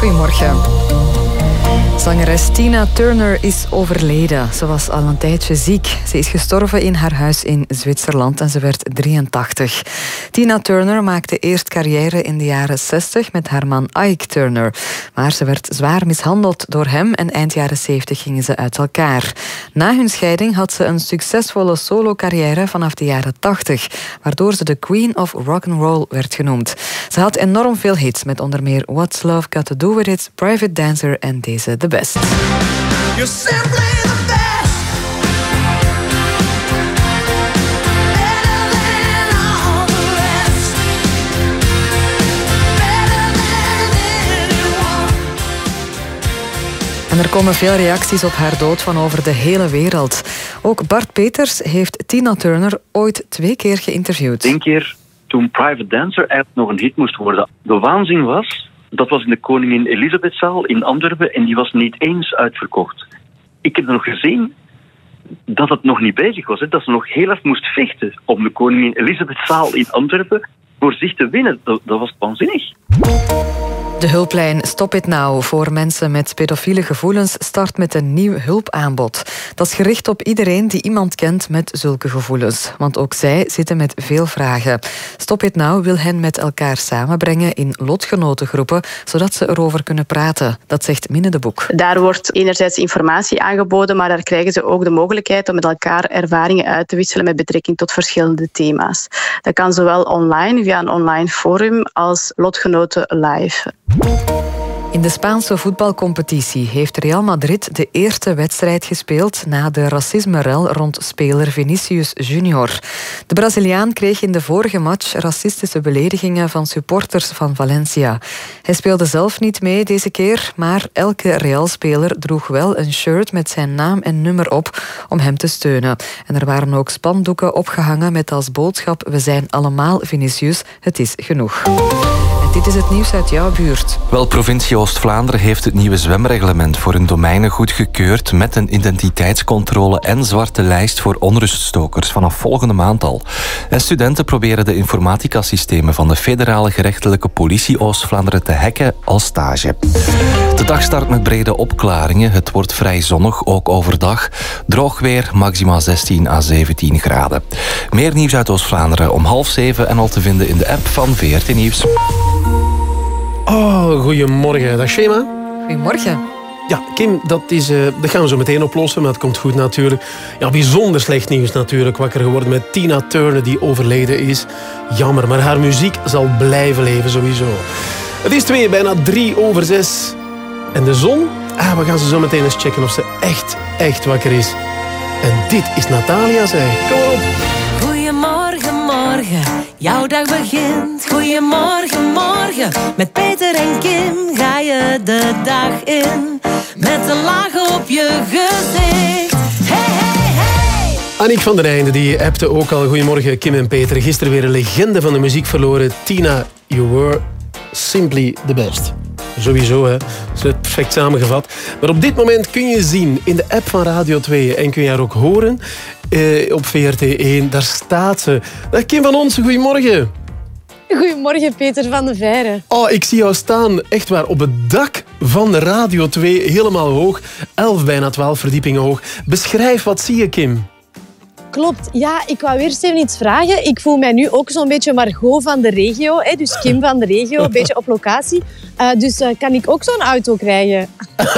Goedemorgen. Zangeres Tina Turner is overleden. Ze was al een tijdje ziek. Ze is gestorven in haar huis in Zwitserland en ze werd 83. Tina Turner maakte eerst carrière in de jaren 60 met haar man Ike Turner. Maar ze werd zwaar mishandeld door hem en eind jaren 70 gingen ze uit elkaar. Na hun scheiding had ze een succesvolle solo-carrière vanaf de jaren 80, waardoor ze de Queen of Rock and Roll werd genoemd. Ze had enorm veel hits met onder meer What's Love Got to Do With It, Private Dancer en deze The best. En er komen veel reacties op haar dood van over de hele wereld. Ook Bart Peters heeft Tina Turner ooit twee keer geïnterviewd. Eén keer toen Private Dancer eigenlijk nog een hit moest worden. De waanzin was dat was in de Koningin Elisabethzaal in Antwerpen en die was niet eens uitverkocht. Ik heb nog gezien dat het nog niet bezig was. Hè. Dat ze nog heel erg moest vechten om de Koningin Elisabethzaal in Antwerpen voor zich te winnen. Dat, dat was waanzinnig. De hulplijn Stop It Now voor mensen met pedofiele gevoelens start met een nieuw hulpaanbod. Dat is gericht op iedereen die iemand kent met zulke gevoelens. Want ook zij zitten met veel vragen. Stop It Now wil hen met elkaar samenbrengen in lotgenotengroepen, zodat ze erover kunnen praten. Dat zegt Minne de Boek. Daar wordt enerzijds informatie aangeboden, maar daar krijgen ze ook de mogelijkheid om met elkaar ervaringen uit te wisselen met betrekking tot verschillende thema's. Dat kan zowel online via een online forum als lotgenoten live. Thank you. In de Spaanse voetbalcompetitie heeft Real Madrid de eerste wedstrijd gespeeld na de racisme-rel rond speler Vinicius Junior. De Braziliaan kreeg in de vorige match racistische beledigingen van supporters van Valencia. Hij speelde zelf niet mee deze keer, maar elke Real-speler droeg wel een shirt met zijn naam en nummer op om hem te steunen. En er waren ook spandoeken opgehangen met als boodschap: We zijn allemaal Vinicius, het is genoeg. Dit is het nieuws uit jouw buurt. Wel, provincie Oost-Vlaanderen heeft het nieuwe zwemreglement voor hun domeinen goedgekeurd met een identiteitscontrole en zwarte lijst voor onruststokers vanaf volgende maand al. En studenten proberen de informatica-systemen van de federale gerechtelijke politie Oost-Vlaanderen te hacken als stage. De dag start met brede opklaringen. Het wordt vrij zonnig, ook overdag. Droog weer, maximaal 16 à 17 graden. Meer nieuws uit Oost-Vlaanderen om half zeven en al te vinden in de app van VRT Nieuws. Oh, goedemorgen. Dag Shema. Goedemorgen. Ja, Kim, dat, is, uh, dat gaan we zo meteen oplossen, maar het komt goed natuurlijk. Ja, bijzonder slecht nieuws natuurlijk. Wakker geworden met Tina Turner, die overleden is. Jammer, maar haar muziek zal blijven leven sowieso. Het is twee, bijna drie over zes. En de zon? Ah, we gaan ze zo meteen eens checken of ze echt, echt wakker is. En dit is Natalia, zei. Kom op. Goedemorgen, morgen. Jouw dag begint. Goedemorgen, morgen. Met Peter en Kim ga je de dag in. Met een laag op je gezicht. Hey, hey, hey. Annick van der Einde die appte ook al. Goedemorgen, Kim en Peter. Gisteren weer een legende van de muziek verloren. Tina, you were simply the best. Sowieso, hè. Dat is perfect samengevat. Maar op dit moment kun je zien in de app van Radio 2 en kun je haar ook horen eh, op VRT1. Daar staat ze. Dag Kim van ons, goedemorgen. Goedemorgen, Peter van de Veire. Oh, ik zie jou staan, echt waar, op het dak van Radio 2, helemaal hoog. 11, bijna 12 verdiepingen hoog. Beschrijf, wat zie je, Kim? Klopt. Ja, ik wou eerst even iets vragen. Ik voel mij nu ook zo'n beetje Margot van de regio. Hè? Dus Kim van de regio, een beetje op locatie. Uh, dus uh, kan ik ook zo'n auto krijgen?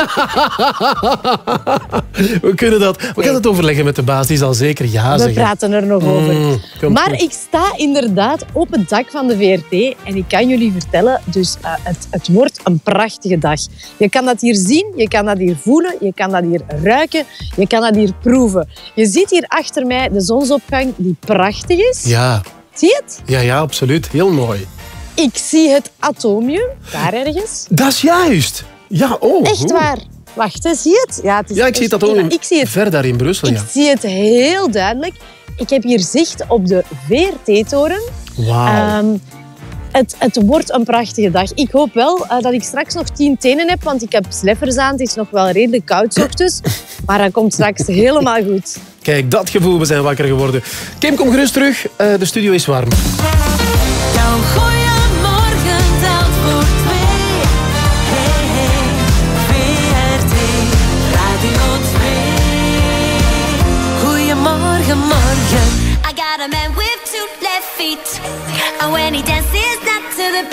we kunnen dat. We gaan het overleggen met de baas. Die zal zeker ja we zeggen. We praten er nog over. Mm, maar ik sta inderdaad op het dak van de VRT. En ik kan jullie vertellen, dus uh, het, het wordt een prachtige dag. Je kan dat hier zien, je kan dat hier voelen, je kan dat hier ruiken, je kan dat hier proeven. Je ziet hier achter mij de zonsopgang die prachtig is. Ja. Zie je het? Ja, ja, absoluut. Heel mooi. Ik zie het atomium, daar ergens. Dat is juist. Ja, oh. Echt waar. Wacht, zie je het? Ja, het is ja ik zie het atomium ik zie het. ver daar in Brussel. Ik zie het heel duidelijk. Ik heb hier zicht op de VRT-toren. Wauw. Um, het, het, wordt een prachtige dag. Ik hoop wel uh, dat ik straks nog tien tenen heb, want ik heb sleffers aan. Het is nog wel redelijk koud ochtends, maar dat komt straks helemaal goed. Kijk, dat gevoel, we zijn wakker geworden. Kim, kom gerust terug. Uh, de studio is warm. Jouw goeiemorgen telt voor twee. Hey, hey, VRT, Radio 2. Goeiemorgen, morgen. I got a man with two left feet. Oh, and when he dances...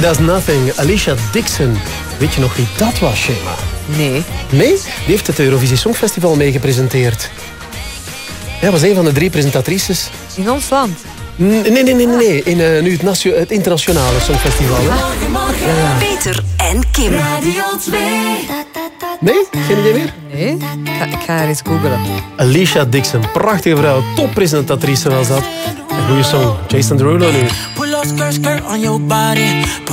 Dat is Nothing, Alicia Dixon. Weet je nog wie dat was, Shema? Nee. Nee? Die heeft het Eurovisie Songfestival meegepresenteerd. Hij was een van de drie presentatrices. In ons land? Nee, nee, nee, nee. In eh, nu het, het, internationale Songfestival. Hè? Peter en Kim. Radio 2. Nee? Geen idee meer? Nee. Ik ga, ik ga haar eens googelen. Alicia Dixon, prachtige vrouw. Toppresentatrice was dat. Een goede song. Jason Derulo nu.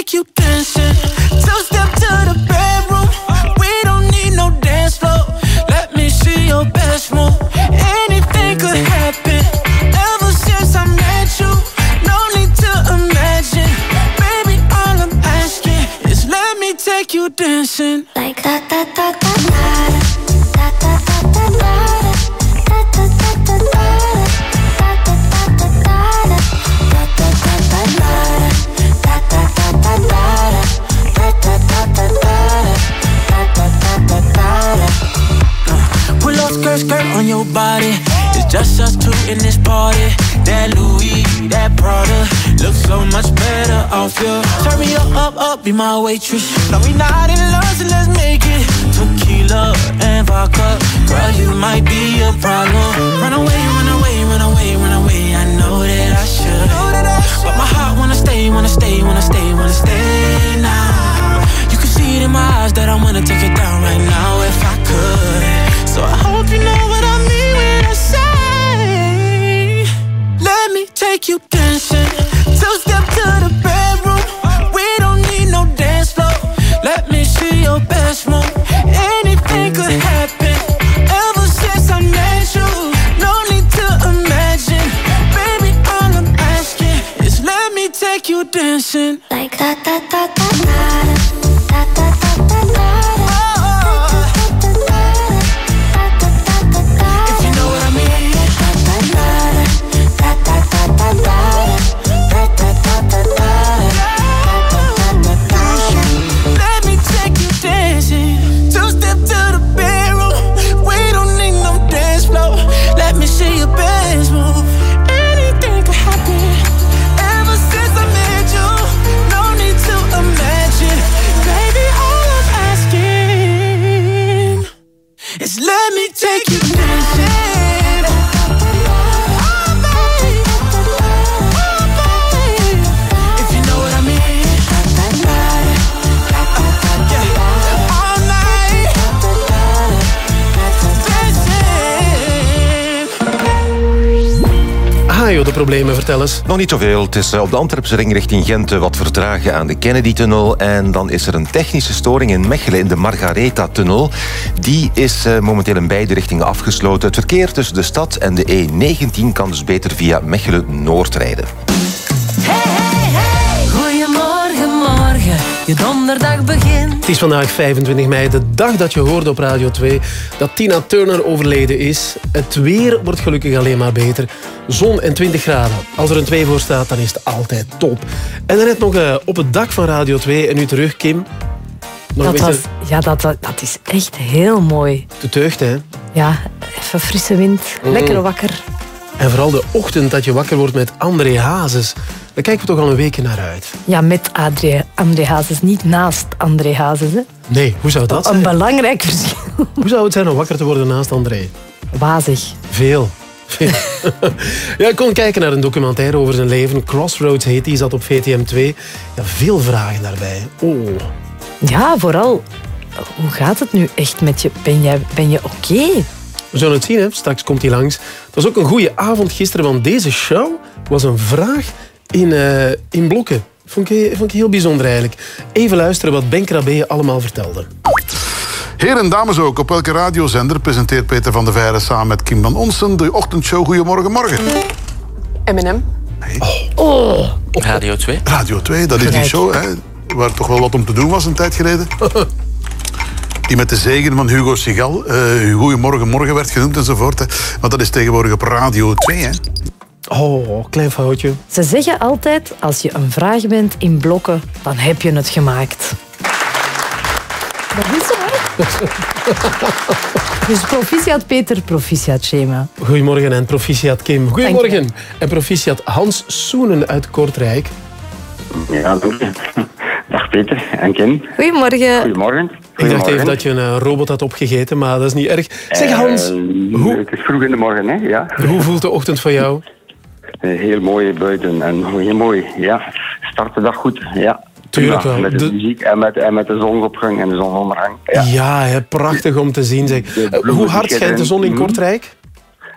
make you my waitress. No, we not in love, so let's make it. Tequila and vodka, girl, you might be a problem. Run away, run away, run away, run away. I know that I should, but my heart wanna stay, wanna stay, wanna stay, wanna stay now. You can see it in my eyes that I wanna take it down right now if I could. So I hope you know what I mean problemen, vertel eens. Nog niet zoveel. Het is eh, op de Antwerpse ring richting Gent eh, wat vertragen aan de Kennedy-tunnel. En dan is er een technische storing in Mechelen in de Margaretha-tunnel. Die is eh, momenteel in beide richtingen afgesloten. Het verkeer tussen de stad en de E19 kan dus beter via Mechelen-Noord rijden. Goedemorgen, morgen, je donderdag begint. Het is vandaag 25 mei, de dag dat je hoorde op Radio 2 dat Tina Turner overleden is. Het weer wordt gelukkig alleen maar beter. Zon en 20 graden. Als er een 2 voor staat, dan is het altijd top. En dan net nog eh, op het dak van Radio 2 en nu terug, Kim. Nog Dat, was, ja, dat, dat, dat is echt heel mooi. de teugd, hè? Ja, even frisse wind. Mm. Lekker wakker. En vooral de ochtend dat je wakker wordt met André Hazes. Daar kijken we toch al een week naar uit. Ja, met Adré, André Hazes. Niet naast André Hazes. Hè. Nee, hoe zou dat Een zijn? belangrijk verschil. Hoe zou het zijn om wakker te worden naast André? Wazig. Veel. Veel. ja, ik kon kijken naar een documentaire over zijn leven. Crossroads heet die, zat op VTM 2. Ja, veel vragen daarbij. Oh. Ja, vooral. Hoe gaat het nu echt met je? Ben je, ben je oké? We zullen het zien, hè. straks komt hij langs. Het was ook een goede avond gisteren, want deze show was een vraag in, eh, in blokken. Vond ik, vond ik heel bijzonder eigenlijk. Even luisteren wat Ben Krabbe allemaal vertelde. Heren en dames ook, op welke radiozender presenteert Peter van der Veijren samen met Kim van Onsen de ochtendshow Goedemorgen Morgen? M&M. Radio 2. Radio 2, dat is die show hè, waar toch wel wat om te doen was een tijd geleden. Die met de zegen van Hugo Sigal, eh Goedemorgen Morgen werd genoemd enzovoort. Hè. Maar dat is tegenwoordig op Radio 2. Hè. Oh, klein foutje. Ze zeggen altijd, als je een vraag bent in blokken, dan heb je het gemaakt. Dat is zo, hè? Dus proficiat Peter, proficiat Shema. Goedemorgen en proficiat Kim. Goedemorgen. En proficiat Hans Soenen uit Kortrijk. Ja, dank je. Dag Peter en Kim. Goedemorgen. Goedemorgen. Ik dacht even dat je een eh, robot had opgegeten, maar dat is niet erg. Zeg Hans, Eh, hoe, Het is vroeg in de morgen, hè? Ja. hoe voelt de ochtend voor jou? Eh, Heel mooi buiten en heel mooi. Ja, start de dag goed. Ja. Tuurlijk Ja, wel. Met de, De- muziek en met, en met de zonsopgang en de zonsondergang. Ja. Ja, hè, prachtig om te zien. Zeg. Hoe hard schijnt de zon in schitteren. Kortrijk?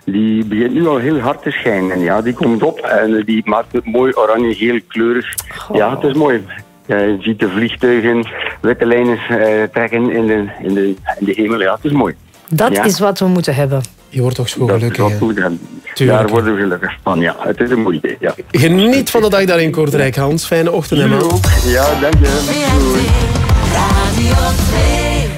Die begint nu al heel hard te schijnen. Ja, die komt op en die maakt het mooi oranje-geel kleurig. Ja, het is mooi. Ja, je ziet de vliegtuigen, witte lijnen eh, trekken in de, in, de, in de hemel. Ja, het is mooi. Dat Ja. is wat we moeten hebben. Je wordt toch zo Dat is gelukkig. daar worden we gelukkig van. Ja, het is een moeite. Ja. Geniet van de dag daar in Kortrijk, Hans. Fijne ochtend, hè, man. Ja, dank je. Doei. Radio 2.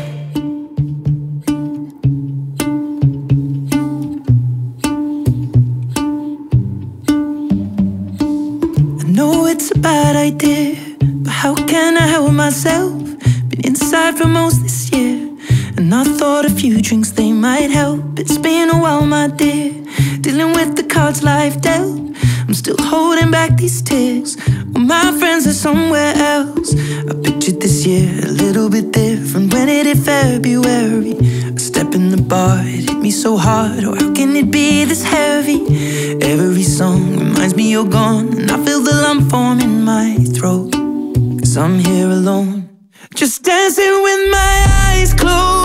I know it's a bad idea, how can I help myself? Been inside for most this year, and I thought a few drinks they might help. It's been a while, my dear, dealing with the cards life dealt. I'm still holding back these tears. Well, my friends are somewhere else. I pictured this year a little bit different. When it hit February, a step in the bar, it hit me so hard. Or how can it be this heavy? Every song reminds me you're gone, and I feel the lump forming in my throat. Cause I'm here alone, just dancing with my eyes closed.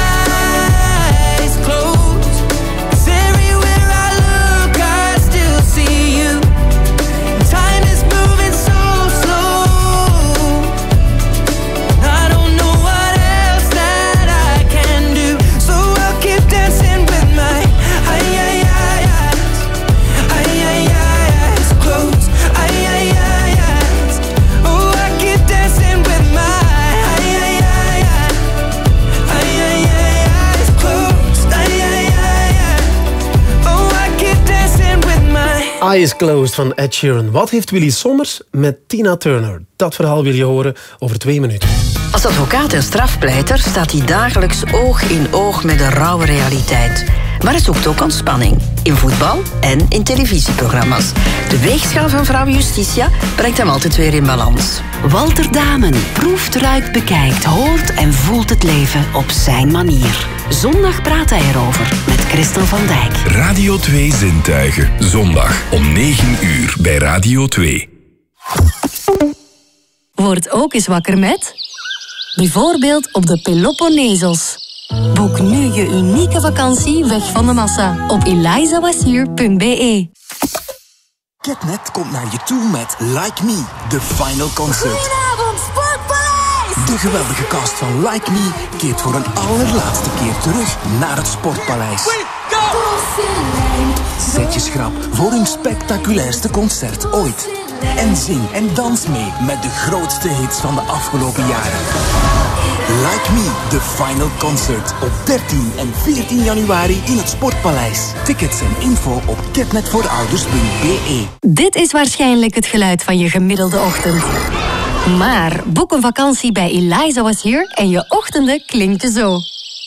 Eyes Closed van Ed Sheeran. Wat heeft Willy Sommers met Tina Turner? Dat verhaal wil je horen over twee minuten. Als advocaat en strafpleiter staat hij dagelijks oog in oog met de rauwe realiteit. Maar hij zoekt ook ontspanning. In voetbal en in televisieprogramma's. De weegschaal van vrouw Justitia brengt hem altijd weer in balans. Walter Damen proeft, ruikt, bekijkt, hoort en voelt het leven op zijn manier. Zondag praat hij erover met Christel van Dijk. Radio 2 Zintuigen. Zondag om 9 uur bij Radio 2. Word ook eens wakker met... Bijvoorbeeld op de Peloponnesos. Boek nu je unieke vakantie weg van de massa op elizawashier.be. Ketnet komt naar je toe met Like Me, de final concert. Goedenavond, Sportpaleis! De geweldige cast van Like Me keert voor een allerlaatste keer terug naar het Sportpaleis. Zet je schrap voor hun spectaculairste concert ooit. En zing en dans mee met de grootste hits van de afgelopen jaren. Like Me, de final concert. Op 13 en 14 januari in het Sportpaleis. Tickets en info op ketnetvoorouders.be. Dit is waarschijnlijk het geluid van je gemiddelde ochtend. Maar boek een vakantie bij Eliza Was Here en je ochtenden klinken zo.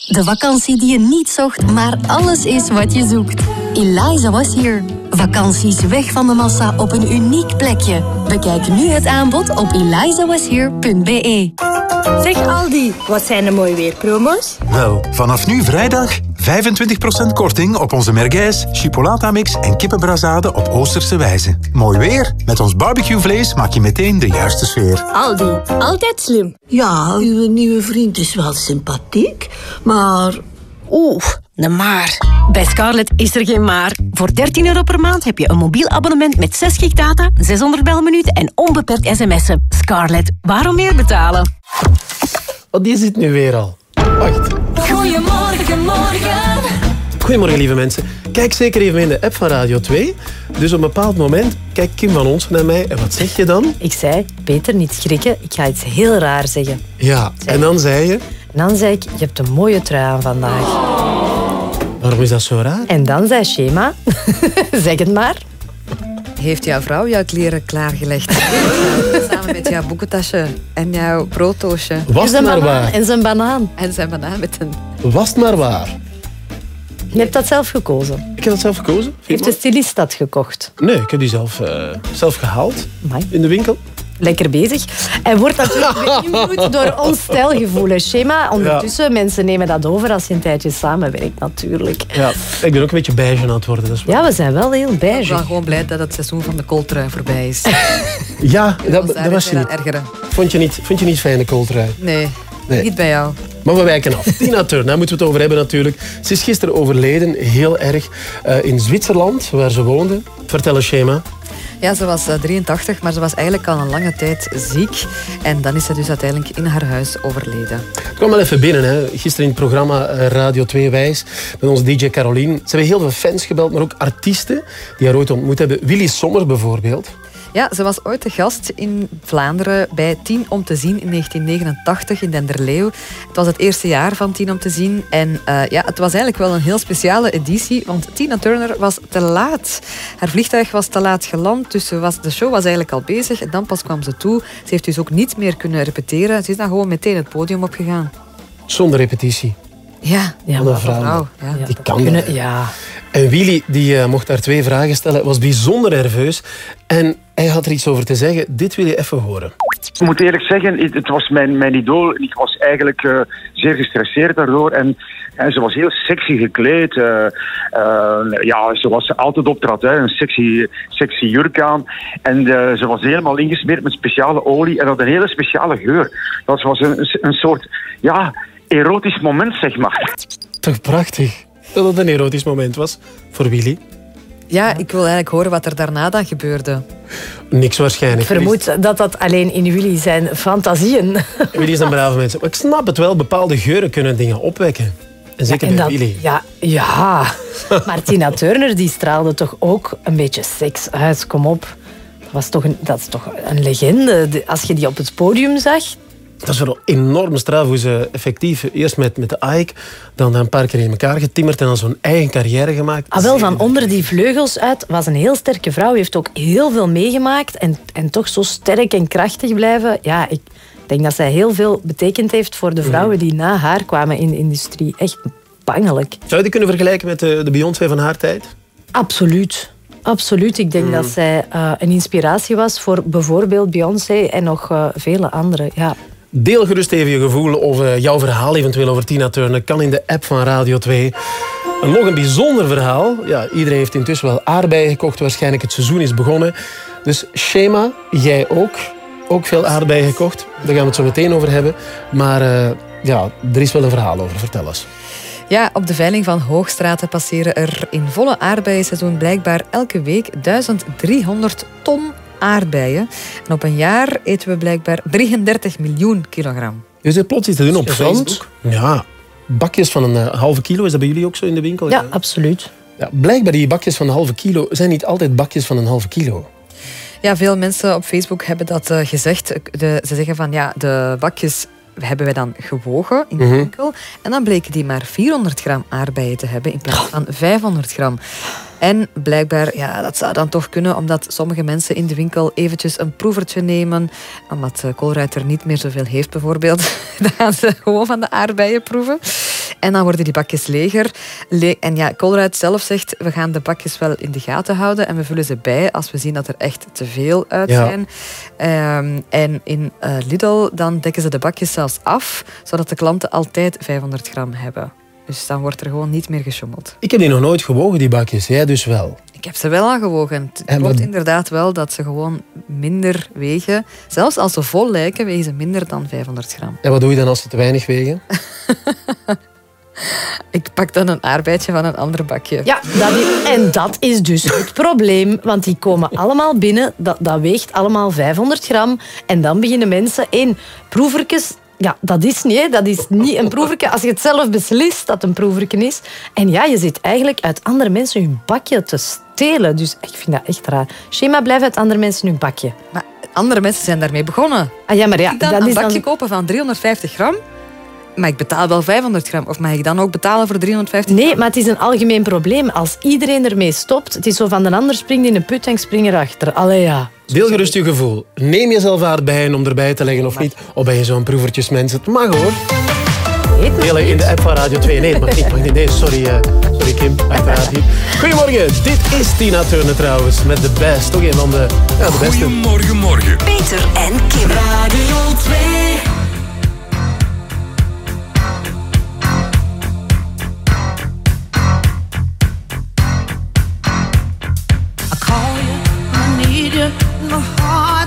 De vakantie die je niet zocht, maar alles is wat je zoekt. Eliza Was Here. Vakanties weg van de massa op een uniek plekje. Bekijk nu het aanbod op elizawashere.be. Zeg Aldi, wat zijn de mooi weerpromo's? Wel, vanaf nu vrijdag 25% korting op onze merguez, chipolata-mix en kippenbrazade op Oosterse wijze. Mooi weer? Met ons barbecuevlees maak je meteen de juiste sfeer. Aldi, altijd slim. Ja, uw nieuwe vriend is wel sympathiek, maar... Oeh, een maar. Bij Scarlett is er geen maar. Voor 13 euro per maand heb je een mobiel abonnement met 6 gig data, 600 belminuten en onbeperkt sms'en. Scarlett, waarom meer betalen? Oh, die zit nu weer al. Wacht. Goedemorgen, morgen. Goedemorgen, lieve mensen. Kijk zeker even in de app van Radio 2. Dus op een bepaald moment kijkt Kim van ons naar mij. En wat zeg je dan? Ik zei, Peter, niet schrikken. Ik ga iets heel raar zeggen. Ja, en dan zei je... En dan zei ik, je hebt een mooie trui aan vandaag. Waarom is dat zo raar? En dan zei Shema, zeg het maar. Heeft jouw vrouw jouw kleren klaargelegd? Samen met jouw boekentasje en jouw brooddoosje. Was zijn maar banaan. waar. En zijn banaan. En zijn banaan met een... Was het maar waar. Je hebt dat zelf gekozen. Ik heb dat zelf gekozen. Heeft de stylist dat gekocht? Nee, ik heb die zelf, eh, zelf gehaald. Amai. In de winkel. Lekker bezig. Hij wordt natuurlijk beïnvloed door ons stijlgevoel. Schema. Ondertussen, mensen nemen dat over als je een tijdje samenwerkt, natuurlijk. Ja, ik ben ook een beetje beige aan het worden. Dat is waar. Ja, we zijn wel heel Ik ben beige. gewoon blij dat het seizoen van de kooltrui voorbij is. Ja, dat, dat was je aan niet. ergeren. Vond je niet, vond je niet fijn, de kooltrui? Nee, Nee. niet bij jou. Maar we wijken af. Tina Turner, daar moeten we het over hebben natuurlijk. Ze is gisteren overleden, heel erg, eh, in Zwitserland, waar ze woonde. Vertel eens, Schema. Ja, ze was eh, 83, maar ze was eigenlijk al een lange tijd ziek. En dan is ze dus uiteindelijk in haar huis overleden. Het kwam wel even binnen, hè. gisteren in het programma eh, Radio 2 Wijs, met onze DJ Caroline. Ze hebben heel veel fans gebeld, maar ook artiesten die haar ooit ontmoet hebben. Willy Sommers bijvoorbeeld. Ja, ze was ooit de gast in Vlaanderen bij Tien om te zien in 1989 in Denderleeuw. Het was het eerste jaar van Tien om te zien. En eh, ja, het was eigenlijk wel een heel speciale editie, want Tina Turner was te laat. Haar vliegtuig was te laat geland, dus was, de show was eigenlijk al bezig. En dan pas kwam ze toe. Ze heeft dus ook niet meer kunnen repeteren. Ze is dan gewoon meteen het podium opgegaan. Zonder repetitie. Ja, Ja, Wat een maar vrouw. Ja. Die kan. Kunnen, ja. En Willy die, eh, mocht daar twee vragen stellen, was bijzonder nerveus. En hij had er iets over te zeggen. Dit wil je even horen. Ik moet eerlijk zeggen, het- het was mijn, mijn idool. Ik was eigenlijk eh, zeer gestresseerd daardoor. En, en ze was heel sexy gekleed. eh, eh, ja, ze altijd optrad. Hè, een sexy, sexy jurk aan. En eh, ze was helemaal ingesmeerd met speciale olie. En had een hele speciale geur. Dat was een, een soort ja, erotisch moment, zeg maar. Toch prachtig. Dat het een erotisch moment was voor Willy. Ja, ik wil eigenlijk horen wat er daarna dan gebeurde. Niks waarschijnlijk. Ik vermoed dat dat alleen in jullie zijn fantasieën. Willy is een brave mensen. Maar ik snap het wel, bepaalde geuren kunnen dingen opwekken. En zeker En bij dat- Willy. Ja, ja. Maar Tina Turner die straalde toch ook een beetje seks uit. Kom op. Dat, was toch een, dat is toch een legende. De- Als je die op het podium zag. Dat is wel enorm straf hoe ze effectief eerst met, met de Ike, dan een paar keer in elkaar getimmerd en dan zo'n eigen carrière gemaakt. Ah, wel, van onder die vleugels uit was een heel sterke vrouw. Heeft ook heel veel meegemaakt. En, en toch zo sterk en krachtig blijven. Ja, ik denk dat zij heel veel betekend heeft voor de vrouwen die na haar kwamen in de industrie. Echt bangelijk. Zou je die kunnen vergelijken met de, de Beyoncé van haar tijd? Absoluut. Absoluut. Ik denk dat zij eh, een inspiratie was voor bijvoorbeeld Beyoncé en nog eh, vele anderen. Ja. Deel gerust even je gevoel over jouw verhaal, eventueel over Tina Turner. Kan in de app van Radio 2. En nog een bijzonder verhaal. Ja, iedereen heeft intussen wel aardbeien gekocht. Waarschijnlijk het seizoen is begonnen. Dus Shema, jij ook. Ook veel aardbeien gekocht. Daar gaan we het zo meteen over hebben. Maar eh, ja, er is wel een verhaal over. Vertel eens. Ja, op de veiling van Hoogstraten passeren er in volle aardbeienseizoen blijkbaar elke week 1300 ton aardbeien. En op een jaar eten we blijkbaar 33 miljoen kilogram. Je zit plots iets te doen op. Facebook? Ja, bakjes van een eh, halve kilo. Is dat bij jullie ook zo in de winkel? ja, absoluut. Ja, blijkbaar die bakjes van een halve kilo zijn niet altijd bakjes van een halve kilo. Ja, veel mensen op Facebook hebben dat eh, gezegd. De, ze zeggen van ja, de bakjes hebben wij dan gewogen in de Mhm. winkel. En dan bleken die maar 400 gram aardbeien te hebben in plaats van 500 gram. En blijkbaar, ja, dat zou dan toch kunnen, omdat sommige mensen in de winkel eventjes een proevertje nemen. Omdat Colruyt er niet meer zoveel heeft, bijvoorbeeld. Dan gaan ze gewoon van de aardbeien proeven. En dan worden die bakjes leger. Le- en ja, Colruyt zelf zegt, we gaan de bakjes wel in de gaten houden en we vullen ze bij als we zien dat er echt te veel uit Ja. zijn. Ehm, en in eh, Lidl dan dekken ze de bakjes zelfs af, zodat de klanten altijd 500 gram hebben. Dus dan wordt er gewoon niet meer gesjommeld. Ik heb die nog nooit gewogen, die bakjes. Jij dus wel. Ik heb ze wel aangewogen. Het En klopt wat- inderdaad wel dat ze gewoon minder wegen. Zelfs als ze vol lijken, wegen ze minder dan 500 gram. En wat doe je dan als ze te weinig wegen? Ik pak dan een aardbeidje van een ander bakje. Ja, dat is, en dat is dus het probleem. Want die komen allemaal binnen. Dat, dat weegt allemaal 500 gram. En dan beginnen mensen één proevertjes ja, dat is niet. Hè. Dat is niet een proeverke. Als je het zelf beslist dat het een proeverke is. En ja, je zit eigenlijk uit andere mensen hun bakje te stelen. Dus ik vind dat echt raar. Schema blijft uit andere mensen hun bakje. Maar andere mensen zijn daarmee begonnen. Ah ja, maar ja, ik dan dat een is bakje dan... kopen van 350 gram, maar ik betaal wel 500 gram. Of mag ik dan ook betalen voor 350 Nee, maar het is een algemeen probleem. Als iedereen ermee stopt, het is zo van de ander springt in een put en spring erachter. Allee ja. Deel gerust je gevoel. Neem jezelf aardbeien om erbij te leggen of niet. Of ben je zo'n proevertjesmens? Het mag hoor. Delen in de app van Radio 2. Nee, mag niet. mag niet. Nee, sorry, eh, sorry Kim. Uiteraard niet. Goedemorgen, dit is Tina Turner trouwens. Met de best. Toch een van de, ja, de beste. Goedemorgen, morgen. Peter en Kim. Radio 2. My heart's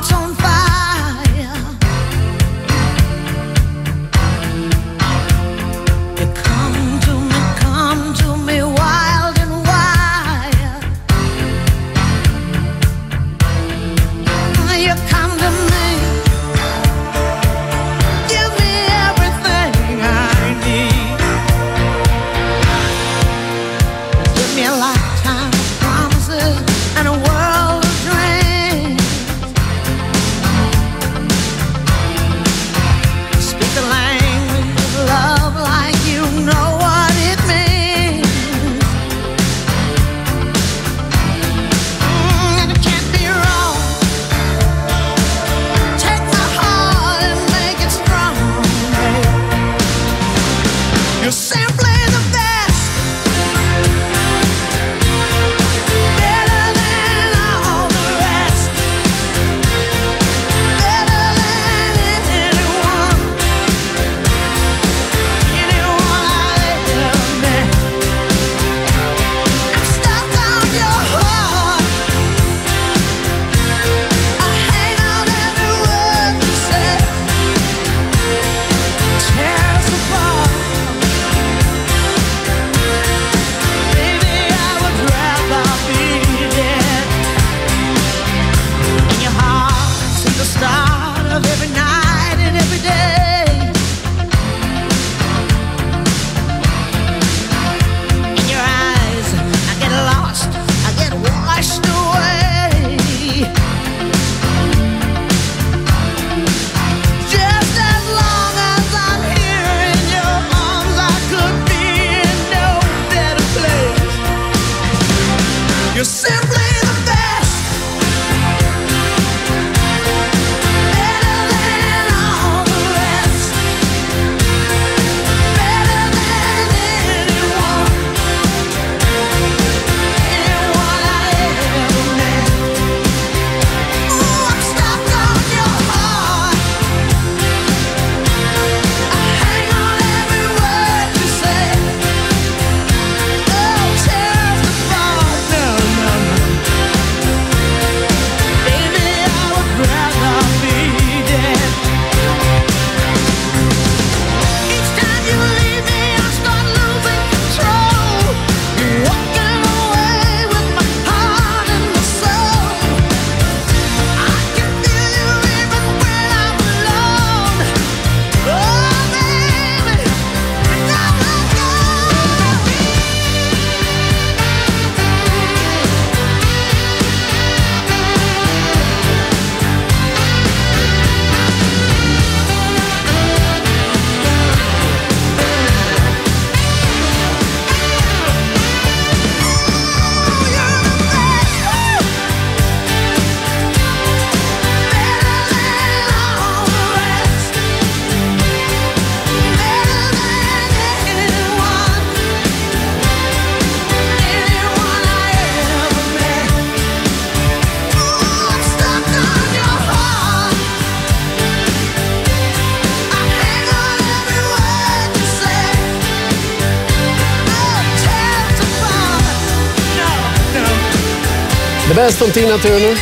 best van Tina Turner.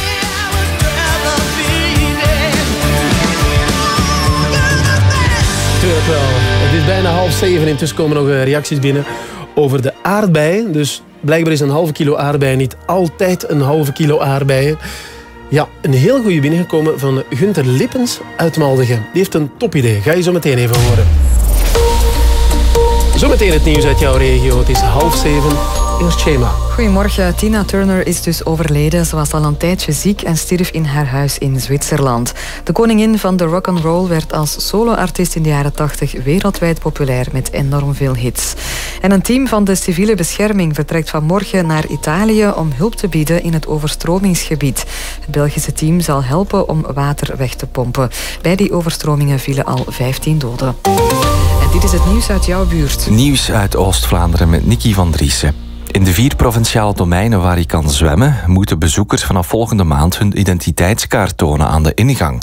Wel. Het is bijna half zeven. Intussen komen nog eh, reacties binnen over de aardbeien. Dus blijkbaar is een halve kilo aardbeien niet altijd een halve kilo aardbeien. Ja, een heel goede binnengekomen van Gunther Lippens uit Maldegem. Die heeft een topidee. Ga je zo meteen even horen. Zometeen het nieuws uit jouw regio. Het is half zeven. Eerst Shema. Goedemorgen. Tina Turner is dus overleden. Ze was al een tijdje ziek en stierf in haar huis in Zwitserland. De koningin van de rock and roll werd als soloartiest in de jaren 80 wereldwijd populair met enorm veel hits. En een team van de civiele bescherming vertrekt vanmorgen naar Italië om hulp te bieden in het overstromingsgebied. Het Belgische team zal helpen om water weg te pompen. Bij die overstromingen vielen al 15 doden. En dit is het nieuws uit jouw buurt. Nieuws uit Oost-Vlaanderen met Nicky van Driessen. In de vier provinciale domeinen waar je kan zwemmen, moeten bezoekers vanaf volgende maand hun identiteitskaart tonen aan de ingang.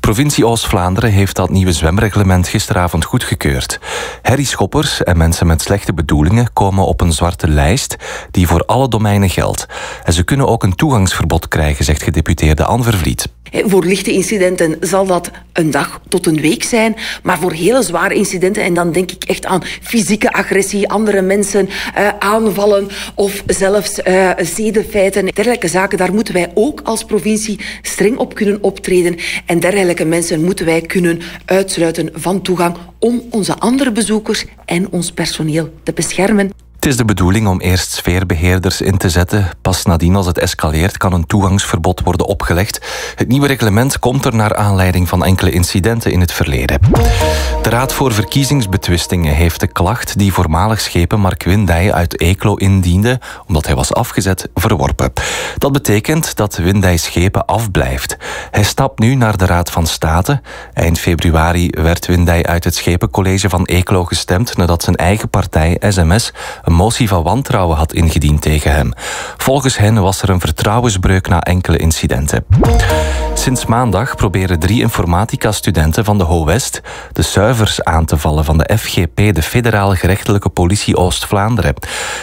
Provincie Oost-Vlaanderen heeft dat nieuwe zwemreglement gisteravond goedgekeurd. Harry Schoppers en mensen met slechte bedoelingen komen op een zwarte lijst die voor alle domeinen geldt. En ze kunnen ook een toegangsverbod krijgen, zegt gedeputeerde Anne Vervliet. Voor lichte incidenten zal dat een dag tot een week zijn. Maar voor hele zware incidenten, en dan denk ik echt aan fysieke agressie, andere mensen eh, aanvallen of zelfs eh, zedenfeiten, dergelijke zaken, daar moeten wij ook als provincie streng op kunnen optreden. En dergelijke mensen moeten wij kunnen uitsluiten van toegang om onze andere bezoekers en ons personeel te beschermen. Het is de bedoeling om eerst sfeerbeheerders in te zetten. Pas nadien, als het escaleert, kan een toegangsverbod worden opgelegd. Het nieuwe reglement komt er naar aanleiding van enkele incidenten in het verleden. De Raad voor Verkiezingsbetwistingen heeft de klacht die voormalig schepen Mark Windij uit Eeklo indiende, omdat hij was afgezet, verworpen. Dat betekent dat Windij schepen afblijft. Hij stapt nu naar de Raad van State. Eind februari werd Windij uit het Schepencollege van Eeklo gestemd nadat zijn eigen partij, SMS, een motie van wantrouwen had ingediend tegen hem. Volgens hen was er een vertrouwensbreuk na enkele incidenten. Sinds maandag proberen drie informatica-studenten van de HO-West de servers aan te vallen van de FGP, de Federale Gerechtelijke Politie Oost-Vlaanderen.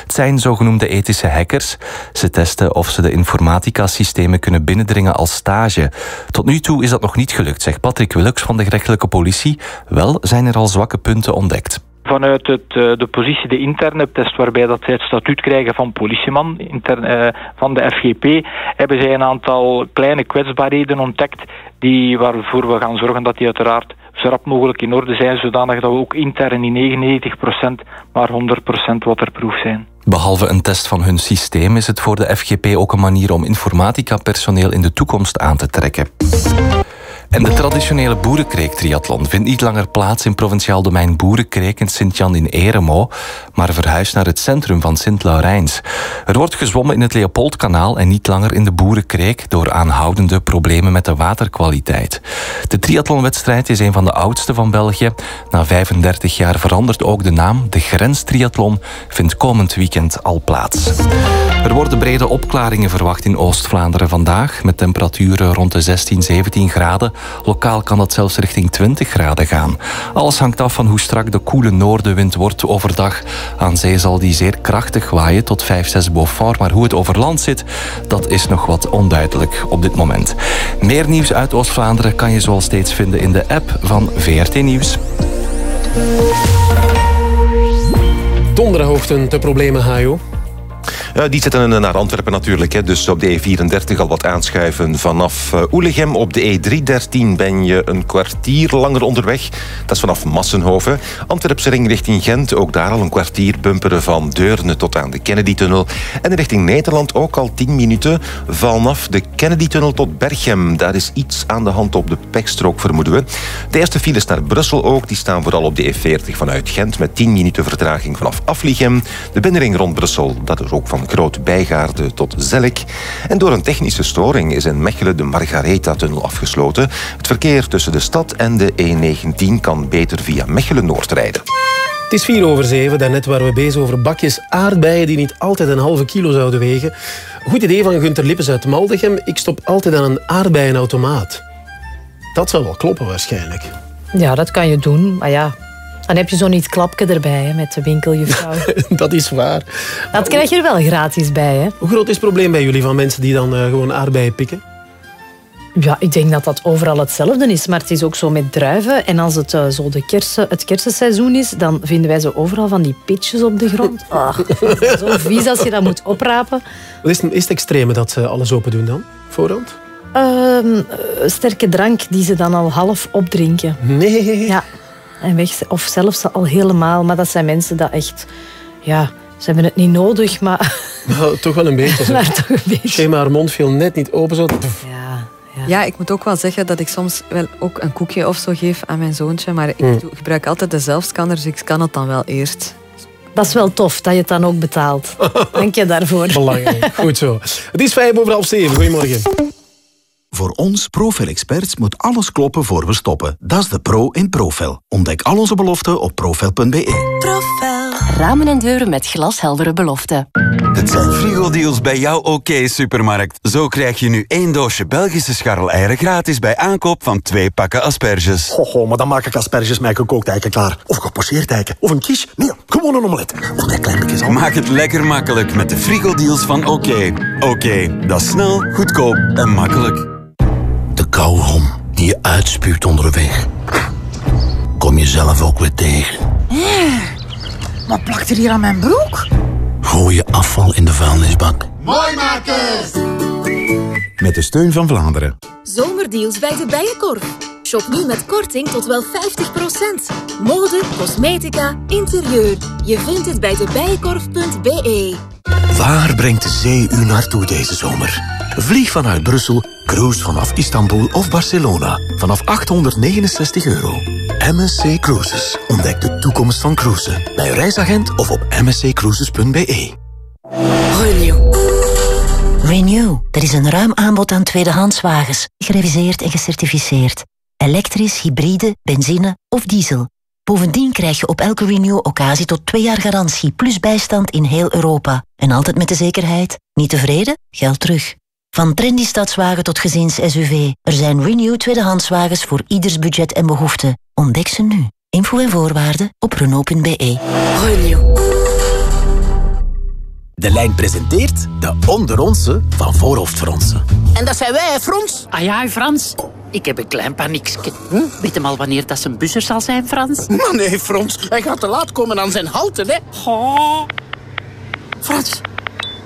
Het zijn zogenoemde ethische hackers. Ze testen of ze de informatica-systemen kunnen binnendringen als stage. Tot nu toe is dat nog niet gelukt, zegt Patrick Willux van de Gerechtelijke Politie. Wel zijn er al zwakke punten ontdekt. Vanuit het, eh, de positie, de interne test, waarbij dat zij het statuut krijgen van politieman eh, van de FGP, hebben zij een aantal kleine kwetsbaarheden ontdekt die, waarvoor we gaan zorgen dat die uiteraard zo rap mogelijk in orde zijn, zodanig dat we ook intern in 99% maar 100% waterproof zijn. Behalve een test van hun systeem is het voor de FGP ook een manier om informatica-personeel in de toekomst aan te trekken. En de traditionele boerenkreek-triathlon vindt niet langer plaats in provinciaal domein Boerenkreek in Sint-Jan in Eremo, maar verhuist naar het centrum van Sint-Laurijns. Er wordt gezwommen in het Leopoldkanaal en niet langer in de Boerenkreek door aanhoudende problemen met de waterkwaliteit. De triathlonwedstrijd is een van de oudste van België. Na 35 jaar verandert ook de naam. De Grenstriathlon vindt komend weekend al plaats. Er worden brede opklaringen verwacht in Oost-Vlaanderen vandaag, met temperaturen rond de 16, 17 graden. Lokaal kan dat zelfs richting 20 graden gaan. Alles hangt af van hoe strak de koele noordenwind wordt overdag. Aan zee zal die zeer krachtig waaien tot 5, 6 Beaufort, maar hoe het over land zit, dat is nog wat onduidelijk op dit moment. Meer nieuws uit Oost-Vlaanderen kan je zoals steeds vinden in de app van VRT Nieuws. Donderdagochtend de problemen, Hajo. Ja, die zitten naar Antwerpen natuurlijk. Hè. Dus op de E34 al wat aanschuiven vanaf uh, Oelegem. Op de E313 ben je een kwartier langer onderweg. Dat is vanaf Massenhoven. Antwerpse ring richting Gent. Ook daar al een kwartier bumperen van Deurne tot aan de Kennedy-tunnel. En richting Nederland ook al 10 minuten vanaf de Kennedy-tunnel tot Berchem. Daar is iets aan de hand op de pechstrook, vermoeden we. De eerste files naar Brussel ook. Die staan vooral op de E40 vanuit Gent met 10 minuten vertraging vanaf Aflichem. De binnenring rond Brussel, dat is ook van Groot Bijgaarde tot Zelk. En door een technische storing is in Mechelen de Margaretha-tunnel afgesloten. Het verkeer tussen de stad en de E19 kan beter via Mechelen-Noord rijden. Het is vier over zeven, daarnet waren we bezig over bakjes aardbeien die niet altijd een halve kilo zouden wegen. Goed idee van Gunter Lippes uit Maldegem. Ik stop altijd aan een aardbeienautomaat. Dat zou wel kloppen waarschijnlijk. Ja, dat kan je doen. Maar ja, dan heb je zo'n iets klapje erbij hè, met de winkeljuffrouw. dat is waar. Dat krijg je er wel gratis bij. Hè? Hoe groot is het probleem bij jullie van mensen die dan uh, gewoon aardbeien pikken? Ja, ik denk dat dat overal hetzelfde is. Maar het is ook zo met druiven. En als het uh, zo de kersen, het kersenseizoen is, dan vinden wij zo overal van die pitjes op de grond. Ach, zo vies als je dat moet oprapen. Wat is, is het extreme dat ze alles open doen dan? Voorhand? Ehm, eh, sterke drank die ze dan al half opdrinken. Nee. Ja. En weg, of zelfs al helemaal. Maar dat zijn mensen dat echt... Ja, ze hebben het niet nodig, maar... Nou, toch wel een beetje. Maar toch een beetje. Schema haar mond viel net niet open. Zo. Ja, ik moet ook wel zeggen dat ik soms wel ook een koekje of zo geef aan mijn zoontje. Maar ik Hmm. gebruik altijd de zelfscanner, dus ik scan het dan wel eerst. Dat is wel tof, dat je het dan ook betaalt. Dank je daarvoor. Belangrijk. Goed zo. Het is vijf over half zeven. Goedemorgen. Voor ons Profel-experts moet alles kloppen voor we stoppen. Dat is de pro in Profel. Ontdek al onze beloften op profel.be. Profel. Ramen en deuren met glasheldere beloften. Het zijn frigo-deals bij jouw OK-supermarkt. Zo krijg je nu één doosje Belgische scharreleieren gratis bij aankoop van twee pakken asperges. Goh, maar dan maak ik asperges met gekookt eiken klaar. Of gepocheerd eiken. Of een quiche. Nee, gewoon een omelet. Of met klein beetje zalm. Maak het lekker makkelijk met de frigo-deals van OK. OK, dat is snel, goedkoop en makkelijk. Die je uitspuwt onderweg. Kom je zelf ook weer tegen. Wat plakt er hier aan mijn broek? Gooi je afval in de vuilnisbak. Mooi makers! Met de steun van Vlaanderen. Zomerdeals bij de Bijenkorf. Shop nu met korting tot wel 50%. Mode, cosmetica, interieur. Je vindt het bij debijenkorf.be. Waar brengt de zee u naartoe deze zomer? Vlieg vanuit Brussel, cruise vanaf Istanbul of Barcelona. Vanaf 869 euro. MSC Cruises. Ontdek de toekomst van cruisen. Bij uw reisagent of op msccruises.be. Renew. Renew. Er is een ruim aanbod aan tweedehandswagens. Gereviseerd en gecertificeerd. Elektrisch, hybride, benzine of diesel. Bovendien krijg je op elke Renew-occasie tot twee jaar garantie... plus bijstand in heel Europa. En altijd met de zekerheid. Niet tevreden? Geld terug. Van trendy stadswagen tot gezins-SUV. Er zijn Renew tweedehandswagens voor ieders budget en behoefte. Ontdek ze nu. Info en voorwaarden op Renault.be. Renew. De lijn presenteert de onderonse van voorhoofdfronsen. En dat zijn wij, hè, Frans? Ah ja, Frans. Ik heb een klein paniekje. Hm? Weet hem al wanneer dat zijn buzzer zal zijn, Frans? Maar nee, Frans, hij gaat te laat komen aan zijn houten, hè? Oh. Frans,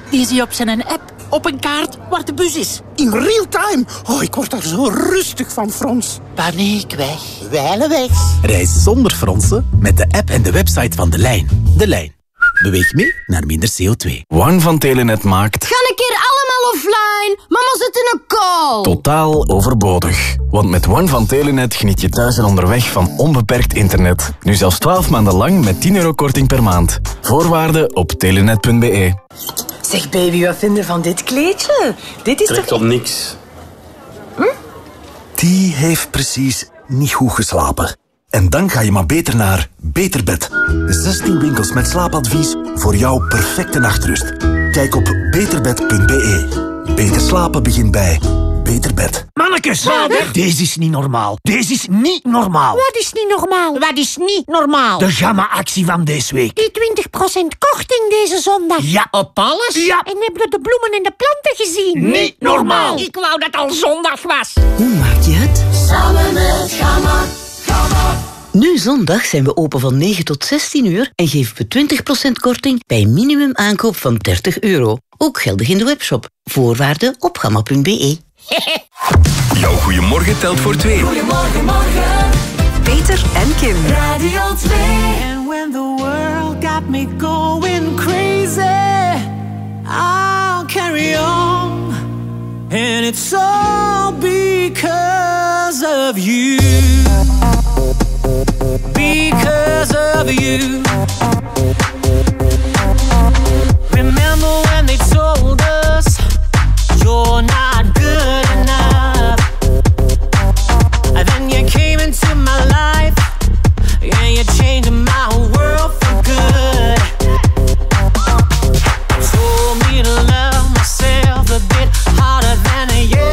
die zie je op zijn app op een kaart waar de bus is. In real time? Oh, ik word daar zo rustig van, Frans. Paniek weg. Wijlen weg. Reis zonder fronsen met de app en de website van De Lijn. De Lijn. Beweeg mee naar minder CO2. One van Telenet maakt Ga een keer allemaal offline. Mama zit in een call. totaal overbodig. Want met One van Telenet geniet je thuis en onderweg van onbeperkt internet. Nu zelfs 12 maanden lang met 10 euro korting per maand. Voorwaarden op telenet.be. Zeg baby, wat vind je van dit kleedje? Dit is Trekt toch... op niks. Die heeft precies niet goed geslapen. En dan ga je maar beter naar Beterbed. 16 winkels met slaapadvies voor jouw perfecte nachtrust. Kijk op beterbed.be. Beter slapen begint bij Beterbed. Mannekes, Vader? deze is niet normaal. Deze is niet normaal. Wat is niet normaal? Wat is niet normaal? De Jamma-actie van deze week. Die 20% korting deze zondag. Ja. Op alles? Ja. En hebben we de bloemen en de planten gezien? Niet normaal. Ik wou dat al zondag was. Hoe maak je het? Samen met Gamma. Nu zondag zijn we open van 9 tot 16 uur en geven we 20% korting bij een minimum aankoop van 30 euro. Ook geldig in de webshop. Voorwaarden op gamma.be. Jouw goeiemorgen telt voor twee. Goedemorgen, morgen. Peter en Kim. Radio 2. And when the world got me going crazy, I'll carry on. And it's all because of you. Because of you. Remember when they told us you're not good enough? And then you came into my life. Yeah, you changed my world for good. Told me to love myself a bit harder than yesterday.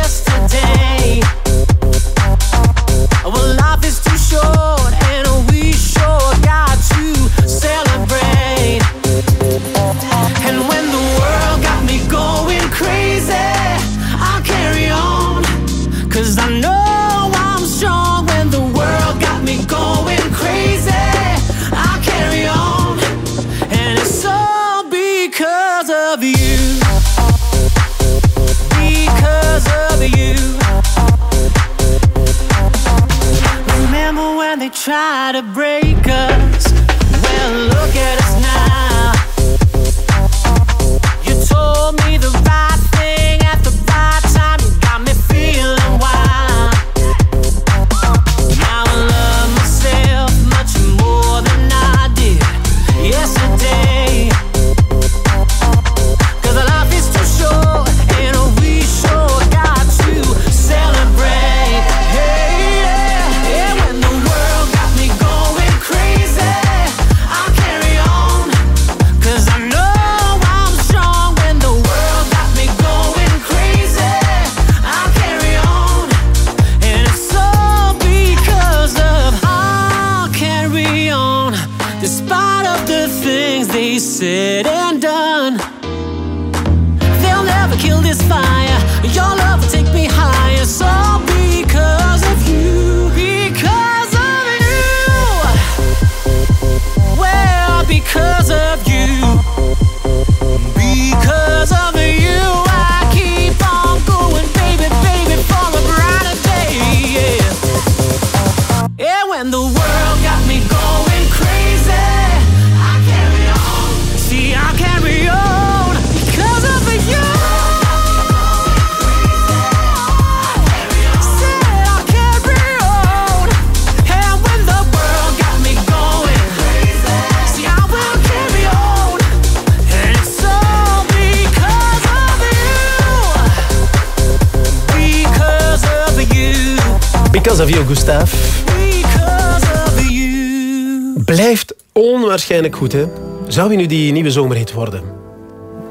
Goed, hè? Zou hij nu die nieuwe zomerhit worden?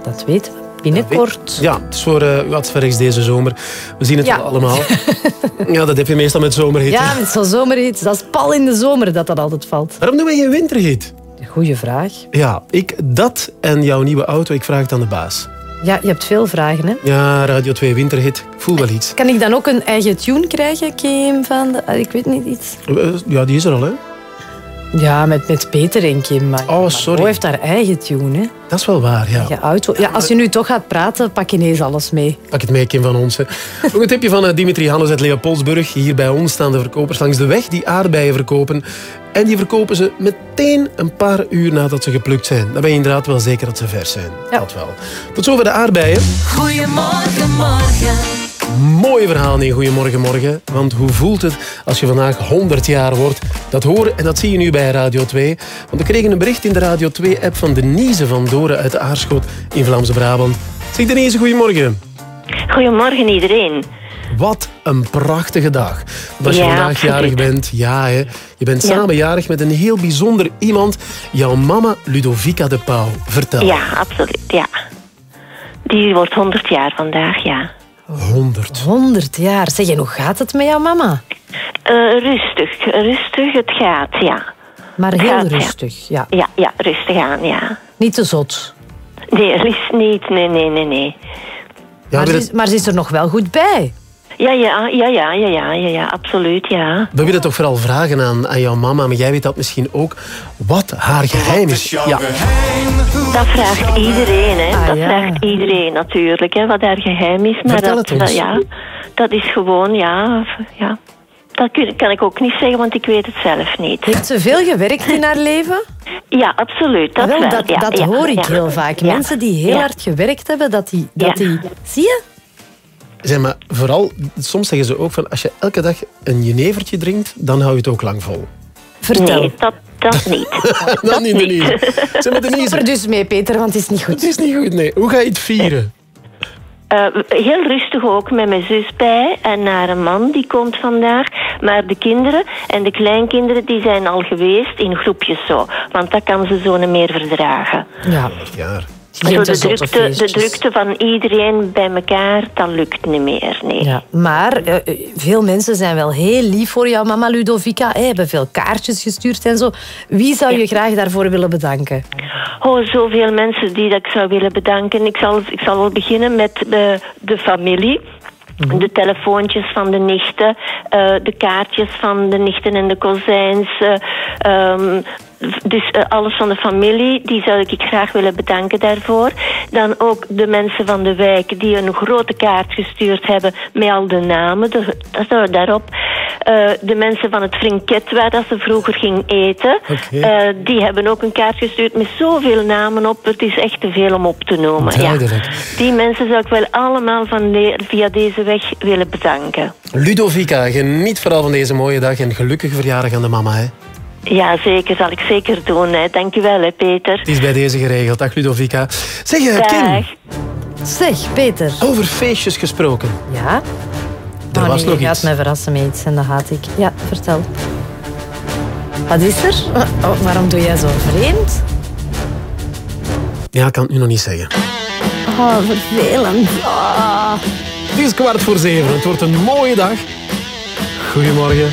Dat weten we. Binnenkort. Ja, het is voor uh, wat verrechts deze zomer. We zien het Ja. wel allemaal. ja, dat heb je meestal met zomerhit. Ja, met zo'n zomerhit. Dat is pal in de zomer dat dat altijd valt. Waarom doen wij geen winterhit? Goeie vraag. Ja, ik dat en jouw nieuwe auto, ik vraag het aan de baas. Ja, je hebt veel vragen, hè? Ja, Radio 2 winterhit. Ik voel wel iets. Kan ik dan ook een eigen tune krijgen, Kim? Van de, ah, ik weet niet iets. Eh, Ja, die is er al, hè? Ja, met, met Peter en Kim. Maar, Oh, sorry. Hij heeft haar eigen tune, hè? Dat is wel waar, ja. Auto. Ja, als je nu toch gaat praten, pak ineens alles mee. Pak het mee, Kim van ons. Hè. Ook een tipje van eh, Dimitri Hannes uit Leopoldsburg. Hier bij ons staan de verkopers langs de weg die aardbeien verkopen. En die verkopen ze meteen een paar uur nadat ze geplukt zijn. Dan ben je inderdaad wel zeker dat ze vers zijn. Dat wel. Tot zover de aardbeien. Goedemorgen, morgen. Mooi verhaal, nee, goedemorgen, morgen. Want hoe voelt het als je vandaag 100 jaar wordt? Dat horen en dat zie je nu bij Radio 2. Want we kregen een bericht in de Radio 2-app van Denise van Doren uit Aarschot in Vlaamse Brabant. Zeg Denise, goedemorgen. Goedemorgen iedereen. Wat een prachtige dag. Want als je Ja, vandaag jarig bent, ja hè. Je bent Ja. samen jarig met een heel bijzonder iemand. Jouw mama Ludovica de Pauw. Vertel. Ja, absoluut, ja. Die wordt 100 jaar vandaag, ja. 100. 100 jaar. Zeg, en hoe gaat het met jouw mama? Eh, rustig, rustig, het gaat, ja. Maar heel gaat, rustig, ja. Ja, ja, rustig aan, ja. Niet te zot. Nee, liefst niet, nee, nee, nee, nee. maar, ze is, maar ze is er nog wel goed bij. Ja, ja, ja, ja, ja, ja, ja, ja, absoluut, ja. We willen toch vooral vragen aan, aan jouw mama, maar jij weet dat misschien ook, wat haar geheim is. Ja. Dat vraagt iedereen, hè. Ah, dat ja. vraagt iedereen natuurlijk, hè, wat haar geheim is. Maar Vertel dat, het ons. dat- ja, dat is gewoon, ja, ja. Dat kan ik ook niet zeggen, want ik weet het zelf niet. Heeft ze veel gewerkt in haar leven? Ja, absoluut. Dat, Ah, wel, dat, ja, dat ja, hoor ik ja. heel vaak. Mensen die heel Ja. hard gewerkt hebben, dat die... Dat Ja. die zie je? Zeg maar, vooral, soms zeggen ze ook van, als je elke dag een jenevertje drinkt, dan hou je het ook lang vol. Vertel. Nee, dat, dat niet. dat niet, Denise. Zeg maar, Denise. Stop er dus mee, Peter, want het is niet goed. Het is niet goed, nee. Hoe ga je het vieren? Eh, heel rustig ook met mijn zus bij en naar een man die komt vandaag. Maar de kinderen en de kleinkinderen die zijn al geweest in groepjes zo. Want dat kan ze zo niet meer verdragen. Ja. jaar. Zo de, drukte, de drukte van iedereen bij elkaar, dat lukt niet meer. Nee. Ja, maar eh, eh, veel mensen zijn wel heel lief voor jouw mama Ludovica. Hè, hebben veel kaartjes gestuurd en zo. Wie zou je graag daarvoor willen bedanken? Oh, zoveel mensen die dat ik zou willen bedanken. Ik zal, ik zal wel beginnen met de, de familie. De telefoontjes van de nichten, eh, de kaartjes van de nichten en de kozijns. eh, ehm, dus eh, alles van de familie, die zou ik graag willen bedanken daarvoor. Dan ook de mensen van de wijk die een grote kaart gestuurd hebben met al de namen de, da- daarop. Eh, de mensen van het Frinket, waar dat ze vroeger ging eten, eh, die hebben ook een kaart gestuurd met zoveel namen op. Het is echt te veel om op te noemen. Ja. Die mensen zou ik wel allemaal van de- via deze weg willen bedanken. Ludovica, geniet vooral van deze mooie dag en gelukkige verjaardag aan de mama. Hè. Ja, zeker. Zal ik zeker doen. Hè. Dank u wel, hè, Peter. Het is bij deze geregeld. Dag Ludovica. Zeg, eh, Kim, Dag. Zeg, Peter. over feestjes gesproken. Ja? Er Oh, was nee, nog je gaat iets. mij verrassen met iets en dat haat ik. Ja, vertel. Wat is er? Oh, waarom doe jij zo vreemd? Ja, ik kan het nu nog niet zeggen. Oh, vervelend. Ah. Het is kwart voor zeven. Het wordt een mooie dag. Goedemorgen.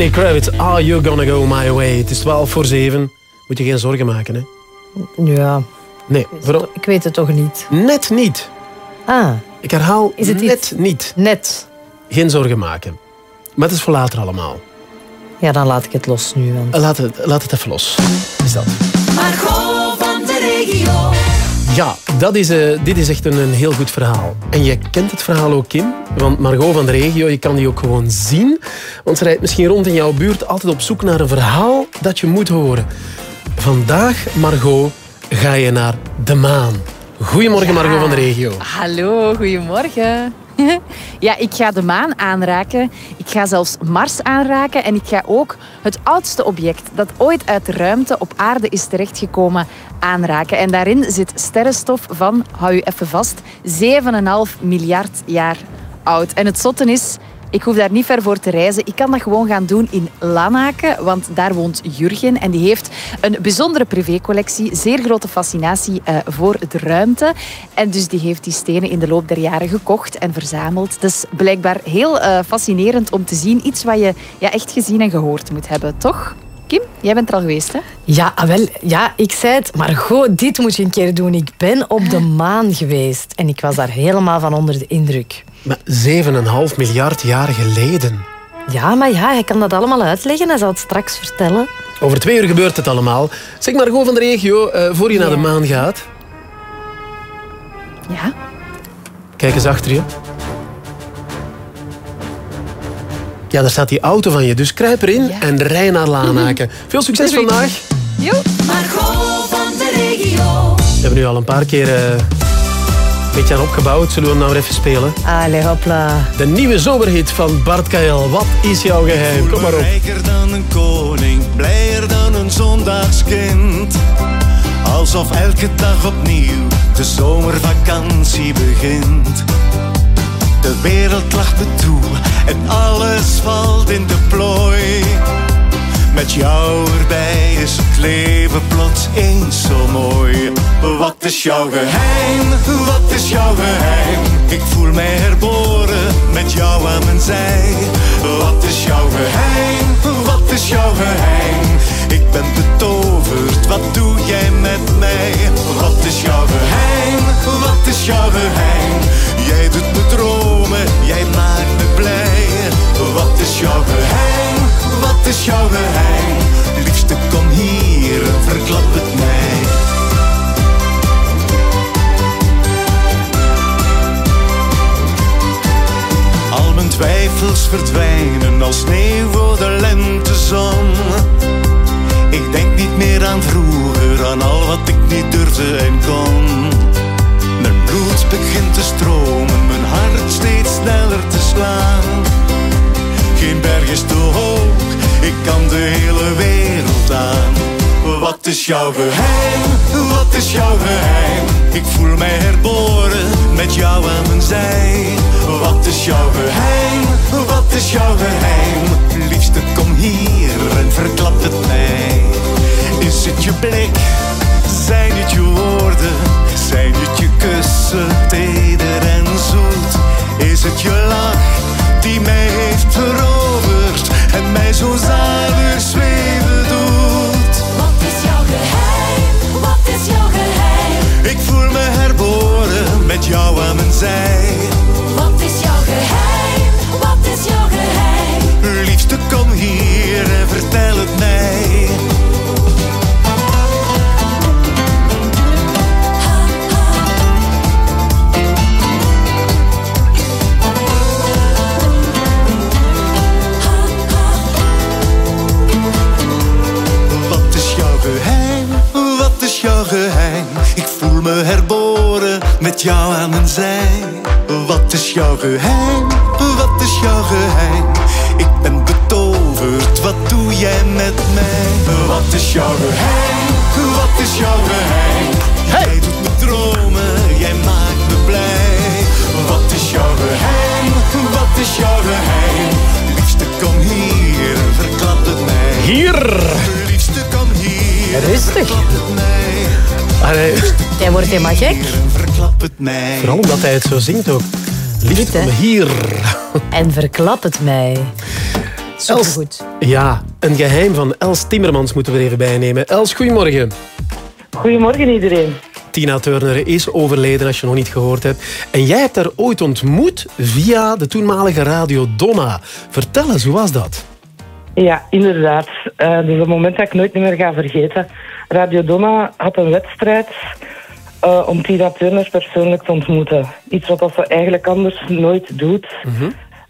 Lenny Kravitz, Are You Gonna Go My Way? Het is 12 voor 7. Moet je geen zorgen maken, hè? Ja. Nee, vooral... Ik weet het toch niet. Net niet. Ah. Ik herhaal, Is het net iets- niet. Net. Geen zorgen maken. Maar het is voor later allemaal. Ja, dan laat ik het los nu. Want... Laat het, laat het even los. Is dat. Margot van de regio. Ja, dat is, eh, dit is echt een, een heel goed verhaal. En je kent het verhaal ook, Kim. Want Margot van de regio, je kan die ook gewoon zien. Want ze rijdt misschien rond in jouw buurt altijd op zoek naar een verhaal dat je moet horen. Vandaag, Margot, ga je naar de maan. Goedemorgen, Margot van de regio. Hallo, goedemorgen. Ja, ik ga de maan aanraken. Ik ga zelfs Mars aanraken. En ik ga ook het oudste object dat ooit uit de ruimte op aarde is terechtgekomen aanraken. En daarin zit sterrenstof van, hou je even vast, 7,5 miljard jaar oud. En het zotte is, Ik hoef daar niet ver voor te reizen. Ik kan dat gewoon gaan doen in Lanaken, want daar woont Jurgen. En die heeft een bijzondere privécollectie, zeer grote fascinatie eh, voor de ruimte. En dus die heeft die stenen in de loop der jaren gekocht en verzameld. Is blijkbaar heel eh, fascinerend om te zien. Iets wat je ja, echt gezien en gehoord moet hebben, toch? Kim, jij bent er al geweest, hè? Ja, ah, wel, ja, ik zei het, maar goh, dit moet je een keer doen. Ik ben op de maan geweest en ik was daar helemaal van onder de indruk. Maar 7,5 miljard jaar geleden. Ja, maar ja, hij kan dat allemaal uitleggen. Hij zal het straks vertellen. Over twee uur gebeurt het allemaal. Zeg maar gewoon van de regio, eh, voor je naar de maan gaat. Ja? Kijk eens achter je. Ja, daar staat die auto van je. Dus kruip erin en rij naar Lanaken. Veel succes vandaag. Jo. Margot van de regio. We hebben nu al een paar keer eh, beetje aan opgebouwd. Zullen we hem nou even spelen? Allee, hopla. De nieuwe zomerhit van Bart Kael. Wat is jouw geheim? Kom maar op. Rijker dan een koning, blijer dan een zondagskind. Alsof elke dag opnieuw de zomervakantie begint. De wereld lacht me toe en alles valt in de plooi. Met jou erbij is het leven plots zo mooi. Wat is jouw geheim? Wat is jouw geheim? Ik voel mij herboren met jou aan mijn zij. Wat is jouw geheim? Wat is jouw geheim? Ik ben betoverd, wat doe jij met mij? Wat is jouw geheim? Wat is jouw geheim? Jij doet me dromen, jij maakt me blij. Wat is jouw geheim? Wat is jouw geheim? Liefste kom hier, verklap het mij. Al mijn twijfels verdwijnen als sneeuw voor de lentezon. Ik denk niet meer aan vroeger, aan al wat ik niet durfde en kon. Mijn bloed begint te stromen, mijn hart steeds sneller te slaan. Geen berg is te hoog, ik kan de hele wereld aan. Wat is jouw geheim? Wat is jouw geheim? Ik voel mij herboren met jou aan mijn zij. Wat is jouw geheim? Wat is jouw geheim? Liefste kom hier en verklap het mij. Is het je blik? Zijn het je woorden? Zijn het je kussen, teder en zoet? Is het je lach die mij heeft veroverd en mij zo zalig zweven doet? Wat is jouw geheim? Wat is jouw geheim? Ik voel me herboren met jou aan mijn zij. Is jouw geheim? Ik voel me herboren met jou aan mijn zij. Wat is jouw geheim? Wat is jouw geheim? Ik ben betoverd, wat doe jij met mij? Wat is jouw geheim? Wat is jouw geheim? Jij doet me dromen, jij maakt me blij. Wat is jouw geheim? Wat is jouw geheim? Liefste, kom hier, verklap het mij. Hier! Liefste, kom hier. Rustig. Allee. Jij wordt helemaal gek. Verklap het mij. Vooral omdat hij het zo zingt ook. Liefst hier. En verklap het mij. Els, Supergoed. ja, een geheim van Els Timmermans moeten we er even bijnemen. Els, goedemorgen. Goedemorgen iedereen. Tina Turner is overleden, als je nog niet gehoord hebt. En jij hebt haar ooit ontmoet via de toenmalige Radio Donna. Vertel eens, hoe was dat? Ja, inderdaad. Eh, dat is een moment dat ik nooit meer ga vergeten. Radio Donna had een wedstrijd eh, om Tina Turner persoonlijk te ontmoeten. Iets wat ze eigenlijk anders nooit doet.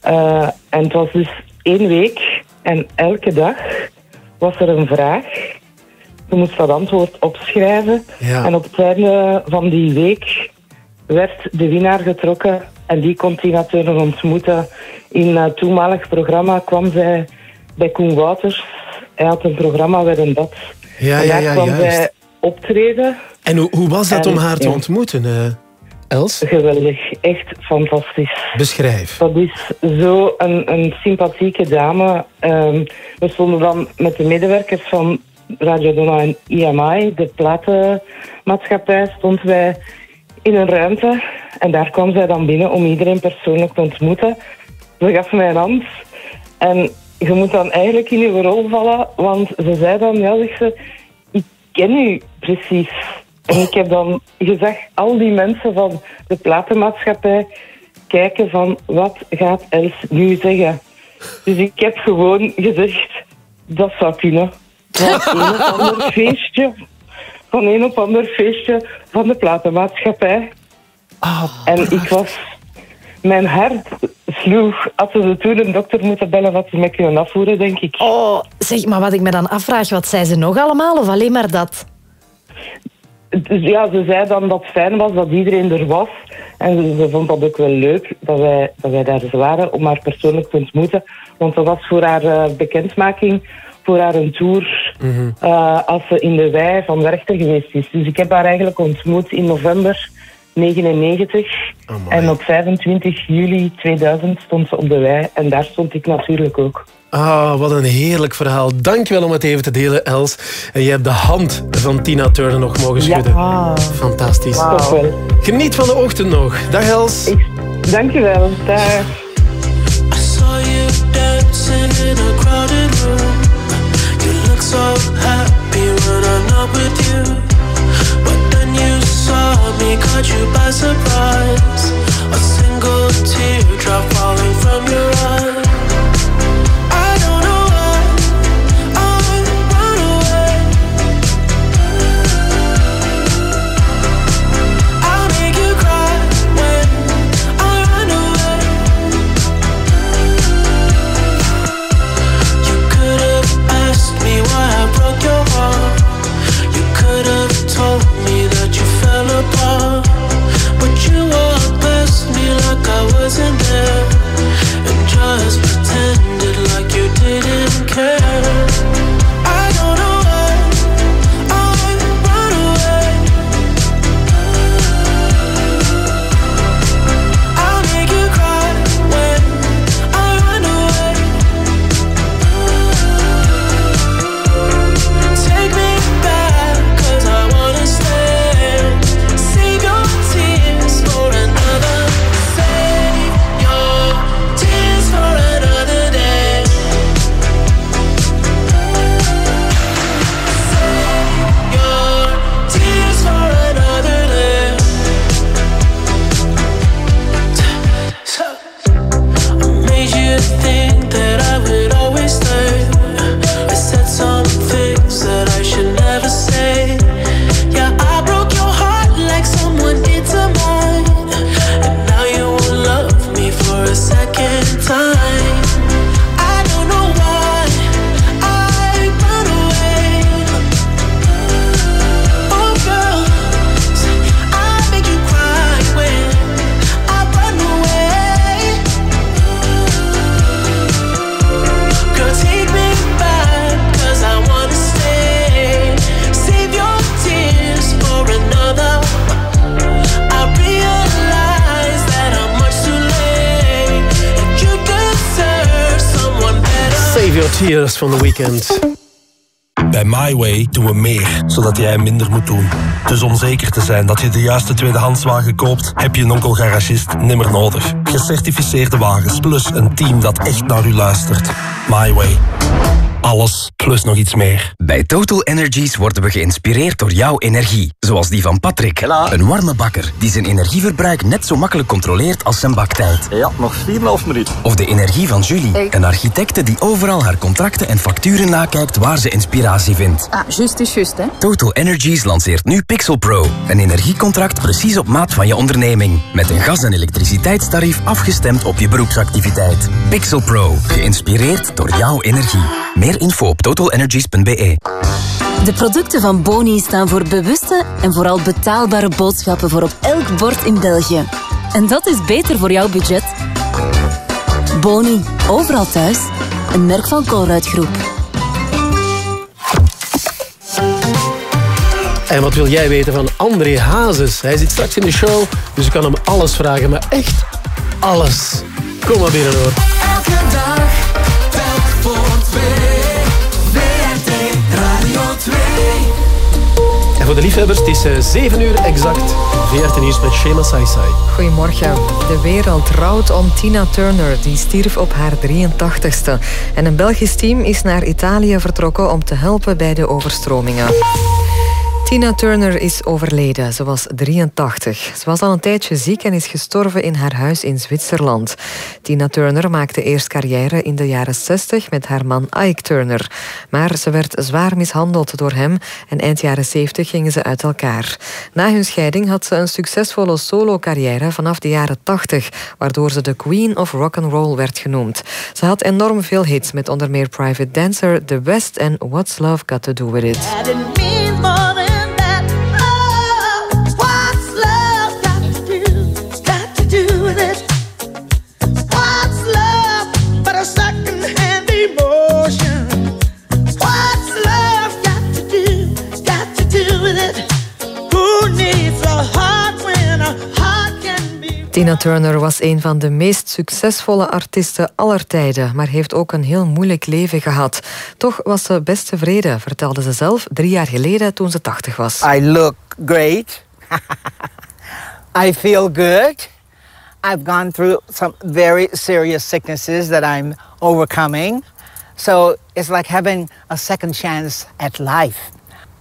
Eh, en het was dus één week en elke dag was er een vraag. Je moest dat antwoord opschrijven. Ja. En op het einde van die week werd de winnaar getrokken. En die kon Tina Turner ontmoeten. In het toenmalig programma kwam zij bij Koen Wouters. Hij had een programma waarin dat. Ja, ja, ja, kwam juist. optreden. En hoe, hoe was dat En, om haar te ontmoeten? eh? Els? Geweldig, echt fantastisch. Beschrijf. Dat is zo een, een sympathieke dame. Ehm, we stonden dan met de medewerkers van Radio Donna en IMI, de platenmaatschappij, stonden wij in een ruimte. En daar kwam zij dan binnen om iedereen persoonlijk te ontmoeten. Ze gaf mij een hand. En je moet dan eigenlijk in je rol vallen, want ze zei dan, ja, zegt ze, ik ken u precies. En ik heb dan gezegd, al die mensen van de platenmaatschappij kijken van, wat gaat Els nu zeggen? Dus ik heb gewoon gezegd, dat zou kunnen. Van een of ander feestje, van een of ander feestje van de platenmaatschappij. en ik was, mijn hart sloeg. Als ze toen een dokter moeten bellen, wat ze mij kunnen afvoeren, denk ik. Oh, zeg, maar wat ik me dan afvraag, wat zei ze nog allemaal? Of alleen maar dat? Dus ja, ze zei dan dat het fijn was dat iedereen er was. En ze, ze vond dat ook wel leuk dat wij, dat wij daar waren om haar persoonlijk te ontmoeten. Want dat was voor haar eh, bekendmaking, voor haar een tour eh, als ze in de wei van Werchter geweest is. Dus ik heb haar eigenlijk ontmoet in november 99. en op 25 juli 2000 stond ze op de wei. En daar stond ik natuurlijk ook. Ah, wat een heerlijk verhaal. Dankjewel om het even te delen, Els. En je hebt de hand van Tina Turner nog mogen schudden. Fantastisch. Toch wel. Geniet van de ochtend nog. Dag Els. Dankjewel. Dag. saw you dancing in a crowded room. You look so happy when I'm not with you. Saw me, caught you by surprise. A single teardrop falling from your eye. Tears van The Weeknd. Bij My Way doen we meer, zodat jij minder moet doen. Dus om zeker te zijn dat je de juiste tweedehandswagen koopt, heb je een onkel garagist nimmer nodig. Gecertificeerde wagens plus een team dat echt naar u luistert. My Way. Alles plus nog iets meer. Bij Total Energies worden we geïnspireerd door jouw energie. Zoals die van Patrick. Een warme bakker die zijn energieverbruik net zo makkelijk controleert als zijn baktijd. Ja, nog 4,5 minuut. Of de energie van Julie. Een architecte die overal haar contracten en facturen nakijkt waar ze inspiratie vindt. Ah, juist is juist, hè. Total Energies lanceert nu Pixel Pro. Een energiecontract precies op maat van je onderneming. Met een gas- en elektriciteitstarief afgestemd op je beroepsactiviteit. Pixel Pro. Geïnspireerd door jouw energie. Meer info op totalenergies.be. De producten van Boni staan voor bewuste en vooral betaalbare boodschappen voor op elk bord in België. En dat is beter voor jouw budget. Boni, overal thuis. Een merk van Colruyt Groep. En wat wil jij weten van André Hazes? Hij zit straks in de show, dus je kan hem alles vragen. Maar echt alles. Kom maar binnen hoor. Elke dag, telk voor twee. WRT Radio 2. En voor de liefhebbers, het is eh, 7 uur exact. VRT Nieuws met Shema Saisai. Goedemorgen. De wereld rouwt om Tina Turner, die stierf op haar 83ste. En een Belgisch team is naar Italië vertrokken om te helpen bij de overstromingen. Tina Turner is overleden. Ze was 83. Ze was al een tijdje ziek en is gestorven in haar huis in Zwitserland. Tina Turner maakte eerst carrière in de jaren 60 met haar man Ike Turner. Maar ze werd zwaar mishandeld door hem en eind jaren 70 gingen ze uit elkaar. Na hun scheiding had ze een succesvolle solo-carrière vanaf de jaren 80, waardoor ze de Queen of Rock'n'Roll werd genoemd. Ze had enorm veel hits met onder meer Private Dancer, The West en What's Love Got to Do With It. Tina Turner was een van de meest succesvolle artiesten aller tijden, maar heeft ook een heel moeilijk leven gehad. Toch was ze best tevreden, vertelde ze zelf drie jaar geleden toen ze 80 was. I look great. I feel good. I've gone through some very serious sicknesses that I'm overcoming. So it's like having a second chance at life.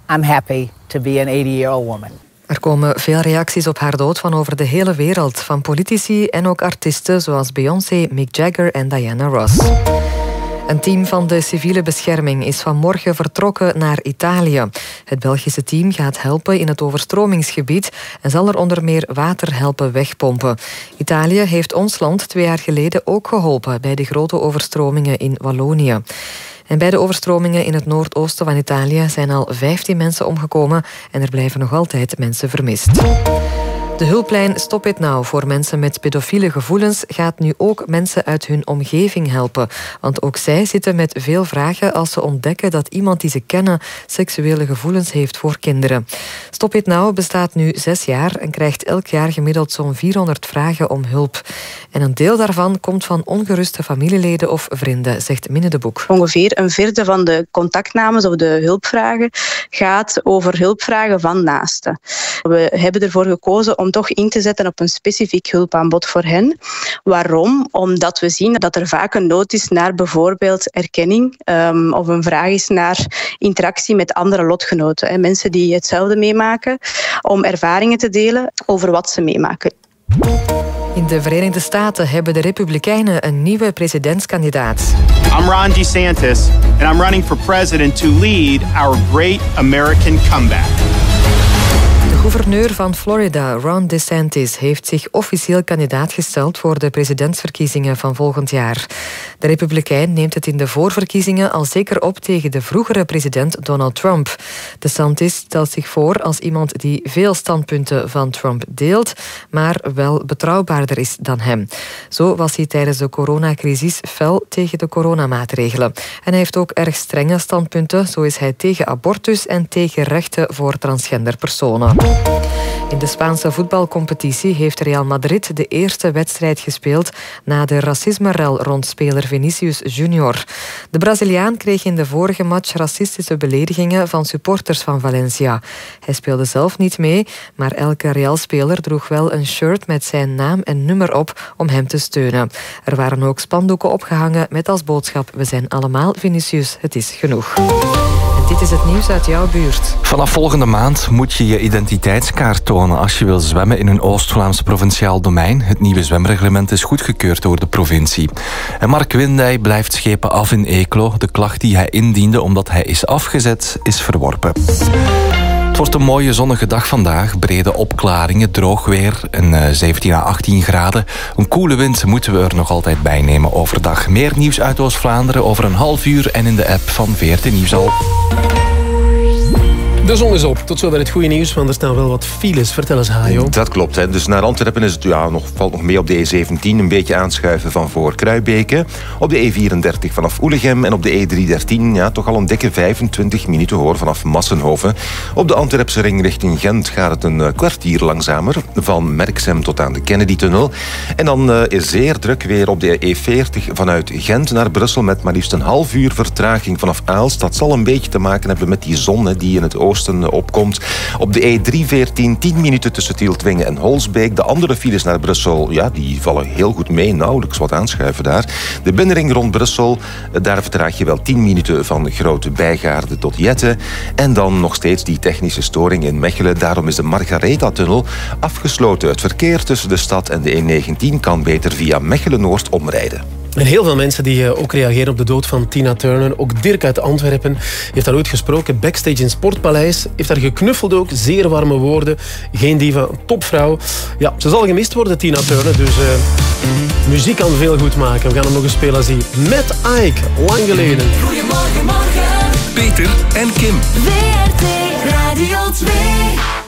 I'm happy to be an 80 year old woman. Er komen veel reacties op haar dood van over de hele wereld, van politici en ook artiesten zoals Beyoncé, Mick Jagger en Diana Ross. Een team van de civiele bescherming is vanmorgen vertrokken naar Italië. Het Belgische team gaat helpen in het overstromingsgebied en zal er onder meer water helpen wegpompen. Italië heeft ons land twee jaar geleden ook geholpen bij de grote overstromingen in Wallonië. En bij de overstromingen in het noordoosten van Italië zijn al 15 mensen omgekomen en er blijven nog altijd mensen vermist. De hulplijn Stop It Now voor mensen met pedofiele gevoelens gaat nu ook mensen uit hun omgeving helpen. Want ook zij zitten met veel vragen als ze ontdekken dat iemand die ze kennen seksuele gevoelens heeft voor kinderen. Stop It Now bestaat nu zes jaar en krijgt elk jaar gemiddeld zo'n 400 vragen om hulp. En een deel daarvan komt van ongeruste familieleden of vrienden, zegt Minne de Boek. Ongeveer een vierde van de contactnames of de hulpvragen gaat over hulpvragen van naasten. We hebben ervoor gekozen om toch in te zetten op een specifiek hulpaanbod voor hen. Waarom? Omdat we zien dat er vaak een nood is naar bijvoorbeeld erkenning ehm, of een vraag is naar interactie met andere lotgenoten. Hè, mensen die hetzelfde meemaken, om ervaringen te delen over wat ze meemaken. In de Verenigde Staten hebben de Republikeinen een nieuwe presidentskandidaat. I'm Ron DeSantis, and I'm running for president to lead our great American comeback. Gouverneur van Florida, Ron DeSantis, heeft zich officieel kandidaat gesteld voor de presidentsverkiezingen van volgend jaar. De Republikein neemt het in de voorverkiezingen al zeker op tegen de vroegere president Donald Trump. DeSantis stelt zich voor als iemand die veel standpunten van Trump deelt, maar wel betrouwbaarder is dan hem. Zo was hij tijdens de coronacrisis fel tegen de coronamaatregelen. En hij heeft ook erg strenge standpunten, zo is hij tegen abortus en tegen rechten voor transgender personen. In de Spaanse voetbalcompetitie heeft Real Madrid de eerste wedstrijd gespeeld na de racisme-rel rond speler Vinicius Junior. De Braziliaan kreeg in de vorige match racistische beledigingen van supporters van Valencia. Hij speelde zelf niet mee, maar elke Real-speler droeg wel een shirt met zijn naam en nummer op om hem te steunen. Er waren ook spandoeken opgehangen met als boodschap: We zijn allemaal Vinicius, het is genoeg. Dit is het nieuws uit jouw buurt. Vanaf volgende maand moet je je identiteitskaart tonen als je wil zwemmen in een Oost-Vlaams provinciaal domein. Het nieuwe zwemreglement is goedgekeurd door de provincie. En Mark Windij blijft schepen af in Eeklo. De klacht die hij indiende omdat hij is afgezet, is verworpen. Wordt een mooie zonnige dag vandaag. Brede opklaringen, droog weer en eh, 17 à 18 graden. Een koele wind moeten we er nog altijd bij nemen overdag. Meer nieuws uit Oost-Vlaanderen over een half uur en in de app van VRT Nieuws al. De zon is op. Tot zover het goede nieuws, want er staan wel wat files. Vertel eens, Hajo. Dat klopt. Hè. Dus naar Antwerpen is het, ja, nog, valt nog mee op de E17. Een beetje aanschuiven van voor Kruibeke. Op de E34 vanaf Oelegem. En op de E313 ja, toch al een dikke 25 minuten hoor vanaf Massenhoven. Op de Antwerpse ring richting Gent gaat het een eh, kwartier langzamer. Van Merksem tot aan de Kennedy-tunnel. En dan eh, is zeer druk weer op de E40 vanuit Gent naar Brussel. Met maar liefst een half uur vertraging vanaf Aalst. Dat zal een beetje te maken hebben met die zon hè, die in het oosten opkomt. Op de E314 10 minuten tussen Tieltwingen en Holsbeek. De andere files naar Brussel, ja, die vallen heel goed mee. Nauwelijks wat aanschuiven daar. De binnenring rond Brussel, eh, daar vertraag je wel 10 minuten van Grote Bijgaarde tot Jette. En dan nog steeds die technische storing in Mechelen. Daarom is de Margaretha-tunnel afgesloten. Het verkeer tussen de stad en de E19 kan beter via Mechelen-Noord omrijden. En heel veel mensen die eh, ook reageren op de dood van Tina Turner. Ook Dirk uit Antwerpen heeft daar ooit gesproken. Backstage in Sportpaleis. Heeft daar geknuffeld ook. Zeer warme woorden. Geen diva, een topvrouw. Ja, ze zal gemist worden, Tina Turner. Dus eh, muziek kan veel goed maken. We gaan hem nog eens spelen als hij met Ike. Lang geleden. Goedemorgen, morgen. Peter en Kim. WRT Radio 2.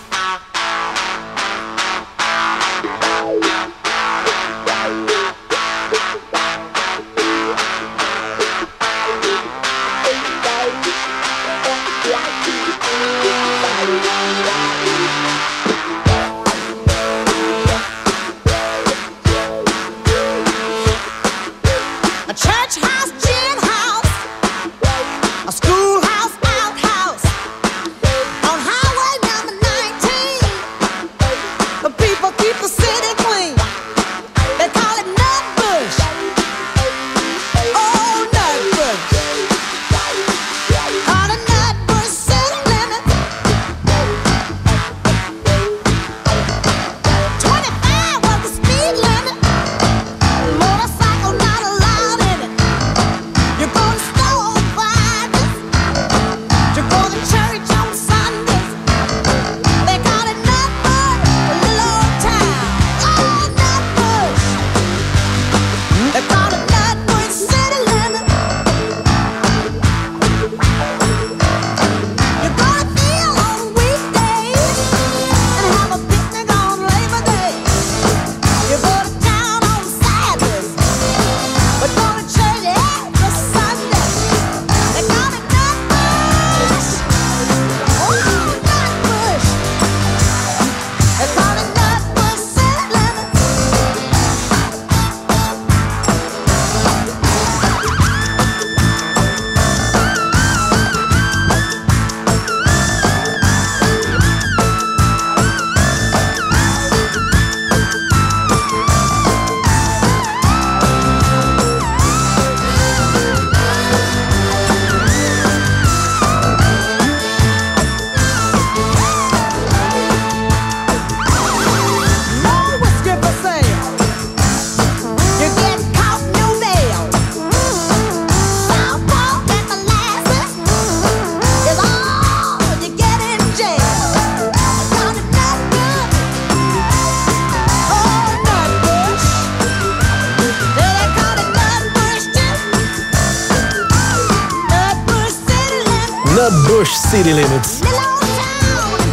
City Limits.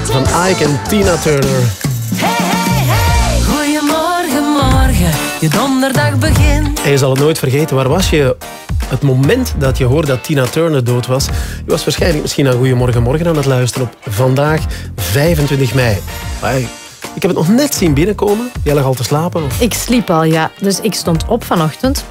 Van Ike en Tina Turner. Goedemorgen, morgen. Je donderdag begint. En je zal het nooit vergeten, waar was je het moment dat je hoorde dat Tina Turner dood was? Je was waarschijnlijk misschien aan Goedemorgen Morgen aan het luisteren op vandaag 25 mei. Maar ik heb het nog net zien binnenkomen. Jij lag al te slapen? Of? Ik sliep al, ja. Dus ik stond op vanochtend.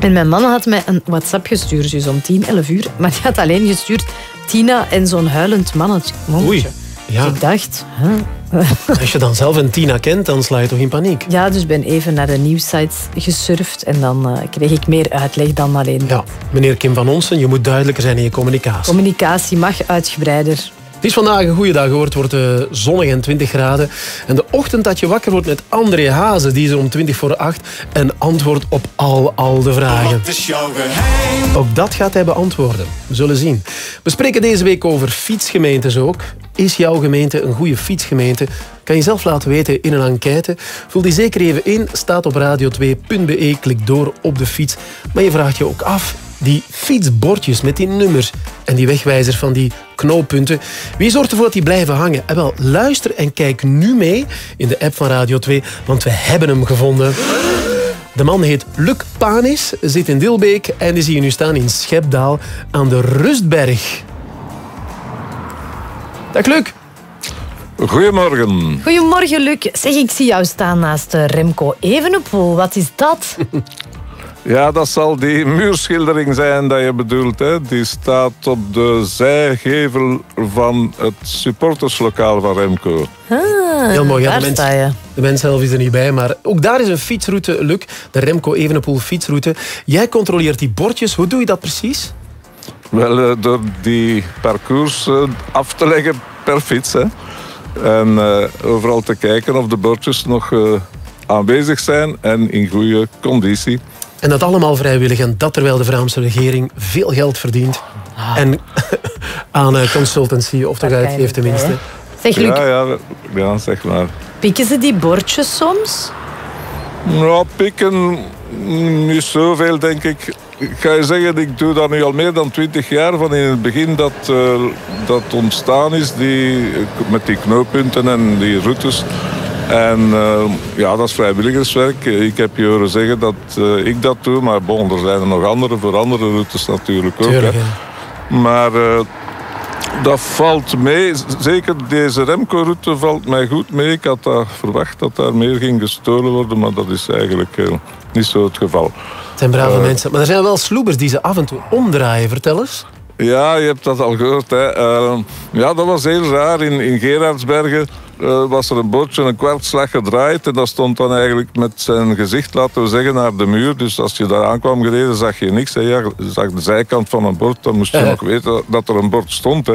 En mijn man had mij een WhatsApp gestuurd, dus om 10, 11 uur. Maar die had alleen gestuurd Tina en zo'n huilend mannetje. Oei, ja. Dus ik dacht... Huh? Als je dan zelf een Tina kent, dan sla je toch in paniek? Ja, dus ben even naar de nieuwsites gesurfd en dan eh, kreeg ik meer uitleg dan alleen Ja, meneer Kim van Onsen, je moet duidelijker zijn in je communicatie. Communicatie mag uitgebreider. Het is vandaag een goede dag, hoor. Het wordt eh, zonnig en 20 graden. En de ochtend dat je wakker wordt met André Hazen, die is om 20 voor 8 en antwoordt op al, al de vragen. Wat is jouw geheim? Ook dat gaat hij beantwoorden. We zullen zien. We spreken deze week over fietsgemeentes ook. Is jouw gemeente een goede fietsgemeente? Kan je zelf laten weten in een enquête. Vul die zeker even in. Staat op radio2.be. Klik door op de fiets. Maar je vraagt je ook af, Die fietsbordjes met die nummers en die wegwijzer van die knooppunten. Wie zorgt ervoor dat die blijven hangen? En wel, luister en kijk nu mee in de app van Radio 2, want we hebben hem gevonden. De man heet Luc Panis, zit in Dilbeek en die zie je nu staan in Schepdaal aan de Rustberg. Dag Luc. Goedemorgen. Goedemorgen, Luc. Zeg, ik zie jou staan naast eh, Remco Evenepoel. Wat is dat? Ja, dat zal die muurschildering zijn dat je bedoelt. Hè. Die staat op de zijgevel van het supporterslokaal van Remco. Ah, Heel mooi. Ja, daar de, mens, sta je. de mens zelf is er niet bij, maar ook daar is een fietsroute, Luc. De Remco Evenepoel fietsroute. Jij controleert die bordjes. Hoe doe je dat precies? Wel, eh, door die parcours eh, af te leggen per fiets. Hè. En eh, overal te kijken of de bordjes nog eh, aanwezig zijn en in goede conditie. En dat allemaal vrijwillig. En dat terwijl de Vlaamse regering veel geld verdient. En aan eh, consultancy, of toch uitgeeft tenminste. Zeg, Luc, Ja, ja, ja, zeg maar. pikken ze die bordjes soms? Nou, pikken niet zoveel, denk ik. Ik ga je zeggen, ik doe dat nu al meer dan twintig jaar. Van in het begin dat eh, dat ontstaan is, die, met die knooppunten en die routes. En eh, ja, dat is vrijwilligerswerk. Ik heb je horen zeggen dat eh, ik dat doe. Maar bon, er zijn er nog andere voor andere routes natuurlijk ook. Tuurlijk, hè. Maar eh, dat valt mee. Zeker deze Remco-route valt mij goed mee. Ik had daar verwacht dat daar meer ging gestolen worden, maar dat is eigenlijk niet zo het geval. Het zijn brave mensen. Maar er zijn wel sloebers die ze af en toe omdraaien. Vertel eens. Ja, je hebt dat al gehoord. Hè. Ja, dat was heel raar. In, in Gerardsbergen was er een bootje een kwartslag gedraaid. En dat stond dan eigenlijk met zijn gezicht, laten we zeggen, naar de muur. Dus als je daar aankwam gereden, zag je niks. Hè. Je zag de zijkant van een bord. Dan moest je Ja. nog weten dat er een bord stond. Hè.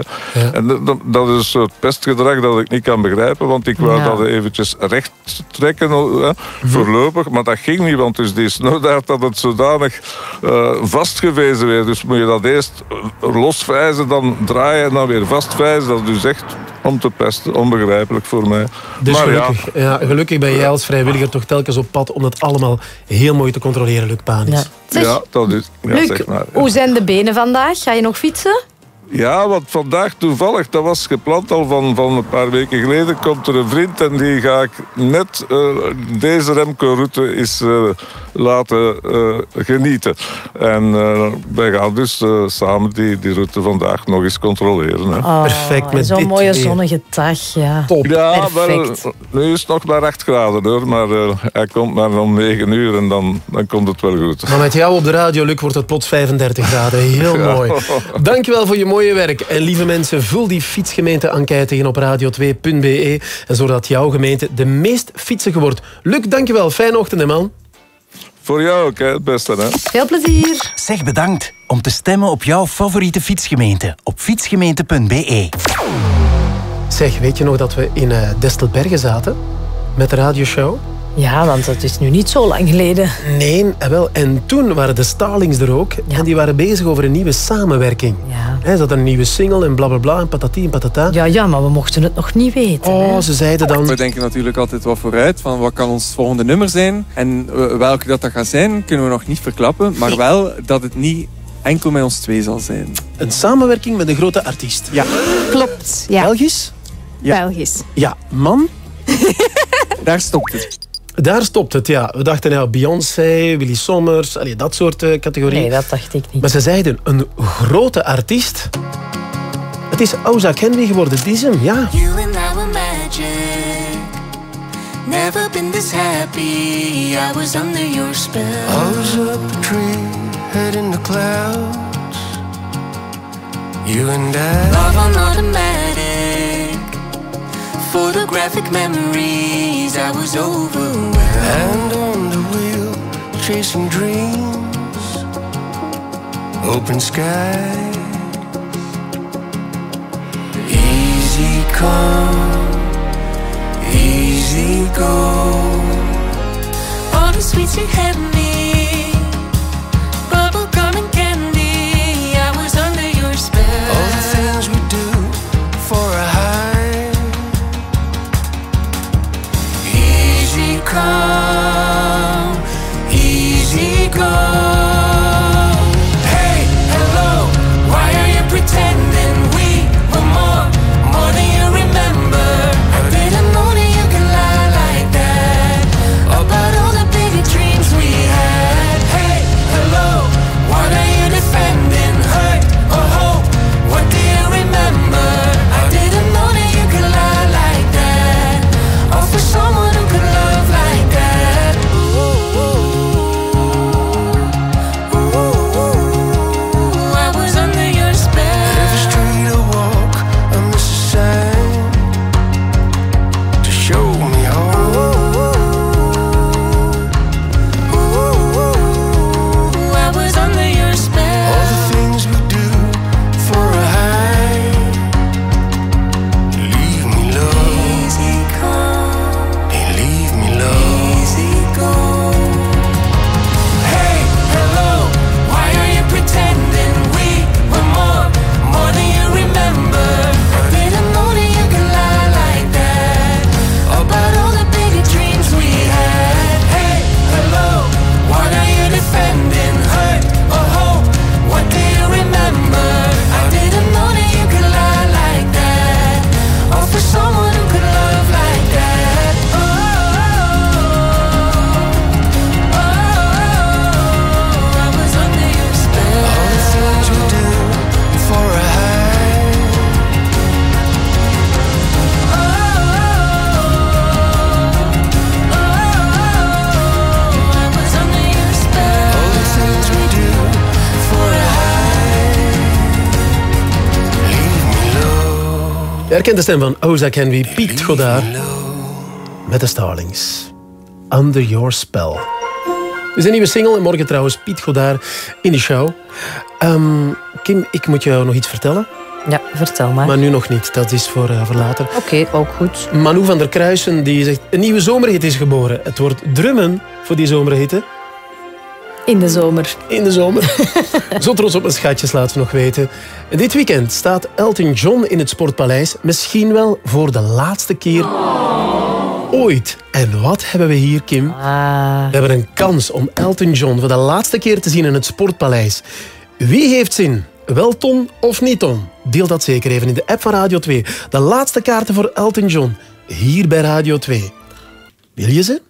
En dat- dat, dat is een soort pestgedrag dat ik niet kan begrijpen. Want ik wou Ja. dat eventjes recht trekken, hè, voorlopig. Maar dat ging niet, want dus die snowdaard had het zodanig eh, vastgewezen weer. Dus moet je dat eerst eh, losvijzen, dan draaien en dan weer vastvijzen. Dat is dus echt om te pesten. Onbegrijpelijk voor mij. Dus maar ja, gelukkig, ja. gelukkig ben jij als vrijwilliger toch telkens op pad om dat allemaal heel mooi te controleren, Luc Panis. Zeg, ja, dat is... Ja, Luc, zeg maar. hoe zijn de benen vandaag? Ga je nog fietsen? Ja, want vandaag toevallig, dat was gepland al van, van een paar weken geleden, komt er een vriend en die ga ik net eh, deze Remco-route eens eh, laten eh, genieten. En eh, wij gaan dus eh, samen die, die route vandaag nog eens controleren. Hè. Oh, Perfect, met Zo'n dit mooie weer. zonnige dag, ja. Ja, Perfect. nu is het nog maar 8 graden hoor, maar eh, hij komt maar om 9 uur en dan, dan komt het wel goed. Maar met jou op de radio, Luc, wordt het plots 35 graden. Heel Ja. mooi. Dankjewel voor je mooie werk. En lieve mensen, vul die fietsgemeente-enquête in op radio2.be. En zodat jouw gemeente de meest fietsige wordt. Luc, dankjewel. Fijne ochtend, hè, man. Voor jou ook, hè, het beste hè. Veel plezier. Zeg bedankt om te stemmen op jouw favoriete fietsgemeente op fietsgemeente.be. Zeg, weet je nog dat we in eh Destelbergen zaten? Met de radioshow? Ja, want dat is nu niet zo lang geleden. Nee, eh, wel. En toen waren de Starlings er ook. En die waren bezig over een nieuwe samenwerking. Ja. Hè, ze hadden een nieuwe single en blablabla en patati en patata. Ja, ja, maar we mochten het nog niet weten. Oh, ze zeiden dan... We denken natuurlijk altijd wat vooruit, van wat kan ons volgende nummer zijn. En eh, welke dat, dat gaat zijn, kunnen we nog niet verklappen. Maar wel dat het niet enkel met ons twee zal zijn. Een samenwerking met een grote artiest. Ja. Klopt, ja. Belgisch? Belgisch. Ja, man. Daar stopt het. Daar stopt het, ja. We dachten, ja, Beyoncé, Willy Sommers, allee, dat soort eh, categorieën. Nee, dat dacht ik niet. Maar ze zeiden, een grote artiest. Het is Ozak Henry geworden, het is hem, ja. You and I were magic. Never been this happy. I was under your spell. I was up a tree, head in the clouds. You and I. Love on automatic. Photographic memories. I was overwhelmed. Hand on the wheel, chasing dreams. Open sky. Easy come, easy go. All the sweets you had me. Come, Je herkent de stem van Ozak Henry, Piet Godard. Met de Starlings. Under Your Spell. Het is een nieuwe single en morgen trouwens Piet Godard in de show. Ehm, Kim, ik moet jou nog iets vertellen. Ja, vertel maar. Maar nu nog niet, dat is voor, eh, voor later. Oké, ook goed. Manu van der Kruisen die zegt... Een nieuwe zomerhit is geboren. Het wordt drummen voor die zomerhitte. In de zomer. In de zomer. Zo trots op mijn schatjes, laten we nog weten. En dit weekend staat Elton John in het Sportpaleis. Misschien wel voor de laatste keer ooit. En wat hebben we hier, Kim? We hebben een kans om Elton John voor de laatste keer te zien in het Sportpaleis. Wie heeft zin? Wel Tom of niet Tom? Deel dat zeker even in de app van Radio 2. De laatste kaarten voor Elton John. Hier bij Radio 2. Wil je ze?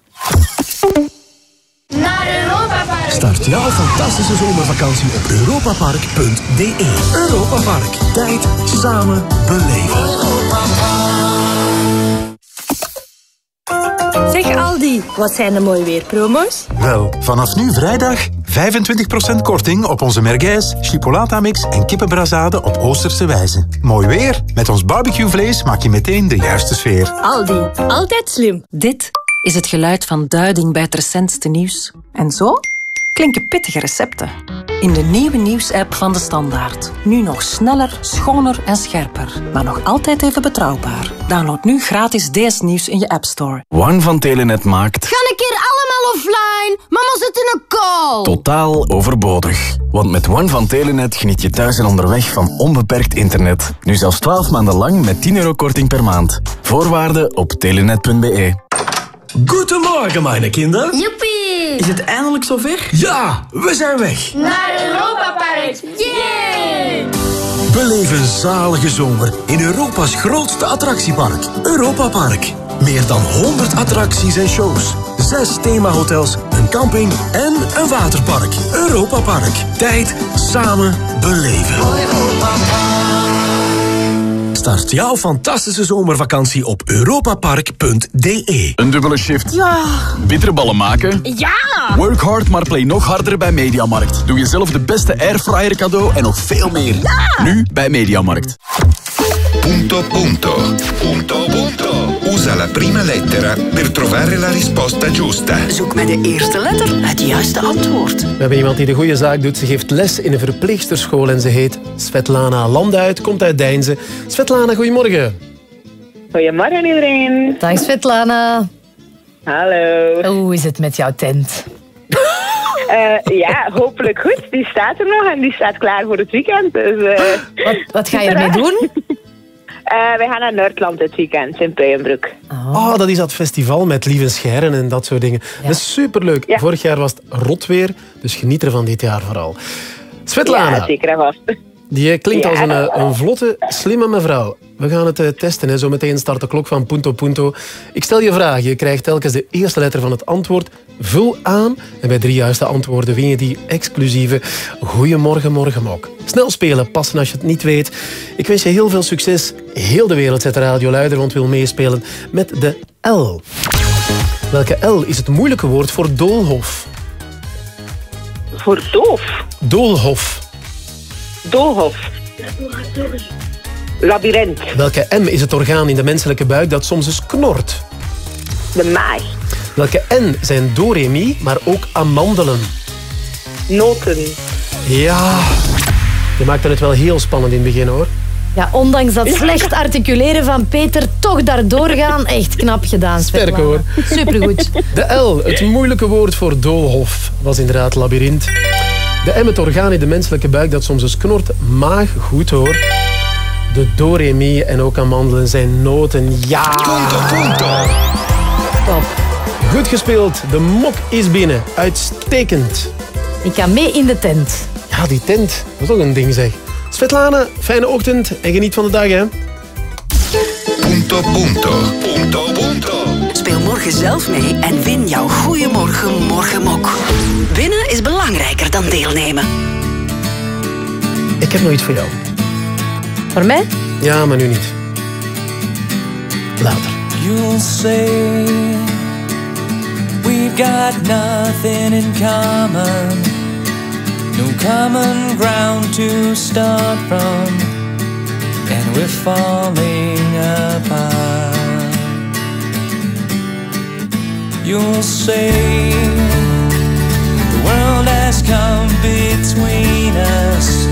Start jouw fantastische zomervakantie op europapark.de. Europa Park. Tijd samen beleven. Zeg Aldi, wat zijn de mooi weerpromo's? Wel, vanaf nu vrijdag 25% korting op onze merguez, chipolata-mix en kippenbrazade op Oosterse wijze. Mooi weer? Met ons barbecuevlees maak je meteen de juiste sfeer. Aldi, altijd slim. Dit is het geluid van duiding bij het recentste nieuws. En zo klinken pittige recepten. In de nieuwe nieuwsapp van De Standaard. Nu nog sneller, schoner en scherper. Maar nog altijd even betrouwbaar. Download nu gratis DS Nieuws in je App Store. One van Telenet maakt Ga een keer allemaal offline. Mama zit in een call. totaal overbodig. Want met One van Telenet geniet je thuis en onderweg van onbeperkt internet. Nu zelfs 12 maanden lang met 10 euro korting per maand. Voorwaarden op telenet.be. Goedemorgen, mijn kinderen. Joepie. Is het eindelijk zover? Ja, we zijn weg. Naar Europa Park. Yay! Beleef een zalige zomer in Europa's grootste attractiepark, Europa Park. Meer dan 100 attracties en shows. Zes themahotels, een camping en een waterpark. Europa Park. Tijd samen beleven. Start jouw fantastische zomervakantie op europapark.de. Een dubbele shift. Ja. Bitterballen maken? Ja. Work hard, maar play nog harder bij Mediamarkt. Doe jezelf de beste airfryer cadeau en nog veel meer. Nu bij Mediamarkt. Punto punto. Punto punto. Usa la prima lettera per trovare la risposta giusta. Zoek met de eerste letter het juiste antwoord. We hebben iemand die de goede zaak doet. Ze geeft les in een verpleegsterschool en ze heet Svetlana Landuit, komt uit Deinze. Svetlana, goedemorgen. Goedemorgen iedereen. Dag Svetlana. Hallo. Hoe is het met jouw tent? Eh, ja, hopelijk goed. Die staat er nog en die staat klaar voor het weekend. Dus, eh, Wat, wat ga je ermee doen? Eh, wij gaan naar Noordland dit weekend, in Puienbroek. Oh, dat is dat festival met lieve scheren en dat soort dingen. Dat is superleuk. Vorig jaar was het rot weer, dus geniet ervan dit jaar vooral. Svetlana, Ja, zeker en vast. Die eh, klinkt als een, eh, een vlotte, slimme mevrouw. We gaan het eh, testen. Hè. Zometeen start de klok van Punto Punto. Ik stel je vraag. Je krijgt telkens de eerste letter van het antwoord. Vul aan. En bij drie juiste antwoorden win je die exclusieve Goeiemorgen Morgenmok. Snel spelen, passen als je het niet weet. Ik wens je heel veel succes. Heel de wereld zet de radio luider, want wil meespelen met de L. Welke L is het moeilijke woord voor doolhof? Voor doof? Doolhof. Doolhof. Labyrinth. Welke M is het orgaan in de menselijke buik dat soms eens knort? De maag. Welke N zijn doremi, maar ook amandelen? Noten. Ja, je maakte het wel heel spannend in het begin hoor. Ja, ondanks dat slecht articuleren van Peter, toch daardoor gaan. Echt knap gedaan, Sterk Svetlana. hoor. Supergoed. De L, het moeilijke woord voor doolhof, was inderdaad labyrint. De M, het orgaan in de menselijke buik dat soms eens knort. Maag, goed hoor. De doremi en ook amandelen zijn noten. Ja! Top. Goed gespeeld. De mok is binnen. Uitstekend. Ik ga mee in de tent. Ja, die tent. Dat is ook een ding zeg. Svetlana, fijne ochtend en geniet van de dag hè. Punto punto. Punto punto. Morgen zelf mee en win jouw Goeiemorgen Morgenmok. Winnen is belangrijker dan deelnemen. Ik heb nog iets voor jou. Voor mij? Ja, maar nu niet. Later. You'll say we've got nothing in common, no common ground to start from. And we're falling apart. You'll say the world has come between us.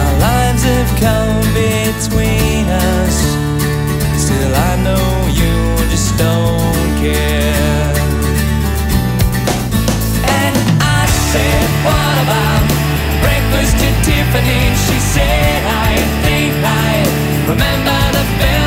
Our lives have come between us. Still, I know you just don't care. And I said, What about breakfast at Tiffany? She said, I think I remember the film,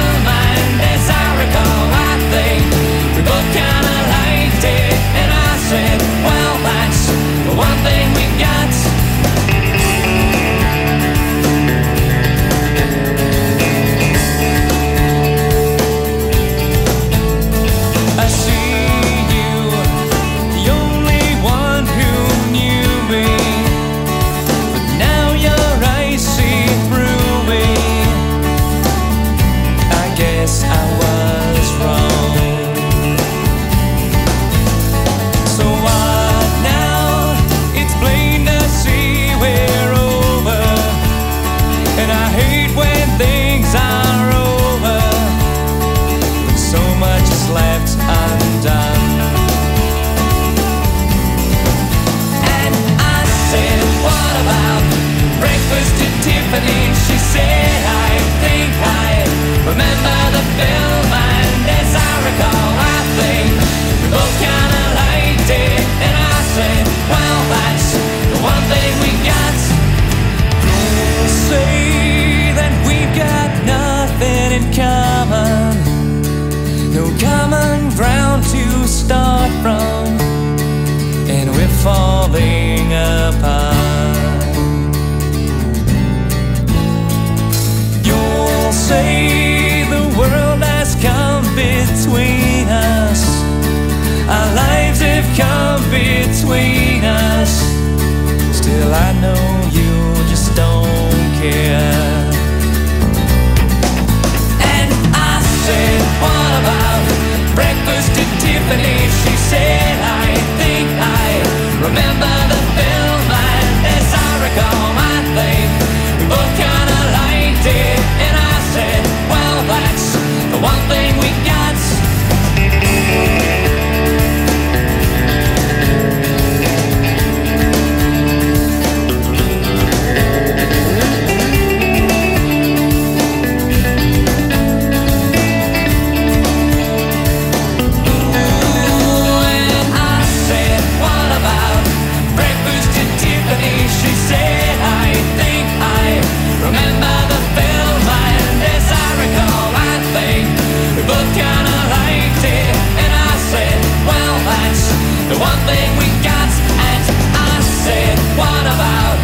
one thing we got. And I said, What about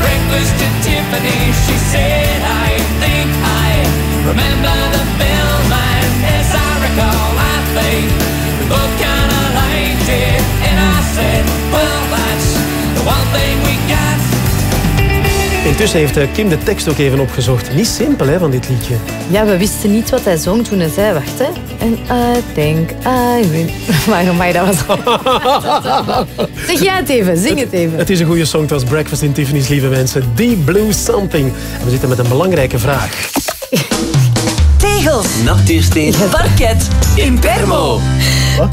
breakfast at Tiffany? She said, I think I remember the Intussen heeft eh, Kim de tekst ook even opgezocht. Niet simpel hè, van dit liedje. Ja, we wisten niet wat hij zong toen hij zei, wacht hè. En I think I win. Maar, maar dat was... zeg jij het even, zing het even. Het is een goede song, het was Breakfast in Tiffany's, lieve mensen. Deep Blue Something. En we zitten met een belangrijke vraag. Tegels. Natuursteen. Parket. Impermo.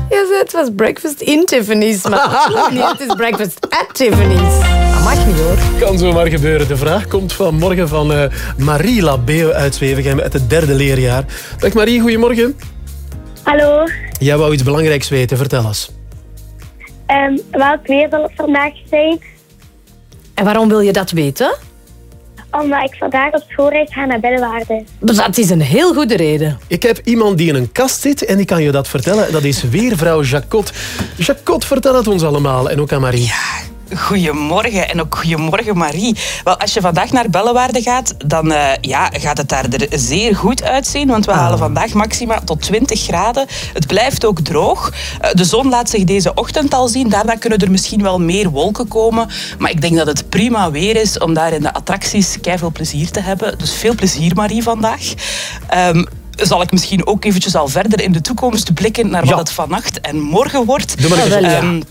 Je zei het was breakfast in Tiffany's, maar nee, het is breakfast at Tiffany's. Dat mag niet hoor. Kan zomaar gebeuren. De vraag komt vanmorgen van eh, Marie Labeo uit Zwevegem uit het derde leerjaar. Dag Marie, goedemorgen. Hallo, Jij wou iets belangrijks weten, vertel eens. Ehm welk weer zal het vandaag zijn? En waarom wil je dat weten? Omdat ik vandaag op schoolreis ga naar Bellewaarde. Dat is een heel goede reden. Ik heb iemand die in een kast zit en die kan je dat vertellen. Dat is weervrouw Jacot. Jacot, vertel het ons allemaal en ook aan Marie. Goedemorgen en ook goedemorgen Marie. Wel, als je vandaag naar Bellewaarde gaat, dan eh, ja, gaat het daar er zeer goed uitzien. Want we halen vandaag maxima tot 20 graden. Het blijft ook droog. Eh, de zon laat zich deze ochtend al zien. Daarna kunnen er misschien wel meer wolken komen. Maar ik denk dat het prima weer is om daar in de attracties veel plezier te hebben. Dus veel plezier Marie vandaag. Ehm, zal ik misschien ook eventjes al verder in de toekomst blikken naar wat het vannacht en morgen wordt. Doe maar even. Ehm,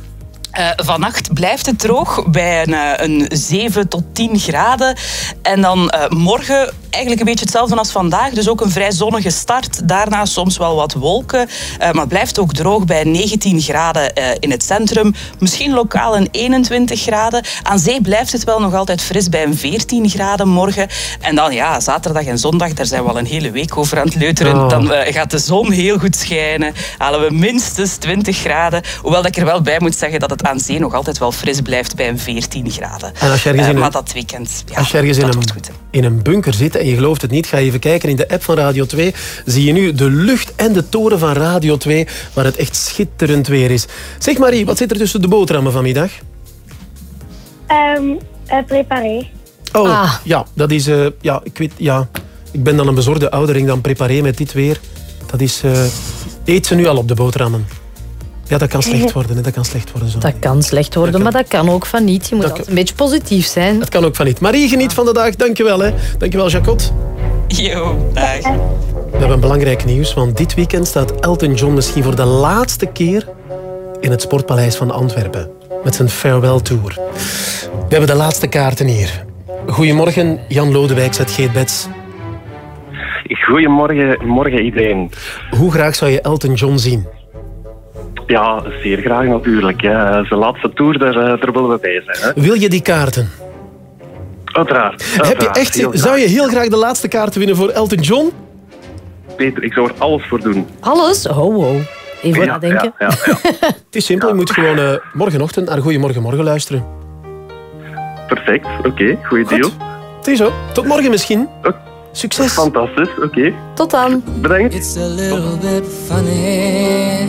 Eh, vannacht blijft het droog bij een, eh, een 7 tot 10 graden. En dan eh, morgen eigenlijk een beetje hetzelfde als vandaag. Dus ook een vrij zonnige start. Daarna soms wel wat wolken. Maar het blijft ook droog bij 19 graden in het centrum. Misschien lokaal een 21 graden. Aan zee blijft het wel nog altijd fris bij een 14 graden morgen. En dan ja, zaterdag en zondag, daar zijn we al een hele week over aan het leuteren. Oh. Dan gaat de zon heel goed schijnen. Halen we minstens 20 graden. Hoewel dat ik er wel bij moet zeggen dat het aan zee nog altijd wel fris blijft bij een 14 graden. En als je ergens Eh, in een- maar dat weekend, ja, Als je ergens in dat een, wordt goed. in een bunker zit en je gelooft het niet, ga je even kijken in de app van Radio 2. Zie je nu de lucht en de toren van Radio 2, waar het echt schitterend weer is. Zeg Marie, wat zit er tussen de boterhammen vanmiddag? Ehm eh, préparé. Oh, ja, dat is... eh, ja, ik weet... Ja, ik ben dan een bezorgde oudering, dan preparé met dit weer. Dat is... eh, eet ze nu al op de boterhammen? Ja, dat kan slecht worden. Hè. Dat kan slecht worden. Zo. Dat kan slecht worden, maar dat kan ook van niet. Je moet altijd een beetje positief zijn. Dat kan ook van niet. Marie, geniet van de dag. Dankjewel. Hè. Dankjewel, Jacot. Yo, dag. We hebben belangrijk nieuws, want dit weekend staat Elton John misschien voor de laatste keer in het Sportpaleis van Antwerpen. Met zijn farewell tour. We hebben de laatste kaarten hier. Goedemorgen, Jan Lodewijk zet Geet Bets. Goedemorgen morgen iedereen. Hoe graag zou je Elton John zien? Ja, zeer graag natuurlijk. Ja. Zijn laatste tour, daar, eh, daar willen we bij zijn. Hè. Wil je die kaarten? Uiteraard. Heb je echt, Heel zou je heel graag de laatste kaarten winnen voor Elton John? Peter, ik zou er alles voor doen. Alles? Oh, wow. Even Ja, nadenken. ja, ja, ja. Het is simpel, je moet gewoon eh, morgenochtend naar Goedemorgen Morgen luisteren. Perfect, oké. Goeie deal. Het is zo. Tot morgen misschien. Succes. Fantastisch, oké. Tot dan. Bedankt. It's a little bit funny,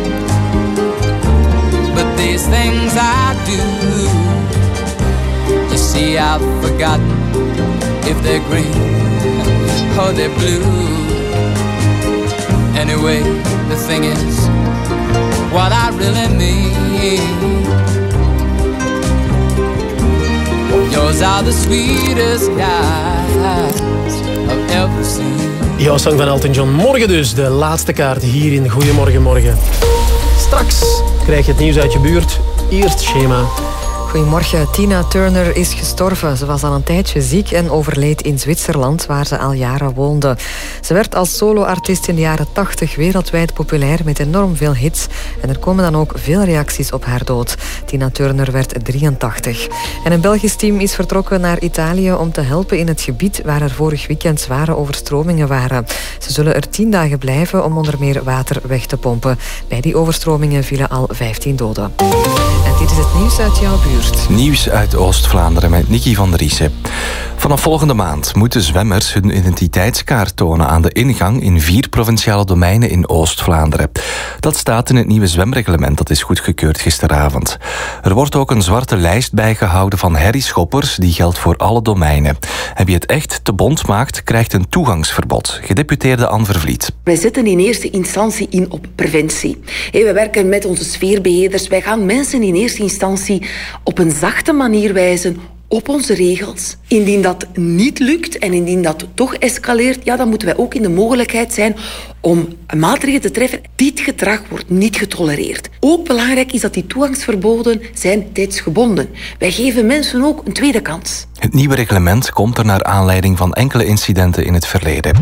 these things I do. You see, I've forgotten if they're green or they're blue. Anyway, the thing is, what I really mean. Yours are the sweetest eyes I've ever seen. Jouw song van Elton John. Morgen dus de laatste kaart hier in Goedemorgen Morgen. Straks krijg je het nieuws uit je buurt. Eerst schema. Goedemorgen. Tina Turner is gestorven. Ze was al een tijdje ziek en overleed in Zwitserland, waar ze al jaren woonde. Ze werd als soloartiest in de jaren 80 wereldwijd populair met enorm veel hits. En er komen dan ook veel reacties op haar dood. Tina Turner werd 83. En een Belgisch team is vertrokken naar Italië om te helpen in het gebied waar er vorig weekend zware overstromingen waren. Ze zullen er tien dagen blijven om onder meer water weg te pompen. Bij die overstromingen vielen al 15 doden. En dit is het nieuws uit jouw buurt. Nieuws uit Oost-Vlaanderen met Nicky van der Riesen. Vanaf volgende maand moeten zwemmers hun identiteitskaart tonen aan de ingang in vier provinciale domeinen in Oost-Vlaanderen. Dat staat in het nieuwe zwemreglement dat is goedgekeurd gisteravond. Er wordt ook een zwarte lijst bijgehouden van herrieschoppers die geldt voor alle domeinen. En wie het echt te bond maakt, krijgt een toegangsverbod. Gedeputeerde Anne Vervliet. Wij zetten in eerste instantie in op preventie. We werken met onze sfeerbeheerders. Wij gaan mensen in eerste instantie op een zachte manier wijzen op onze regels. Indien dat niet lukt en indien dat toch escaleert, ja, dan moeten wij ook in de mogelijkheid zijn om maatregelen te treffen. Dit gedrag wordt niet getolereerd. Ook belangrijk is dat die toegangsverboden zijn tijdsgebonden. Wij geven mensen ook een tweede kans. Het nieuwe reglement komt er naar aanleiding van enkele incidenten in het verleden.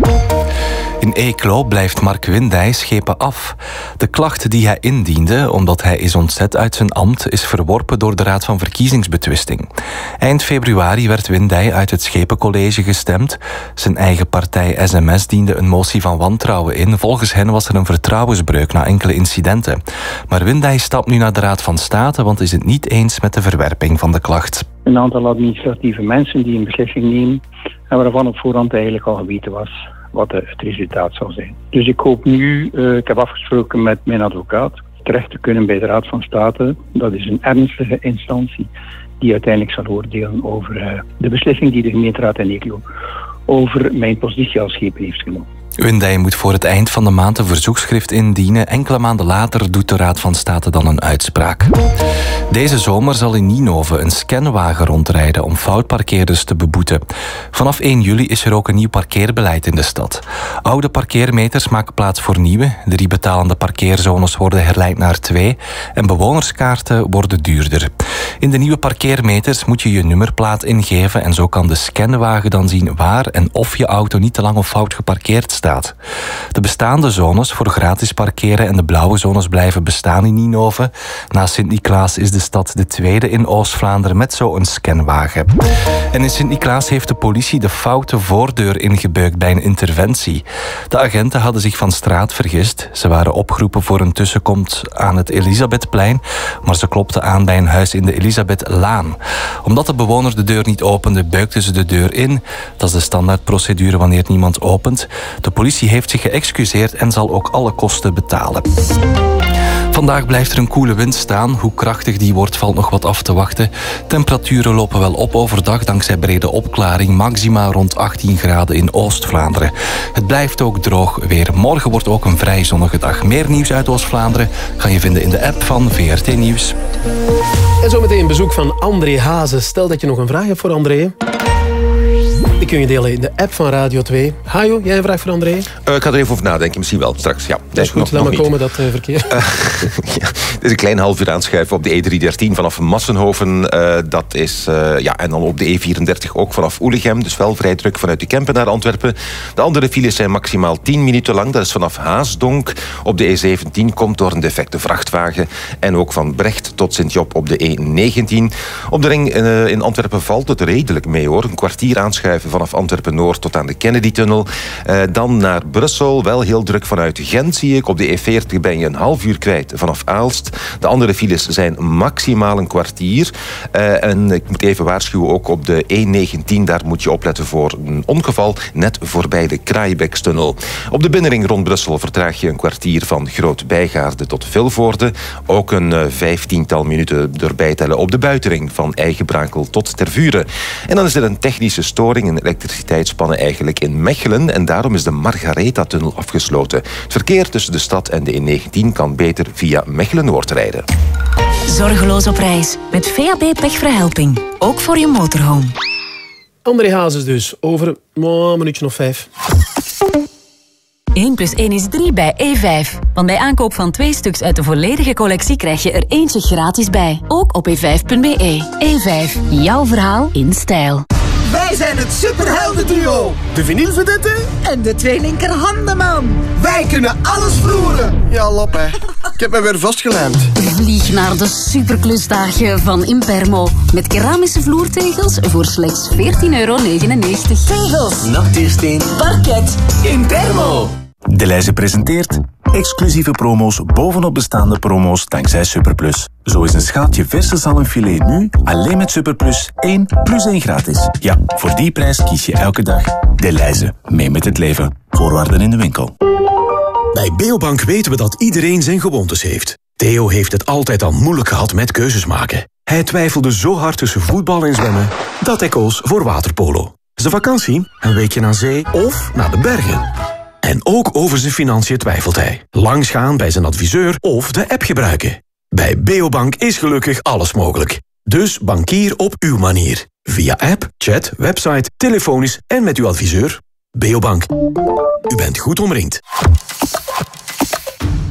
In Eeklo blijft Mark Windij schepen af. De klacht die hij indiende, omdat hij is ontzet uit zijn ambt, is verworpen door de Raad van Verkiezingsbetwisting. Eind februari werd Windij uit het Schepencollege gestemd. Zijn eigen partij SMS diende een motie van wantrouwen in. Volgens hen was er een vertrouwensbreuk na enkele incidenten. Maar Windij stapt nu naar de Raad van State, want is het niet eens met de verwerping van de klacht. Een aantal administratieve mensen die een beslissing nemen en waarvan op voorhand eigenlijk al geweten was wat het resultaat zou zijn. Dus ik hoop nu, eh, ik heb afgesproken met mijn advocaat, terecht te kunnen bij de Raad van State. Dat is een ernstige instantie die uiteindelijk zal oordelen over eh, de beslissing die de gemeenteraad in Eeklo over mijn positie als schepen heeft genomen. Windij moet voor het eind van de maand een verzoekschrift indienen. Enkele maanden later doet de Raad van State dan een uitspraak. Deze zomer zal in Ninove een scanwagen rondrijden om foutparkeerders te beboeten. Vanaf 1 juli is er ook een nieuw parkeerbeleid in de stad. Oude parkeermeters maken plaats voor nieuwe. Drie betalende parkeerzones worden herleid naar twee. En bewonerskaarten worden duurder. In de nieuwe parkeermeters moet je je nummerplaat ingeven en zo kan de scanwagen dan zien waar en of je auto niet te lang of fout geparkeerd staat. De bestaande zones voor gratis parkeren en de blauwe zones blijven bestaan in Ninove. Na Sint-Niklaas is de stad de tweede in Oost-Vlaanderen met zo'n scanwagen. En in Sint-Niklaas heeft de politie de foute voordeur ingebeukt bij een interventie. De agenten hadden zich van straat vergist. Ze waren opgeroepen voor een tussenkomst aan het Elisabethplein, maar ze klopten aan bij een huis in de Elisabethlaan. Omdat de bewoner de deur niet opende, beukten ze de deur in. Dat is de standaardprocedure wanneer niemand opent. De politie heeft zich geëxcuseerd en zal ook alle kosten betalen. Vandaag blijft er een koele wind staan. Hoe krachtig die wordt, valt nog wat af te wachten. Temperaturen lopen wel op overdag dankzij brede opklaring. Maxima rond 18 graden in Oost-Vlaanderen. Het blijft ook droog weer. Morgen wordt ook een vrij zonnige dag. Meer nieuws uit Oost-Vlaanderen kan je vinden in de app van VRT Nieuws. En zometeen een bezoek van André Hazes. Stel dat je nog een vraag hebt voor André. Kun je delen in de app van Radio 2. Hajo, jij een vraag voor André? Eh, ik ga er even over nadenken, misschien wel, straks. Ja, Dat is goed, laat maar komen dat eh, verkeer. Het is een klein half uur aanschuiven op de E313 vanaf Massenhoven. Eh, dat is, ja, en dan op de E34 ook vanaf Oelegem. Dus wel vrij druk vanuit de Kempen naar Antwerpen. De andere files zijn maximaal 10 minuten lang. Dat is vanaf Haasdonk op de E17 komt door een defecte vrachtwagen. En ook van Brecht tot Sint-Job op de E19. Op de ring in Antwerpen valt het redelijk mee hoor. Een kwartier aanschuiven vanaf Antwerpen-Noord tot aan de Kennedy-tunnel. Eh, dan naar Brussel, wel heel druk vanuit Gent zie ik. Op de E40 ben je een half uur kwijt vanaf Aalst. De andere files zijn maximaal een kwartier. Eh, en ik moet even waarschuwen, ook op de E19, daar moet je opletten voor een ongeval, net voorbij de Kraaibeekstunnel. Op de binnenring rond Brussel vertraag je een kwartier van Groot Bijgaarde tot Vilvoorde. Ook een eh, vijftiental minuten erbij tellen op de buitenring van Eigenbrakel tot Tervuren. En dan is er een technische storing, een elektriciteitsspannen eigenlijk in Mechelen. En daarom is de Margaretha-tunnel afgesloten. Het verkeer tussen de stad en de E19 kan beter via Mechelen-Noord rijden. Zorgeloos op reis met VAB Pechverhelping. Ook voor je motorhome. André Hazes dus, over oh, een minuutje of vijf. 1 plus 1 is 3 bij E5. Want bij aankoop van twee stuks uit de volledige collectie krijg je er eentje gratis bij. Ook op e5.be. E5, jouw verhaal in stijl. Wij zijn het superheldenduo. De vinylvedette en de twee linkerhandenman. Wij kunnen alles vloeren. Ja, lop hè. Ik heb me weer vastgelijmd. Vlieg naar de superklusdagen van Impermo. Met keramische vloertegels voor slechts 14,99 euro. Tegels, parket, Impermo. De Leize presenteert exclusieve promo's bovenop bestaande promo's dankzij Superplus. Zo is een schaaltje verse zalmfilet nu alleen met Superplus 1 plus 1 gratis. Ja, voor die prijs kies je elke dag De Leize. Mee met het leven. Voorwaarden in de winkel. Bij Beobank weten we dat iedereen zijn gewoontes heeft. Theo heeft het altijd al moeilijk gehad met keuzes maken. Hij twijfelde zo hard tussen voetbal en zwemmen dat hij koos voor waterpolo. Zijn vakantie? Een weekje naar zee of naar de bergen. En ook over zijn financiën twijfelt hij. Langsgaan bij zijn adviseur of de app gebruiken. Bij Beobank is gelukkig alles mogelijk. Dus bankier op uw manier. Via app, chat, website, telefonisch en met uw adviseur. Beobank. U bent goed omringd.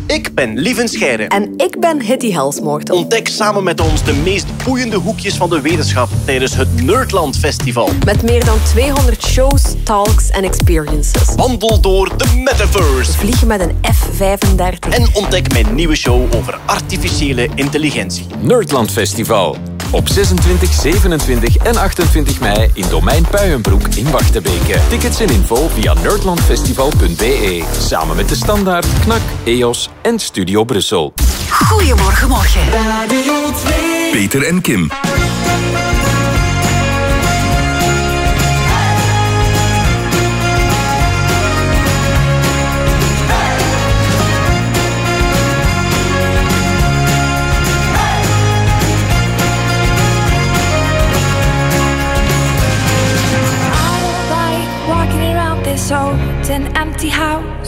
Ik ben Lieven Scheire. En ik ben Hitty Helsmoortel. Ontdek samen met ons de meest boeiende hoekjes van de wetenschap tijdens het Nerdland Festival. Met meer dan 200 shows, talks en experiences. Wandel door de metaverse. Vliegen met een F-35. En ontdek mijn nieuwe show over artificiële intelligentie. Nerdland Festival. Op 26, 27 en 28 mei in Domein Puijenbroek in Wachtebeke. Tickets en info via nerdlandfestival.be. Samen met De Standaard, KNAK, EOS en Studio Brussel. Goedemorgen, morgen. Peter en Kim. like walking around this old and empty house.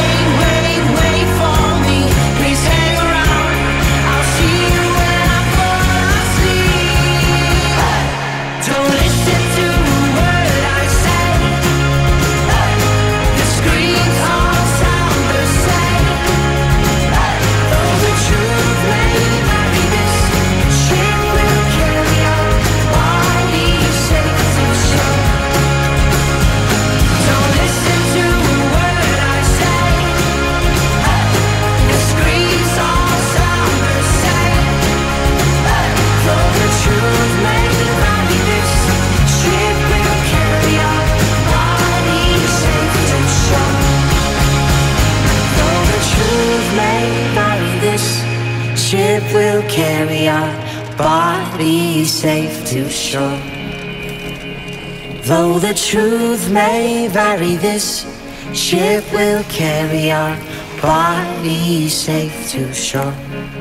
will carry our bodies safe to shore. Though the truth may vary, this ship will carry our bodies safe to shore.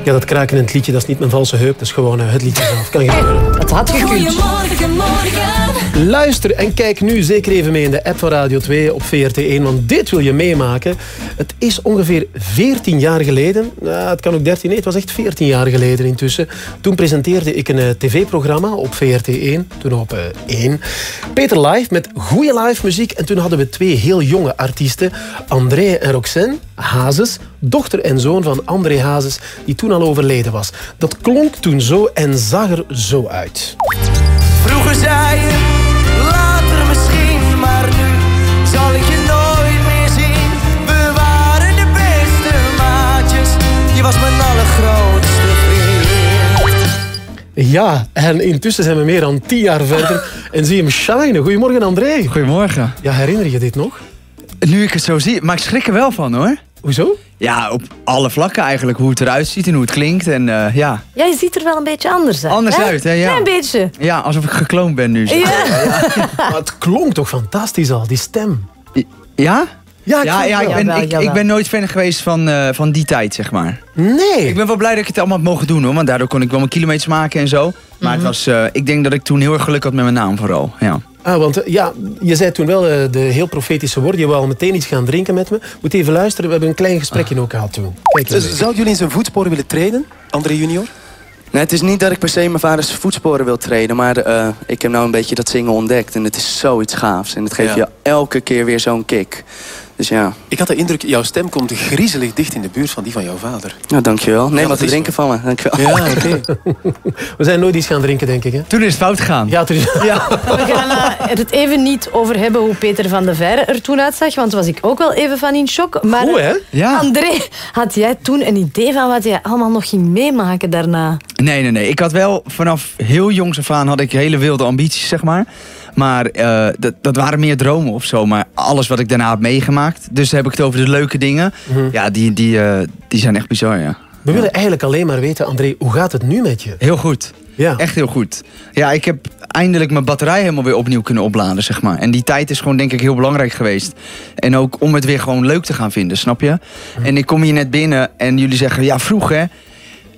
Ja, dat kraken in het liedje, dat is niet mijn valse heup. Dat is gewoon eh, het liedje zelf. Kan gebeuren. Het had gekund. Goedemorgen, morgen. Luister en kijk nu zeker even mee in de app van Radio 2 op VRT1, want dit wil je meemaken. Het is ongeveer 14 jaar geleden, nou, het kan ook 13, nee, het was echt 14 jaar geleden intussen. Toen presenteerde ik een eh, tv-programma op VRT1, toen op eh, 1. Peter Live met goede live muziek en toen hadden we twee heel jonge artiesten, André en Roxanne Hazes, dochter en zoon van André Hazes, die toen al overleden was. Dat klonk toen zo en zag er zo uit. Vroeger zei je, Ja, en intussen zijn we meer dan tien jaar verder en zie je hem shinen. Goedemorgen, André. Goedemorgen. Ja, herinner je dit nog? Nu ik het zo zie, maar ik schrik er wel van hoor. Hoezo? Ja, op alle vlakken eigenlijk. Hoe het eruit ziet en hoe het klinkt. En eh, ja. Jij ziet er wel een beetje anders uit. Anders uit, hè, ja. Klein beetje. ja, alsof ik gekloond ben nu. zeg. Maar het klonk toch fantastisch al, die stem. Ja? Ja, ik ja, ik, ben, Jawel, ik, jawel. ik ben nooit fan geweest van, eh, van die tijd, zeg maar. Nee. Ik ben wel blij dat ik het allemaal heb mogen doen, hoor. Want daardoor kon ik wel mijn kilometers maken en zo. Maar het was, eh, ik denk dat ik toen heel erg geluk had met mijn naam vooral. Ja. Ah, want eh, ja, je zei toen wel de heel profetische woorden. Je wou al meteen iets gaan drinken met me. Moet even luisteren, we hebben een klein gesprekje ook gehad toen. Kijk, Dus Zouden jullie in zijn voetsporen willen treden, André junior? Nee, het is niet dat ik per se mijn vaders voetsporen wil treden, maar eh, ik heb nou een beetje dat zingen ontdekt. En het is zoiets gaafs. En het geeft Ja. je elke keer weer zo'n kick. Dus ja, Ik had de indruk, jouw stem komt griezelig dicht in de buurt van die van jouw vader. nou, dankjewel. Neem Ja, wat te drinken van me. Dankjewel. Ja, oké. We zijn nooit iets gaan drinken, denk ik. Hè? Toen is het fout gegaan. Ja, toen is... Ja. We gaan eh, het even niet over hebben hoe Peter van de Veire er toen uitzag, want was ik ook wel even van in shock. Maar Goed, hè? Ja. André, had jij toen een idee van wat jij allemaal nog ging meemaken daarna? Nee, nee, nee. Ik had wel vanaf heel jongs af aan had ik hele wilde ambities, zeg maar. Maar eh, dat, dat waren meer dromen of zo. Maar alles wat ik daarna heb meegemaakt. Dus heb ik het over de leuke dingen. Ja, die, die, eh, die zijn echt bizar, ja. We willen eigenlijk alleen maar weten, André, hoe gaat het nu met je? Heel goed. Ja. Echt heel goed. Ja, ik heb eindelijk mijn batterij helemaal weer opnieuw kunnen opladen, zeg maar. En die tijd is gewoon denk ik heel belangrijk geweest. En ook om het weer gewoon leuk te gaan vinden, snap je? En ik kom hier net binnen en jullie zeggen, ja, vroeger...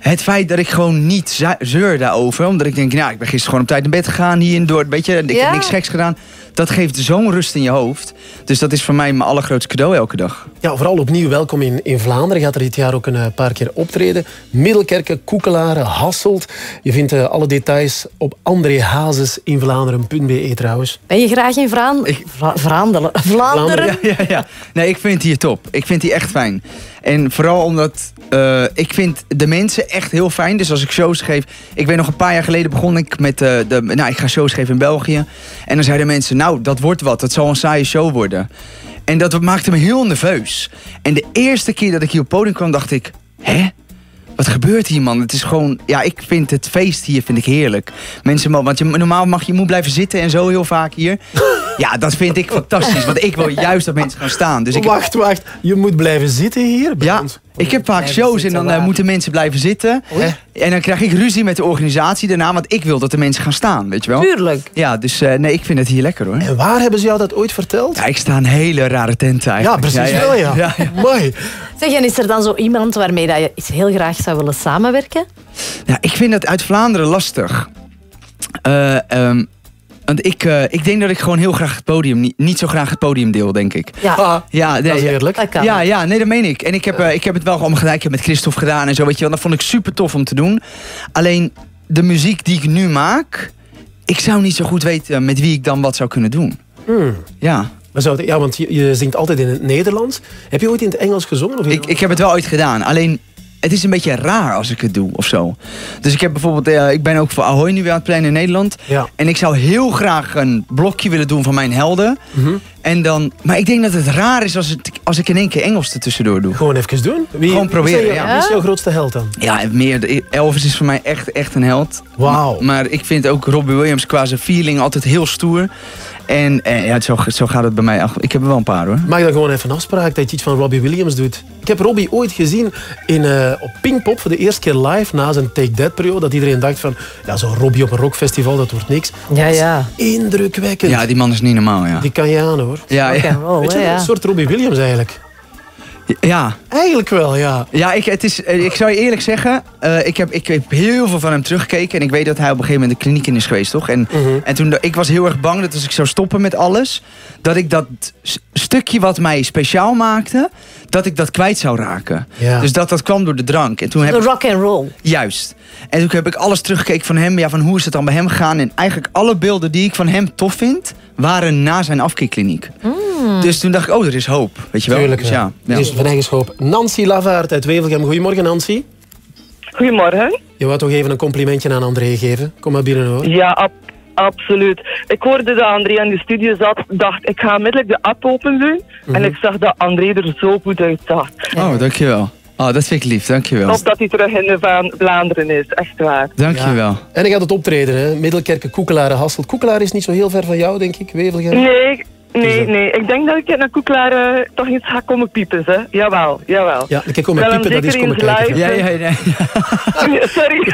Het feit dat ik gewoon niet zeur daarover. Omdat ik denk, nou, ik ben gisteren gewoon op tijd naar bed gegaan hier door. Weet je, ik Ja. heb niks geks gedaan. Dat geeft zo'n rust in je hoofd. Dus dat is voor mij mijn allergrootste cadeau elke dag. Ja, vooral opnieuw welkom in, in Vlaanderen. Gaat er dit jaar ook een eh, paar keer optreden. Middelkerken, Koekelaren, Hasselt. Je vindt eh, alle details op andrehazes.invlaanderen.be trouwens. Ben je graag in Vraan... Vra- Vlaanderen? Vlaanderen? Ja, ja, ja. Nee, ik vind het hier top. Ik vind die echt fijn. En vooral omdat eh, ik vind de mensen echt heel fijn. Dus als ik shows geef... Ik weet nog een paar jaar geleden begon ik met... eh, de, nou, ik ga shows geven in België. En dan zeiden mensen... Nou, dat wordt wat. Het zal een saaie show worden. En dat maakte me heel nerveus. En de eerste keer dat ik hier op podium kwam, dacht ik... Hè? Wat gebeurt hier, man? Het is gewoon... Ja, ik vind het feest hier vind ik heerlijk. Mensen, want je, normaal mag je, moet blijven zitten en zo heel vaak hier. Ja, dat vind ik fantastisch. Want ik wil juist dat mensen gaan staan. Dus ik wacht, wacht. Je moet blijven zitten hier? Ja, ik heb vaak shows en dan eh, moeten mensen blijven zitten. En dan krijg ik ruzie met de organisatie daarna. Want ik wil dat de mensen gaan staan, weet je wel? Tuurlijk. Ja, dus eh, nee, ik vind het hier lekker hoor. En waar hebben ze jou dat ooit verteld? Ja, ik sta een hele rare tent Ja, eigenlijk. precies wel, ja. ja, ja. Mooi. Zeg, en is er dan zo iemand waarmee dat je eens heel graag zou willen samenwerken? Ja, ik vind het uit Vlaanderen lastig. Eh, ehm, want ik, eh, ik denk dat ik gewoon heel graag het podium, niet, niet zo graag het podium deel, denk ik. Ja, Ja, nee, dat is ja. eerlijk. Ja, ja, nee, dat meen ik. En ik heb, eh, ik heb het wel allemaal gedaan. Ik heb met Christophe gedaan en zo, weet je wel. Dat vond ik super tof om te doen. Alleen, de muziek die ik nu maak... Ik zou niet zo goed weten met wie ik dan wat zou kunnen doen. Hmm. Ja. Maar zou het- ja, want je, je zingt altijd in het Nederlands. Heb je ooit in het Engels gezongen? Of Ik, ik heb het wel ooit gedaan. Alleen, het is een beetje raar als ik het doe of zo. Dus ik heb bijvoorbeeld... ik ben ook voor Ahoy nu weer aan het plannen in Nederland. Ja. En ik zou heel graag een blokje willen doen van mijn helden. Mhm. En dan, maar ik denk dat het raar is als, het, als ik in één keer Engels er tussendoor doe. Gewoon even doen. Wie, Gewoon proberen, wie is jouw- ja. Wie is jouw grootste held dan? Ja, en meer. Elvis is voor mij echt, echt een held. Wauw. Maar ik vind ook Robbie Williams qua zijn feeling altijd heel stoer. En, en ja, zo, zo gaat het bij mij. Ach, Ik heb er wel een paar hoor. Maak dan gewoon even een afspraak dat je iets van Robbie Williams doet. Ik heb Robbie ooit gezien in, eh, op Pinkpop voor de eerste keer live na zijn Take That periode. Dat iedereen dacht van, ja, zo'n Robbie op een rockfestival, dat wordt niks. Ja, ja. Indrukwekkend. Ja, die man is niet normaal, ja. Die kan je aan hoor. Ja, roll, Weet je, ja. een soort Robbie Williams eigenlijk. Ja. Eigenlijk wel, ja. Ja, ik, het is, eh, ik zou je eerlijk zeggen, eh, ik, heb, ik heb heel veel van hem teruggekeken. En ik weet dat hij op een gegeven moment de kliniek in is geweest, toch? En, Mhm. en toen, ik was heel erg bang dat als ik zou stoppen met alles... dat ik dat stukje wat mij speciaal maakte, dat ik dat kwijt zou raken. Ja. Dus dat, dat kwam door de drank. En toen heb De rock and roll. Juist. En toen heb ik alles teruggekeken van hem. Ja, van hoe is het dan bij hem gegaan? En eigenlijk alle beelden die ik van hem tof vind... waren na zijn afkeerkliniek. Dus toen dacht ik, oh, er is hoop. Weet je wel? Tuurlijk, dus ja. Dus van eigen hoop. Nancy Lavaart uit Wevelgem. Goedemorgen, Nancy. Goedemorgen. Je wou toch even een complimentje aan André geven? Kom maar binnen hoor. Ja, ab- absoluut. Ik hoorde dat André in de studio zat, dacht ik ga onmiddellijk de app open doen. Mhm. En ik zag dat André er zo goed uitzag. Oh, dankjewel. Oh, dat vind ik lief. Dankjewel. Top dat hij terug in de Vaan- Vlaanderen is, echt waar. Dankjewel. En hij gaat het optreden, hè? Middelkerken, Koekelaren, Hasselt. Koekelaar is niet zo heel ver van jou, denk ik, Wevelgem. Nee, nee, nee. Ik denk dat ik naar Koeklaar eh, toch iets ga komen piepen, hè. Jawel, jawel. Ja, ik kom met piepen, dat is zeker komen eens kijken. live- Ja, ja, ja. Sorry.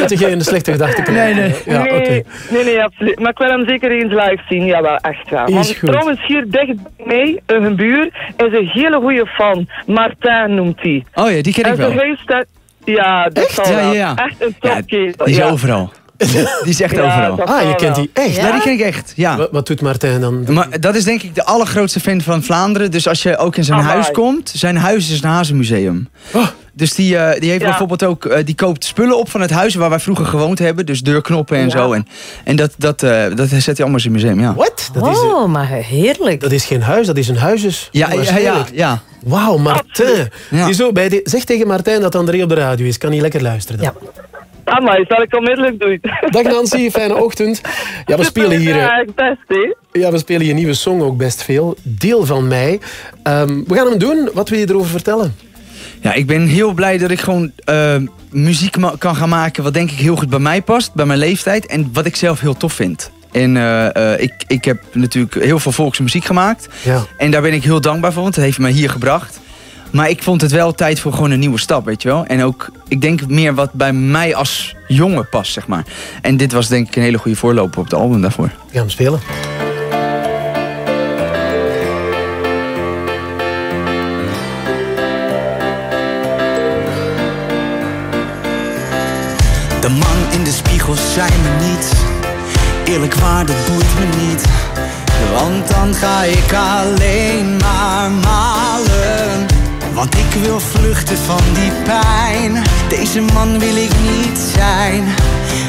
Dat je geen slechte gedachten krijgt. Nee, nee. Ja, nee, nee, nee, absoluut. Maar ik wil hem zeker eens live zien, jawel, echt wel. Is Want goed. trouwens, hier dicht bij mij, in een buur, is een hele goede fan. Martijn noemt hij. Oh ja, die ken ik En wel. Ja, dat zal Ja, ja, ja. Echt een Ja, topketel. Die is ja. overal. Die is echt Ja, overal. Ah, je kent die echt? Ja, die ken ik echt. Ja. Wat, wat doet Martijn dan? Maar dat is denk ik de allergrootste fan van Vlaanderen. Dus als je ook in zijn Amai. huis komt, zijn huis is een hazenmuseum. Oh. Dus die, eh, die heeft Ja. bijvoorbeeld ook, eh, die koopt spullen op van het huis waar wij vroeger gewoond hebben. Dus deurknoppen en Ja. zo. En, en dat, dat, eh, dat zet hij allemaal in zijn museum, ja. Wat? Dat is, Oh, maar heerlijk. dat is geen huis, dat is een huisjes. Ja, ja, ja, ja. Wauw, Martijn. Die zo bij de, zeg tegen Martijn dat André op de radio is. Kan hij lekker luisteren dan. Ja. Amai, zal ik onmiddellijk doen. Dag Nancy, fijne ochtend. Ja, we spelen hier... eh, Ja, best, hè. Ja, we spelen je nieuwe song ook best veel. Deel van mij. Ehm, we gaan hem doen. Wat wil je erover vertellen? Ja, ik ben heel blij dat ik gewoon eh, muziek kan gaan maken wat denk ik heel goed bij mij past, bij mijn leeftijd en wat ik zelf heel tof vind. En eh, eh, ik, ik heb natuurlijk heel veel volkse muziek gemaakt. Ja. En daar ben ik heel dankbaar voor, want het heeft me hier gebracht. Maar ik vond het wel tijd voor gewoon een nieuwe stap, weet je wel. En ook, ik denk meer wat bij mij als jongen past, zeg maar. En dit was denk ik een hele goede voorloper op het album daarvoor. We gaan hem spelen. De man in de spiegel zei me niet Eerlijk waar, dat boeit me niet Want dan ga ik alleen maar malen Want ik wil vluchten van die pijn. Deze man wil ik niet zijn.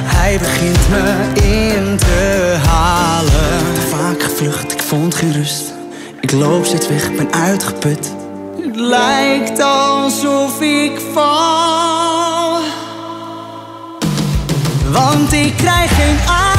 Hij begint me in te halen. Vaak gevlucht, ik vond geen rust Ik loop steeds weg, ben uitgeput. Het lijkt alsof ik val. Want ik krijg geen adem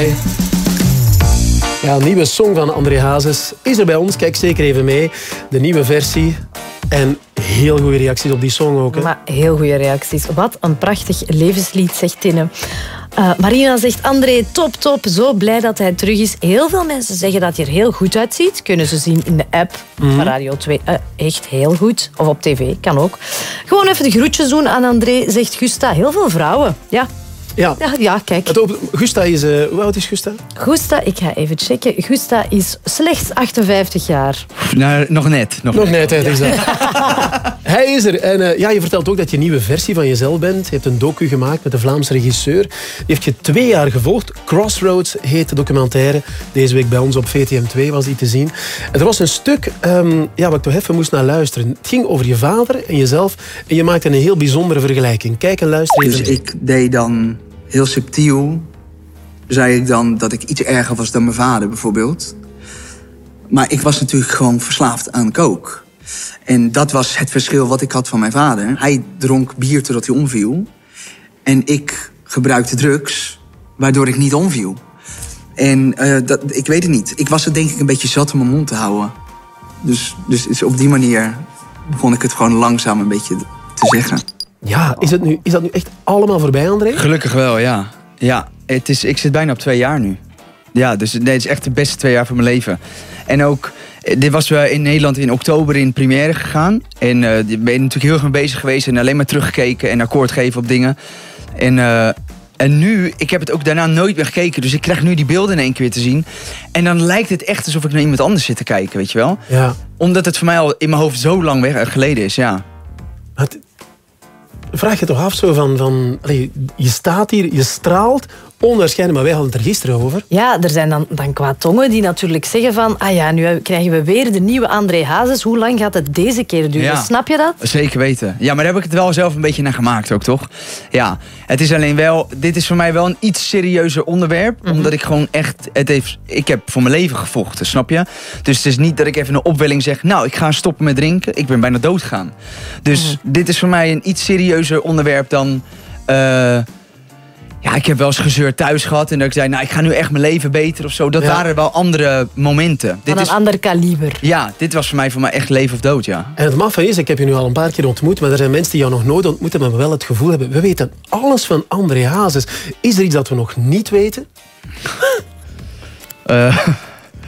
mij. Ja, een nieuwe song van André Hazes is er bij ons. Kijk zeker even mee. De nieuwe versie. En heel goede reacties op die song ook. Hè? Maar heel goede reacties. Wat een prachtig levenslied, zegt Tinne. Eh, Marina zegt, André, top, top. Zo blij dat hij terug is. Heel veel mensen zeggen dat hij er heel goed uitziet. Kunnen ze zien in de app Mhm. van Radio 2. Eh, echt heel goed. Of op tv, kan ook. Gewoon even de groetjes doen aan André, zegt Gusta. Heel veel vrouwen. Ja, Ja. ja, ja kijk. Het op- Gusta is... eh, hoe oud is Gusta? Gusta, ik ga even checken. Gusta is slechts 58 jaar. Nou, nog net. Nog, Nog net, is dat. Hij is er. En eh, ja, je vertelt ook dat je een nieuwe versie van jezelf bent. Je hebt een docu gemaakt met een Vlaamse regisseur. Die heeft je twee jaar gevolgd. Crossroads heet de documentaire. Deze week bij ons op VTM2 was die te zien. En er was een stuk ehm, ja, wat ik toch even moest naar luisteren. Het ging over je vader en jezelf. En je maakte een heel bijzondere vergelijking. Kijk en luister even Dus ik deed dan heel subtiel, zei ik dan dat ik iets erger was dan mijn vader bijvoorbeeld. Maar ik was natuurlijk gewoon verslaafd aan kook. En dat was het verschil wat ik had van mijn vader. Hij dronk bier totdat hij omviel. En ik gebruikte drugs, waardoor ik niet omviel. En eh, dat, ik weet het niet. Ik was het denk ik een beetje zat om mijn mond te houden. Dus, dus, dus op die manier begon ik het gewoon langzaam een beetje te zeggen. Ja, is, het nu, is dat nu echt allemaal voorbij, André? Gelukkig wel, ja. Ja, het is, ik zit bijna op twee jaar nu. Ja, dus nee, het is echt de beste twee jaar van mijn leven. En ook, eh, dit was eh, in Nederland in oktober in première gegaan. En daar ben je natuurlijk heel erg mee bezig geweest en alleen maar teruggekeken en akkoord geven op dingen. En, eh, en nu, ik heb het ook daarna nooit meer gekeken, dus ik krijg nu die beelden in één keer weer te zien. En dan lijkt het echt alsof ik naar iemand anders zit te kijken, weet je wel? Ja. Omdat het voor mij al in mijn hoofd zo lang weg, geleden is, ja. Vraag je toch af zo van... van je staat hier, je straalt, onwaarschijnlijk, maar wij hadden het er gisteren over. Ja, er zijn dan, dan kwaad tongen die natuurlijk zeggen van... Ah ja, nu krijgen we weer de nieuwe André Hazes. Hoe lang gaat het deze keer duren? Ja. Snap je dat? Zeker weten. Ja, maar daar heb ik het wel zelf een beetje naar gemaakt ook, toch? Ja, het is alleen wel... Dit is voor mij wel een iets serieuzer onderwerp. Omdat ik gewoon echt... Het heeft, ik heb voor mijn leven gevochten, snap je? Dus het is niet dat ik even een opwelling zeg... Nou, ik ga stoppen met drinken. Ik ben bijna dood gegaan. Dus dit is voor mij een iets serieuzer onderwerp dan... eh, ja, ik heb wel eens gezeurd thuis gehad. En dat ik zei, nou, ik ga nu echt mijn leven beter of zo. Dat Ja. waren wel andere momenten. Van Dit een is, ander kaliber. ja, dit was voor mij, voor mij echt leven of dood, ja. En het maffe is, ik heb je nu al een paar keer ontmoet, maar er zijn mensen die jou nog nooit ontmoet hebben, maar wel het gevoel hebben, we weten alles van André Hazes. Is er iets dat we nog niet weten? Eh.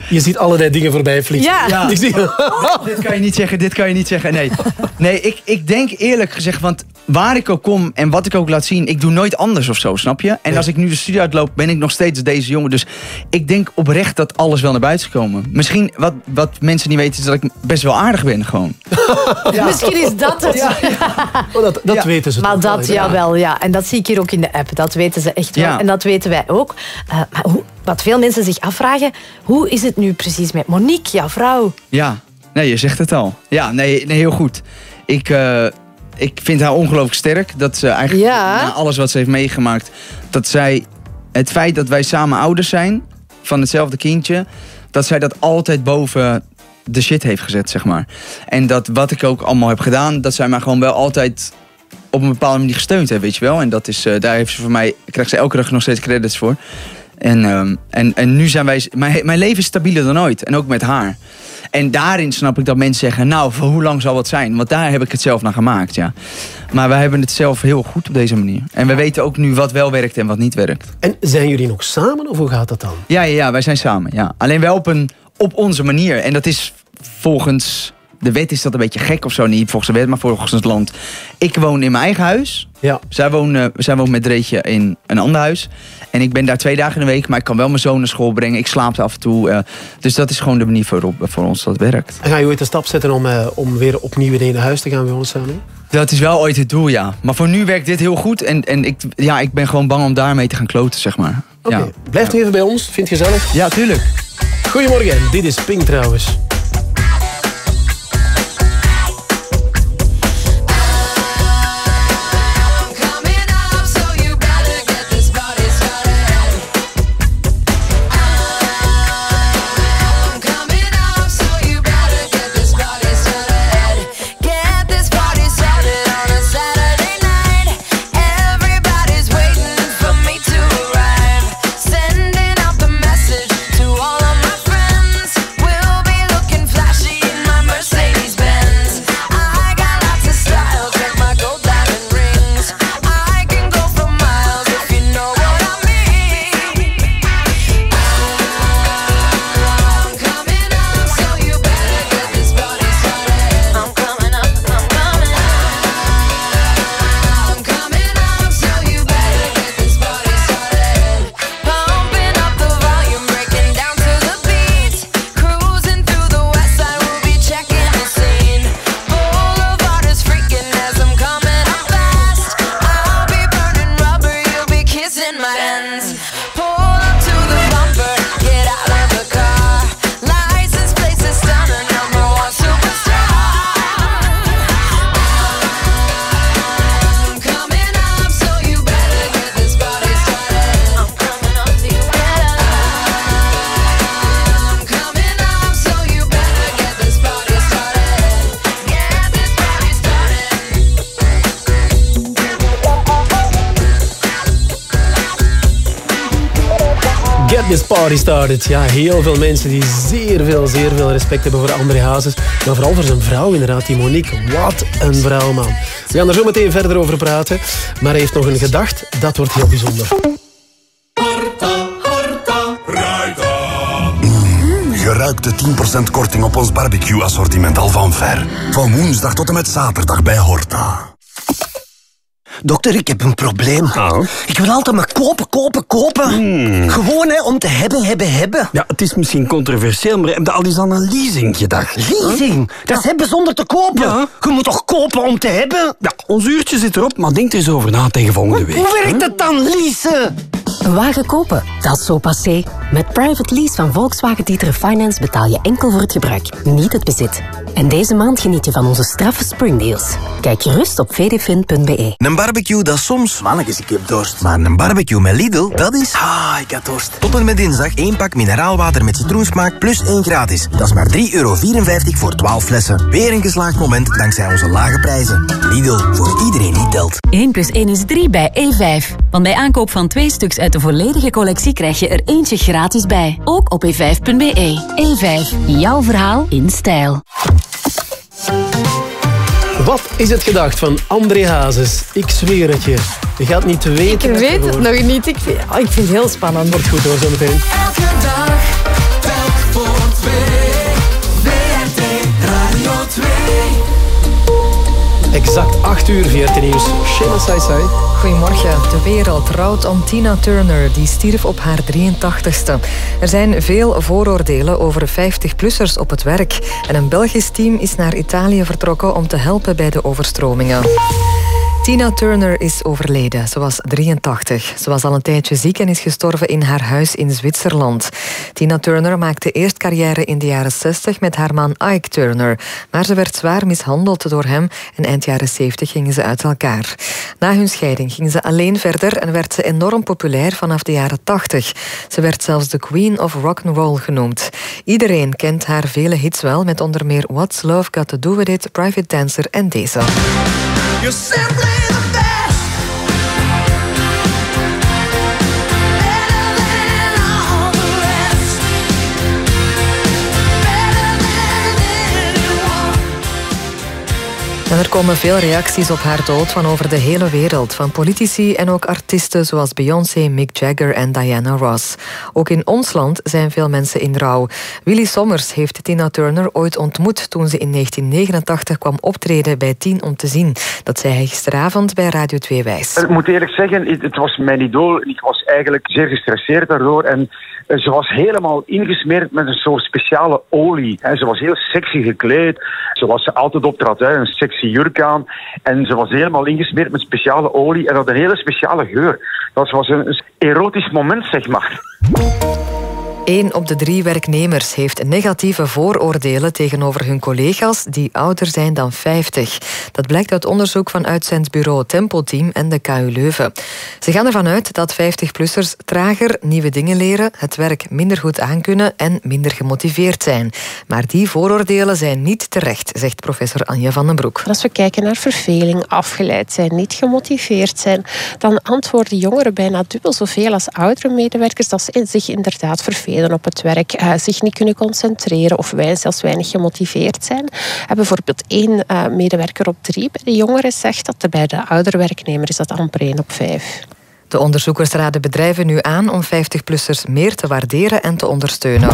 Je ziet allerlei dingen voorbij vliegen. Ja. Ik zie... dit kan je niet zeggen, dit kan je niet zeggen. Nee, nee ik, ik denk eerlijk gezegd, want waar ik ook kom en wat ik ook laat zien, ik doe nooit anders of zo, snap je? En als ik nu de studio uitloop, ben ik nog steeds deze jongen. Dus ik denk oprecht dat alles wel naar buiten is gekomen. Misschien, wat, wat mensen niet weten, is dat ik best wel aardig ben gewoon. Misschien is dat het. Oh, dat dat weten ze Maar toch dat, wel, ja. jawel, ja. En dat zie ik hier ook in de app. Dat weten ze echt wel. Ja. En dat weten wij ook. Eh, maar hoe, wat veel mensen zich afvragen, hoe is het nu precies met Monique, jouw vrouw? Ja, nee, je zegt het al. Ja, nee, nee heel goed. Ik, eh, ik vind haar ongelooflijk sterk. Dat ze eigenlijk Ja. na alles wat ze heeft meegemaakt, dat zij het feit dat wij samen ouders zijn van hetzelfde kindje, dat zij dat altijd boven de shit heeft gezet, zeg maar. En dat wat ik ook allemaal heb gedaan, dat zij mij gewoon wel altijd op een bepaalde manier gesteund heeft, weet je wel. En dat is, eh, daar heeft ze voor mij, krijgt ze elke dag nog steeds credits voor. En, ehm, en, en nu zijn wij, mijn, mijn leven is stabieler dan ooit. En ook met haar. En daarin snap ik dat mensen zeggen, nou, voor hoe lang zal het zijn? Want daar heb ik het zelf naar gemaakt, ja. Maar wij hebben het zelf heel goed op deze manier. En we weten ook nu wat wel werkt en wat niet werkt. En zijn jullie nog samen of hoe gaat dat dan? Ja, ja, ja wij zijn samen, ja. Alleen wel op, een, op onze manier. En dat is volgens de wet is dat een beetje gek of zo. Niet volgens de wet, maar volgens het land. Ik woon in mijn eigen huis. Ja. Zij woont, zij woont met Dreetje in een ander huis. En ik ben daar twee dagen in de week, maar ik kan wel mijn zoon naar school brengen. Ik slaap er af en toe. eh, dus dat is gewoon de manier waarop voor ons dat werkt. En ga je ooit de stap zetten om, eh, om weer opnieuw in één huis te gaan bij ons samen? Dat is wel ooit het doel, ja. Maar voor nu werkt dit heel goed. En, en ik, ja, ik ben gewoon bang om daarmee te gaan kloten, zeg maar. Oké, Ja. blijf nog even bij ons. Vind je gezellig? Ja, tuurlijk. Goedemorgen, dit is Pink trouwens. Party started. Ja, heel veel mensen die zeer veel, zeer veel respect hebben voor André Hazes. Maar vooral voor zijn vrouw inderdaad, die Monique. Wat een vrouw, man. We gaan er zo meteen verder over praten. Maar hij heeft nog een gedacht. Dat wordt heel bijzonder. Je ruikt de 10% korting op ons barbecue-assortiment al van ver. Van woensdag tot en met zaterdag bij Horta. Dokter, ik heb een probleem. Ik wil altijd maar kopen, kopen, kopen. Gewoon hè, om te hebben, hebben, hebben. Ja, het is misschien controversieel, maar heb je al eens aan een leasing gedacht? Leasing? Dat is hebben zonder te kopen. Je moet toch kopen om te hebben? Ja, ons uurtje zit erop, maar denk er eens over na tegen volgende week. Hoe werkt het dan, leasen? Een wagen kopen, dat is zo passé. Met private lease van Volkswagen Tieteren Finance betaal je enkel voor het gebruik, niet het bezit. En deze maand geniet je van onze straffe springdeals. Kijk gerust op vdfin.be. Een barbecue, dat soms... Mannetjes, ik heb dorst. Maar een barbecue met Lidl, dat is... Ah, ik had dorst. Tot en met dinsdag één pak mineraalwater met citroensmaak plus één gratis. Dat is maar 3,54 euro voor 12 flessen. Weer een geslaagd moment dankzij onze lage prijzen. Lidl, voor iedereen die telt. 1 plus 1 is 3 bij E5. Want bij aankoop van twee stuks uit de volledige collectie krijg je er eentje gratis bij. Ook op e5.be. E5, jouw verhaal in stijl. Wat is het gedacht van André Hazes? Ik zweer het je. Je gaat niet weten... Ik weet het nog niet. Ik vind, oh, ik vind het heel spannend. Wordt goed hoor, zo meteen. Elke dag, telk voor twee. Exact 8 uur, VRT Nieuws. Shema Sai Sai. Goedemorgen. De wereld rouwt om Tina Turner, die stierf op haar 83ste. Er zijn veel vooroordelen over 50-plussers op het werk. En een Belgisch team is naar Italië vertrokken om te helpen bij de overstromingen. Tina Turner is overleden. Ze was 83. Ze was al een tijdje ziek en is gestorven in haar huis in Zwitserland. Tina Turner maakte eerst carrière in de jaren 60 met haar man Ike Turner. Maar ze werd zwaar mishandeld door hem en eind jaren 70 gingen ze uit elkaar. Na hun scheiding ging ze alleen verder en werd ze enorm populair vanaf de jaren 80. Ze werd zelfs de Queen of Rock'n'Roll genoemd. Iedereen kent haar vele hits wel, met onder meer What's Love Got to Do With It, Private Dancer en deze. You're simply En er komen veel reacties op haar dood van over de hele wereld. Van politici en ook artiesten zoals Beyoncé, Mick Jagger en Diana Ross. Ook in ons land zijn veel mensen in rouw. Willy Sommers heeft Tina Turner ooit ontmoet toen ze in 1989 kwam optreden bij Tien om te zien. Dat zei hij gisteravond bij Radio 2 Wijs. Ik moet eerlijk zeggen, het- was mijn idool. Ik was eigenlijk zeer gestresseerd daardoor. En eh, ze was helemaal ingesmeerd met een soort speciale olie. Ze was heel sexy gekleed. Zoals ze altijd optrad, een sexy jurk aan. En ze was helemaal ingesmeerd met speciale olie. En had een hele speciale geur. Dat was een, een erotisch moment, zeg maar. Eén op de drie werknemers heeft negatieve vooroordelen tegenover hun collega's die ouder zijn dan 50. Dat blijkt uit onderzoek van uitzendbureau Tempo Team en de KU Leuven. Ze gaan ervan uit dat 50-plussers trager nieuwe dingen leren, het werk minder goed aankunnen en minder gemotiveerd zijn. Maar die vooroordelen zijn niet terecht, zegt professor Anja van den Broek. Als we kijken naar verveling, afgeleid zijn, niet gemotiveerd zijn, dan antwoorden jongeren bijna dubbel zoveel als oudere medewerkers dat ze zich inderdaad vervelen op het werk, eh, zich niet kunnen concentreren of wij zelfs weinig gemotiveerd zijn. En bijvoorbeeld één eh, medewerker op drie bij de jongeren zegt dat er bij de oudere werknemer is dat amper één op vijf. De onderzoekers raden bedrijven nu aan om 50-plussers meer te waarderen en te ondersteunen.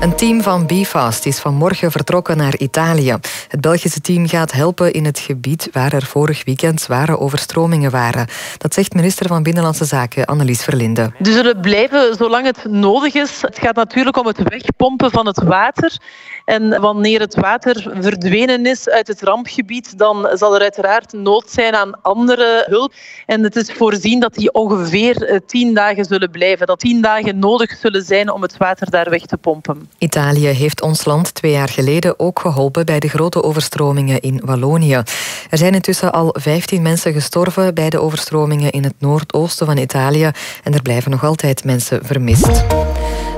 Een team van BFAST is vanmorgen vertrokken naar Italië. Het Belgische team gaat helpen in het gebied waar er vorig weekend zware overstromingen waren. Dat zegt minister van Binnenlandse Zaken Annelies Verlinde. Die zullen blijven zolang het nodig is. Het gaat natuurlijk om het wegpompen van het water. En wanneer het water verdwenen is uit het rampgebied, dan zal er uiteraard nood zijn aan andere hulp. En het is voorzien dat die ongeveer eh, tien dagen zullen blijven. Dat tien dagen nodig zullen zijn om het water daar weg te pompen. Italië heeft ons land twee jaar geleden ook geholpen bij de grote overstromingen in Wallonië. Er zijn intussen al 15 mensen gestorven bij de overstromingen in het noordoosten van Italië en er blijven nog altijd mensen vermist.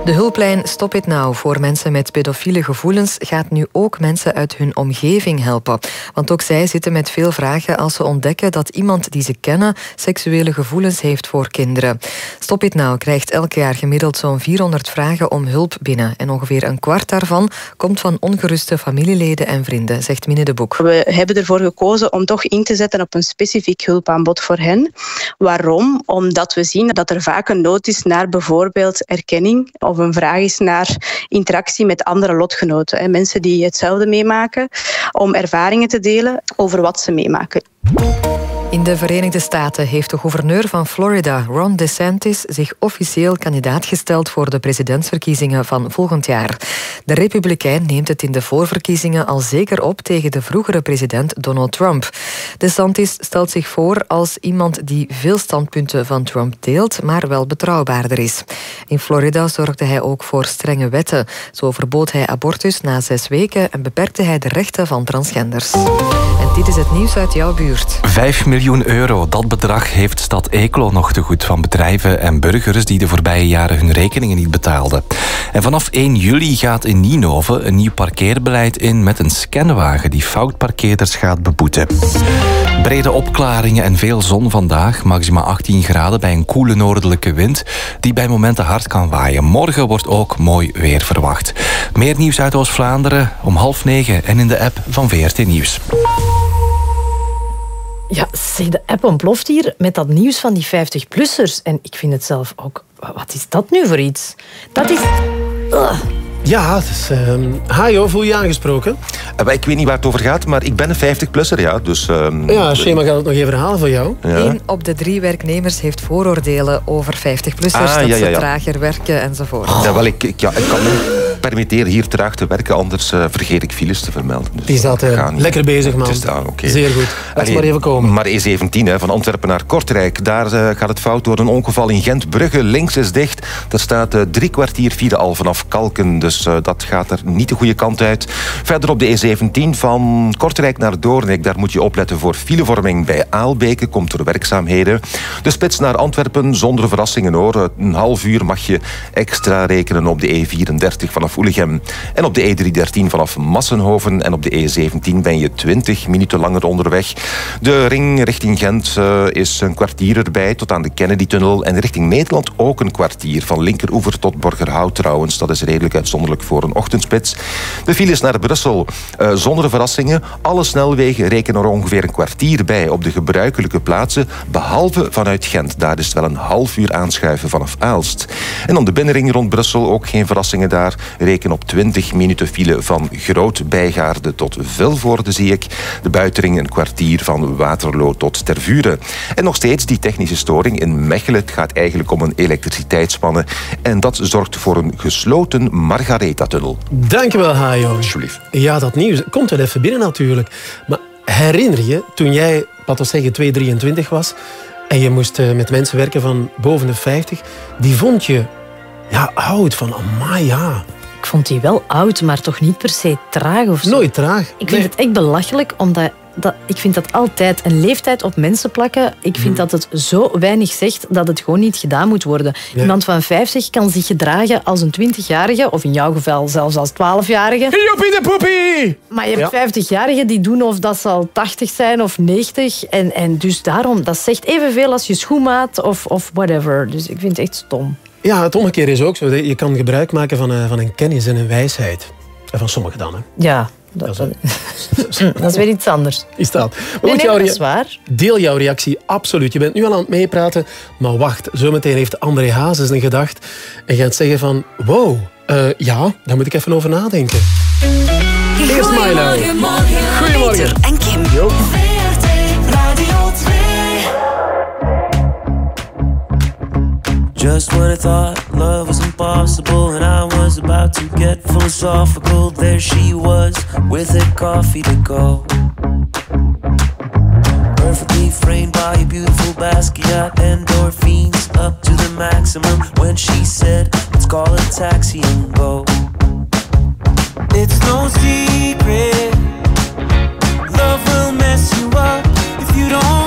De hulplijn Stop It Now voor mensen met pedofiele gevoelens gaat nu ook mensen uit hun omgeving helpen. Want ook zij zitten met veel vragen als ze ontdekken dat iemand die ze kennen seksuele gevoelens heeft voor kinderen. Stop It Now krijgt elk jaar gemiddeld zo'n 400 vragen om hulp binnen. En ongeveer een kwart daarvan komt van ongeruste familieleden en vrienden, zegt Minne de Boek. We hebben ervoor gekozen om toch in te zetten op een specifiek hulpaanbod voor hen. Waarom? Omdat we zien dat er vaak een nood is naar bijvoorbeeld erkenning of een vraag is naar interactie met andere lotgenoten. hè. Mensen die hetzelfde meemaken, om ervaringen te delen over wat ze meemaken. In de Verenigde Staten heeft de gouverneur van Florida, Ron DeSantis, zich officieel kandidaat gesteld voor de presidentsverkiezingen van volgend jaar. De Republikein neemt het in de voorverkiezingen al zeker op tegen de vroegere president Donald Trump. DeSantis stelt zich voor als iemand die veel standpunten van Trump deelt, maar wel betrouwbaarder is. In Florida zorgde hij ook voor strenge wetten. Zo verbood hij abortus na zes weken en beperkte hij de rechten van transgenders. En dit is het nieuws uit jouw buurt. 5 miljoen euro, dat bedrag heeft stad Eeklo nog te goed van bedrijven en burgers die de voorbije jaren hun rekeningen niet betaalden. En vanaf 1 juli gaat in Ninove een nieuw parkeerbeleid in met een scanwagen die foutparkeerders gaat beboeten. Brede opklaringen en veel zon vandaag, maximaal 18 graden bij een koele noordelijke wind die bij momenten hard kan waaien. Morgen wordt ook mooi weer verwacht. Meer nieuws uit Oost-Vlaanderen om half negen en in de app van VRT Nieuws. Ja, zeg, de app ontploft hier met dat nieuws van die 50-plussers. En ik vind het zelf ook... Wat is dat nu voor iets? Dat is... Ugh. Ja, het is... ehm Hajo, voel je je aangesproken? Eh, Ik weet niet waar het over gaat, maar ik ben een 50-plusser, ja. Dus, ehm, Ja, Shema gaat het nog even herhalen voor jou. Ja. Eén op de drie werknemers heeft vooroordelen over 50-plussers. Ah, dat ja, ja, ze trager werken enzovoort. Ja, wel, ik, ik, ja, ik kan me permitteren hier traag te werken, anders eh, vergeet ik files te vermelden. Dus Die staat lekker bezig, man. Is aan, oké. Zeer goed. Laat maar even komen. Maar E17, hè, van Antwerpen naar Kortrijk, daar eh, gaat het fout door een ongeval in Gent. Brugge links is dicht. Er staat eh, drie kwartier file al vanaf Kalken, dus dat gaat er niet de goede kant uit. Verder op de E17 van Kortrijk naar Doornik, daar moet je opletten voor filevorming bij Aalbeke, komt door werkzaamheden. De spits naar Antwerpen, zonder verrassingen hoor. Een half uur mag je extra rekenen op de E34 vanaf En op de E313 vanaf Massenhoven. En op de E17 ben je 20 minuten langer onderweg. De ring richting Gent eh, is een kwartier erbij tot aan de Kennedy-tunnel. En richting Nederland ook een kwartier. Van linkeroever tot Borgerhout trouwens. Dat is redelijk uitzonderlijk voor een ochtendspits. De files naar Brussel eh, zonder verrassingen. Alle snelwegen rekenen er ongeveer een kwartier bij op de gebruikelijke plaatsen. Behalve vanuit Gent. Daar is het wel een half uur aanschuiven vanaf Aalst. En dan de binnenring rond Brussel. Ook geen verrassingen daar. Reken op 20 minuten file van Groot Bijgaarde tot Vilvoorde zie ik. De buitenring een kwartier van Waterloo tot Tervuren. En nog steeds die technische storing in Mechelen. Het gaat eigenlijk om een elektriciteitsspanne. En dat zorgt voor een gesloten Margaretha-tunnel. Dankjewel, Hajo. Alsjeblieft. Ja, dat nieuws komt wel even binnen natuurlijk. Maar herinner je, toen jij, laten we zeggen, 223 was... en je moest eh, met mensen werken van boven de 50... die vond je ja, oud, van amai, ja. Ik vond die wel oud, maar toch niet per se traag of zo. Nooit traag. Ik vind het echt belachelijk, omdat dat, ik vind dat altijd een leeftijd op mensen plakken. Ik vind dat het zo weinig zegt dat het gewoon niet gedaan moet worden. Ja. Iemand van 50 kan zich gedragen als een 20-jarige, of in jouw geval zelfs als 12-jarige. Joepie de poepie! Maar je hebt Ja. 50-jarigen die doen of dat ze al 80 zijn of 90. En, en dus daarom, dat zegt evenveel als je schoenmaat of, of whatever. Dus ik vind het echt stom. Ja, het omgekeerde is ook zo. Je kan gebruik maken van, een- van een kennis en een wijsheid. En van sommigen dan, hè. Ja, dat, dat, dat is weer iets anders. Is dat. Maar Nee, goed, nee, jouw dat rea- is waar. Deel jouw reactie, absoluut. Je bent nu al aan het meepraten. Maar wacht, zometeen heeft André Hazes een gedacht. En gaat zeggen van, wow, eh, ja, daar moet ik even over nadenken. Eerst Milo. Goedemorgen, morgen. Goedemorgen. Peter en Kim. Just when I thought love was impossible and I was about to get philosophical, there she was with a coffee to go. Perfectly framed by a beautiful Basquiat, endorphins up to the maximum when she said, Let's call a taxi and go. It's no secret, love will mess you up if you don't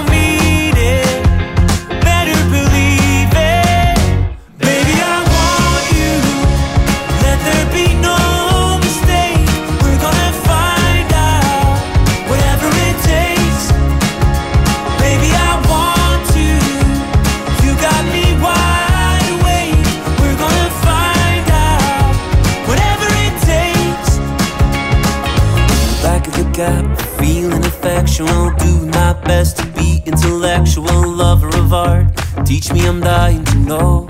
best to be intellectual, lover of art. Teach me, I'm dying to know.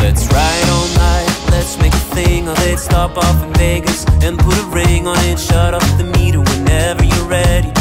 Let's ride all night, let's make a thing of it. Stop off in Vegas and put a ring on it. Shut off the meter whenever you're ready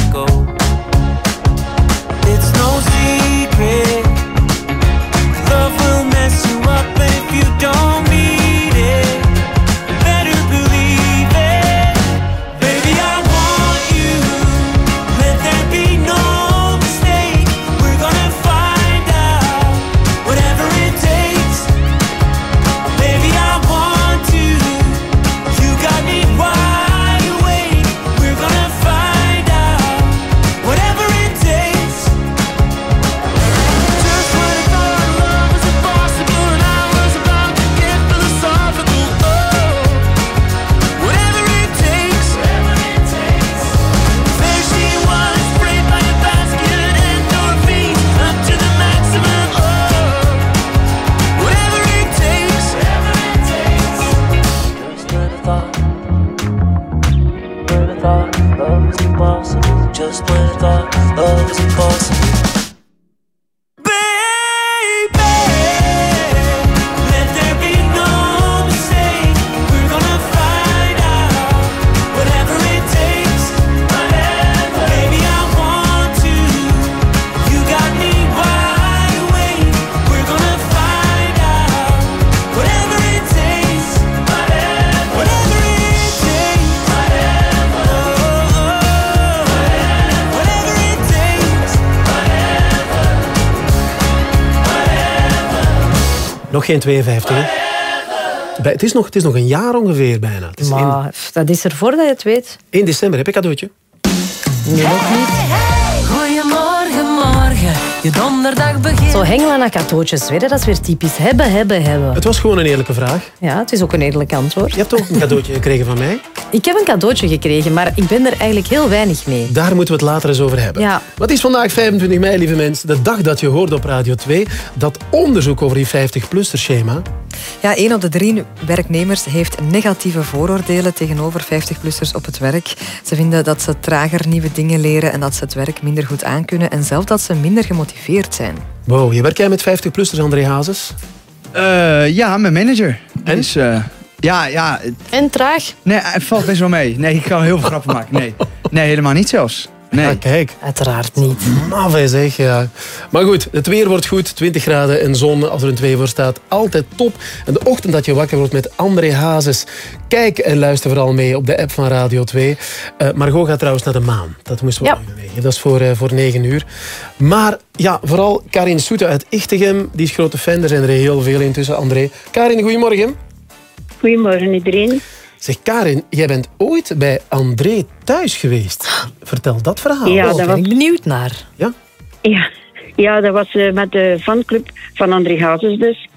geen 52, hè? Bij- Het is, nog, het is nog een jaar ongeveer bijna. Het is Maar dat is er voordat je het weet. 1, december. Heb ik cadeautje? Nu nog niet. Goedemorgen, Morgen, morgen, je donderdag begint. Zo hengelen naar cadeautjes, weet je, dat is weer typisch. Hebben, hebben, hebben. Het was gewoon een eerlijke vraag. Ja, het is ook een eerlijk antwoord. Je hebt ook een cadeautje gekregen van mij. Ik heb een cadeautje gekregen, maar ik ben er eigenlijk heel weinig mee. Daar moeten we het later eens over hebben. Ja. Wat is vandaag 25 mei, lieve mensen? De dag dat je hoorde op Radio 2 dat onderzoek over die 50-plusser schema. Ja, één op de drie werknemers heeft negatieve vooroordelen tegenover 50-plussers op het werk. Ze vinden dat ze trager nieuwe dingen leren en dat ze het werk minder goed aankunnen en zelf dat ze minder gemotiveerd zijn. Wow, je werkt jij met 50-plussers, André Hazes? Eh, ja, mijn manager. En? Dus, eh, ja, ja. En traag? Nee, het valt best wel mee. Nee, ik kan heel veel grappen maken. Nee, nee helemaal niet zelfs. Nee. Ja, kijk. Uiteraard niet. Maf, zeg. Ja. Maar goed, het weer wordt goed. 20 graden en zon als er een 2 voor staat. Altijd top. En de ochtend dat je wakker wordt met André Hazes. Kijk en luister vooral mee op de app van Radio 2. Eh Margot gaat trouwens naar de maan. Dat moesten we Ja. ook even weten. Dat is voor, eh, voor 9 uur. Maar ja, vooral Karin Soete uit Ichtegem. Die is grote fan. Er zijn er heel veel intussen, André. Karin, goedemorgen. Goedemorgen iedereen. Zeg Karin, jij bent ooit bij André thuis geweest. Vertel dat verhaal. Ja, dat ben ik benieuwd naar. Ja? Ja, ja dat was eh, met de fanclub van André Hazes dus.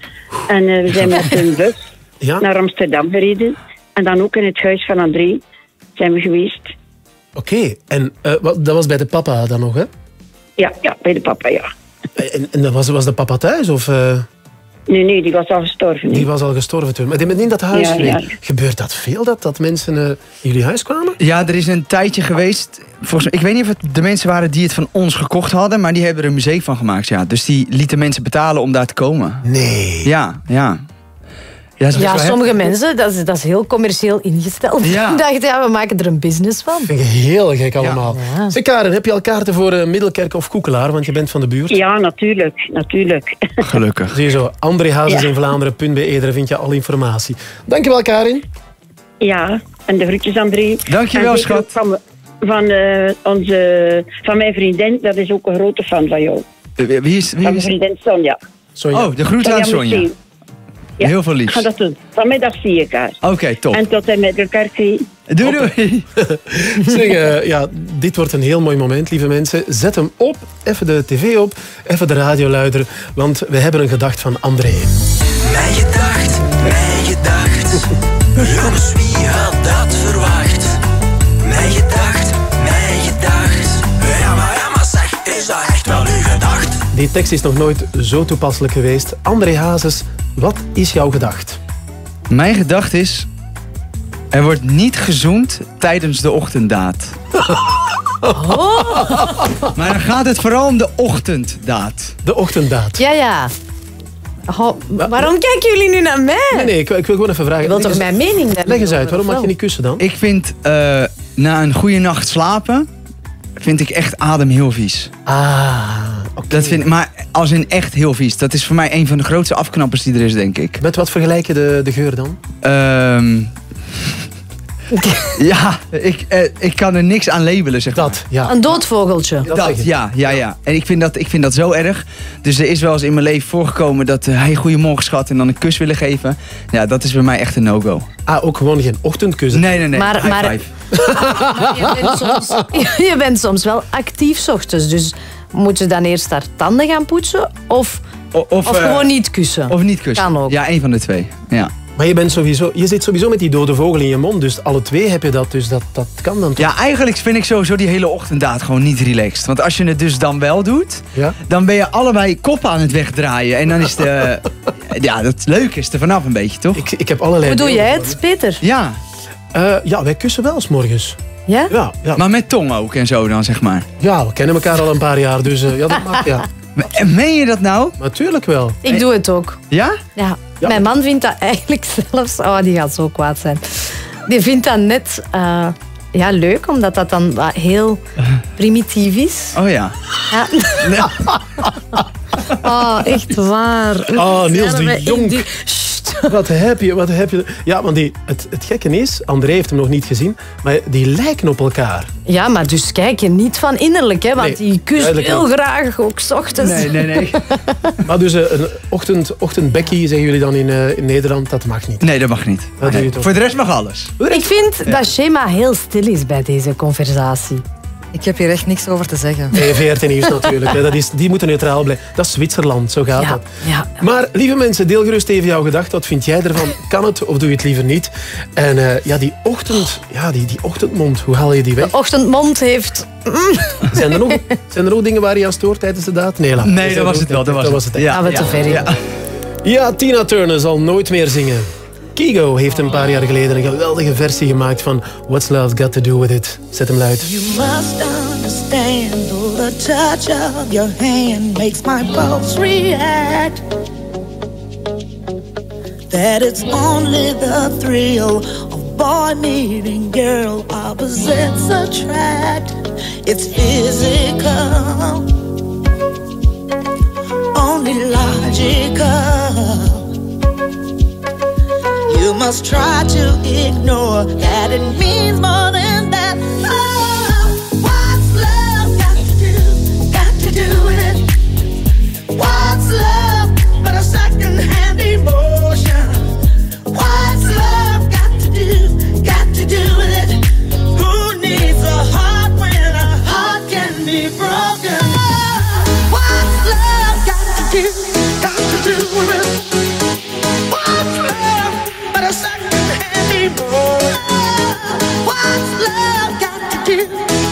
En eh, we zijn met een bus Ja? naar Amsterdam gereden. En dan ook in het huis van André zijn we geweest. Oké, en eh, wat, dat was bij de papa dan nog, hè? Ja, ja bij de papa, ja. En, en dat was, was de papa thuis? Of, Nee, nee, die was al gestorven. die was al gestorven toen. Maar die in dat huis Ja. Gebeurt dat veel, dat, dat mensen eh, in jullie huis kwamen? Ja, er is een tijdje geweest. Volgens mij, ik weet niet of het de mensen waren die het van ons gekocht hadden, maar die hebben er een museum van gemaakt. Ja. Dus die lieten mensen betalen om daar te komen. Nee. Ja, ja. Ja, Ja, sommige heftig. mensen, dat is, dat is heel commercieel ingesteld. Ja. Ik dacht, ja, we maken er een business van. Vind ik heel gek allemaal. Zeg Karen, heb je al kaarten voor eh, Middelkerk of Koekelaar? Want je bent van de buurt. Ja, natuurlijk, natuurlijk. Gelukkig. Zie je zo, André Hazes Ja. in Vlaanderen.be, daar vind je al informatie. Dankjewel Karin. Ja, en de groetjes André. Dankjewel, schat. Van, van, eh, onze, van mijn vriendin, dat is ook een grote fan van jou. Eh, Wie is, wie Van mijn vriendin Sonja. Oh, de groeten aan Sonja. Ja, Heel veel liefs. Ga dat doen. Vanmiddag zie ik haar. Oké, top. En tot en met elkaar zie. Doei, doei. Zeg, eh, ja, dit wordt een heel mooi moment, lieve mensen. Zet hem op, even de tv op, even de radio luideren, want we hebben een gedacht van André. Mijn gedacht, mijn gedacht. Jongens, wie had dat verwacht? Die tekst is nog nooit zo toepasselijk geweest. André Hazes, wat is jouw gedacht? Mijn gedachte is... Er wordt niet gezoend tijdens de ochtenddaad. Maar dan gaat het vooral om de ochtenddaad. De ochtenddaad. Ja, ja. Oh, waarom kijken jullie nu naar mij? Nee, nee, ik, ik wil gewoon even vragen. Je wilt Leg toch mijn mening Leg eens uit, waarom mag je niet kussen dan? Ik vind eh, na een goede nacht slapen... vind ik echt adem heel vies. Ah, dat vind, Maar als in echt heel vies. Dat is voor mij een van de grootste afknappers die er is, denk ik. Met wat vergelijk je de, de geur dan? Ehm ja, ik, eh, ik kan er niks aan labelen, zeg Dat, ja. Een doodvogeltje. Dat, ja, ja, ja. En ik vind, dat, ik vind dat zo erg. Dus er is wel eens in mijn leven voorgekomen dat... eh, hey, goedemorgen schat, en dan een kus willen geven. Ja, dat is bij mij echt een no-go. Ah, ook gewoon geen ochtendkus? Nee, nee, nee. Maar- High maar- five. Je bent, soms, je bent soms wel actief 's ochtends. Dus moet je dan eerst haar tanden gaan poetsen? Of, O- of, eh, gewoon niet kussen? Of niet kussen. Kan ook. Ja, één van de twee. Ja. Maar je, bent sowieso, je zit sowieso met die dode vogel in je mond, dus alle twee heb je dat, dus dat, dat kan dan toch? ja, eigenlijk vind ik sowieso die hele ochtenddaad gewoon niet relaxed. Want als je het dus dan wel doet, Ja? dan ben je allebei koppen aan het wegdraaien. En dan is de... ja, dat leuke is er vanaf een beetje, toch? Ik, ik heb allerlei... Hoe doe beelden jij van, het, Peter? Ja. Eh, ja, wij kussen wel eens morgens. Ja? Ja, ja. maar met tong ook en zo dan, zeg maar. ja, we kennen elkaar al een paar jaar, dus eh, ja, dat mag, ja. En meen je dat nou? Natuurlijk wel. Ik doe het ook. Ja? Ja. Ja. Mijn man vindt dat eigenlijk zelfs... Oh, die gaat zo kwaad zijn. Die vindt dat net eh, ja, leuk, omdat dat dan wat heel primitief is. Oh ja. Ja. Oh, echt waar. Oh, Niels de Jong. Wat heb je, wat heb je... Ja, want die, het, het gekke is, André heeft hem nog niet gezien, maar die lijken op elkaar. Ja, maar dus kijk je niet van innerlijk, hè, want Nee, die kust heel niet. graag, ook 's ochtends. Nee, nee, nee. Maar dus eh, een ochtend, ochtendbekkie, zeggen jullie dan in, eh, in Nederland, dat mag niet. Nee, dat mag niet. Dat doe Nee. je toch? Voor de rest mag alles. Ik vind dat schema heel stil is bij deze conversatie. Ik heb hier echt niks over te zeggen. Nee, VRT Nieuws natuurlijk. hè. Dat is, die moeten neutraal blijven. Dat is Zwitserland, zo gaat Ja, dat. ja. Maar lieve mensen, deel gerust even jouw gedachten. Wat vind jij ervan? Kan het of doe je het liever niet? En eh, ja, die ochtend, ja, die, die ochtendmond, hoe haal je die weg? De ochtendmond heeft... Zijn er, nog, zijn er nog dingen waar je aan stoort tijdens de daad? Nee, laat. Nee, dat was het wel, dat was het. Ja, we te ver ja. Ja, Tina Turner zal nooit meer zingen. Kigo heeft een paar jaar geleden een geweldige versie gemaakt van What's Love Got To Do With It. Zet hem luid. You must understand, the touch of your hand makes my pulse react. That it's only the thrill of boy meeting girl, opposites attract. It's physical, only logical. You must try to ignore that it means more than that. Oh, what's love got to do? Got to do with it? What's love but a second-hand emotion? What's love got to do? Got to do with it? Who needs a heart when a heart can be broken? Oh, What's love got to do? Got to do with it? What's love but a second-hand emotion? What's love got to do? Got to do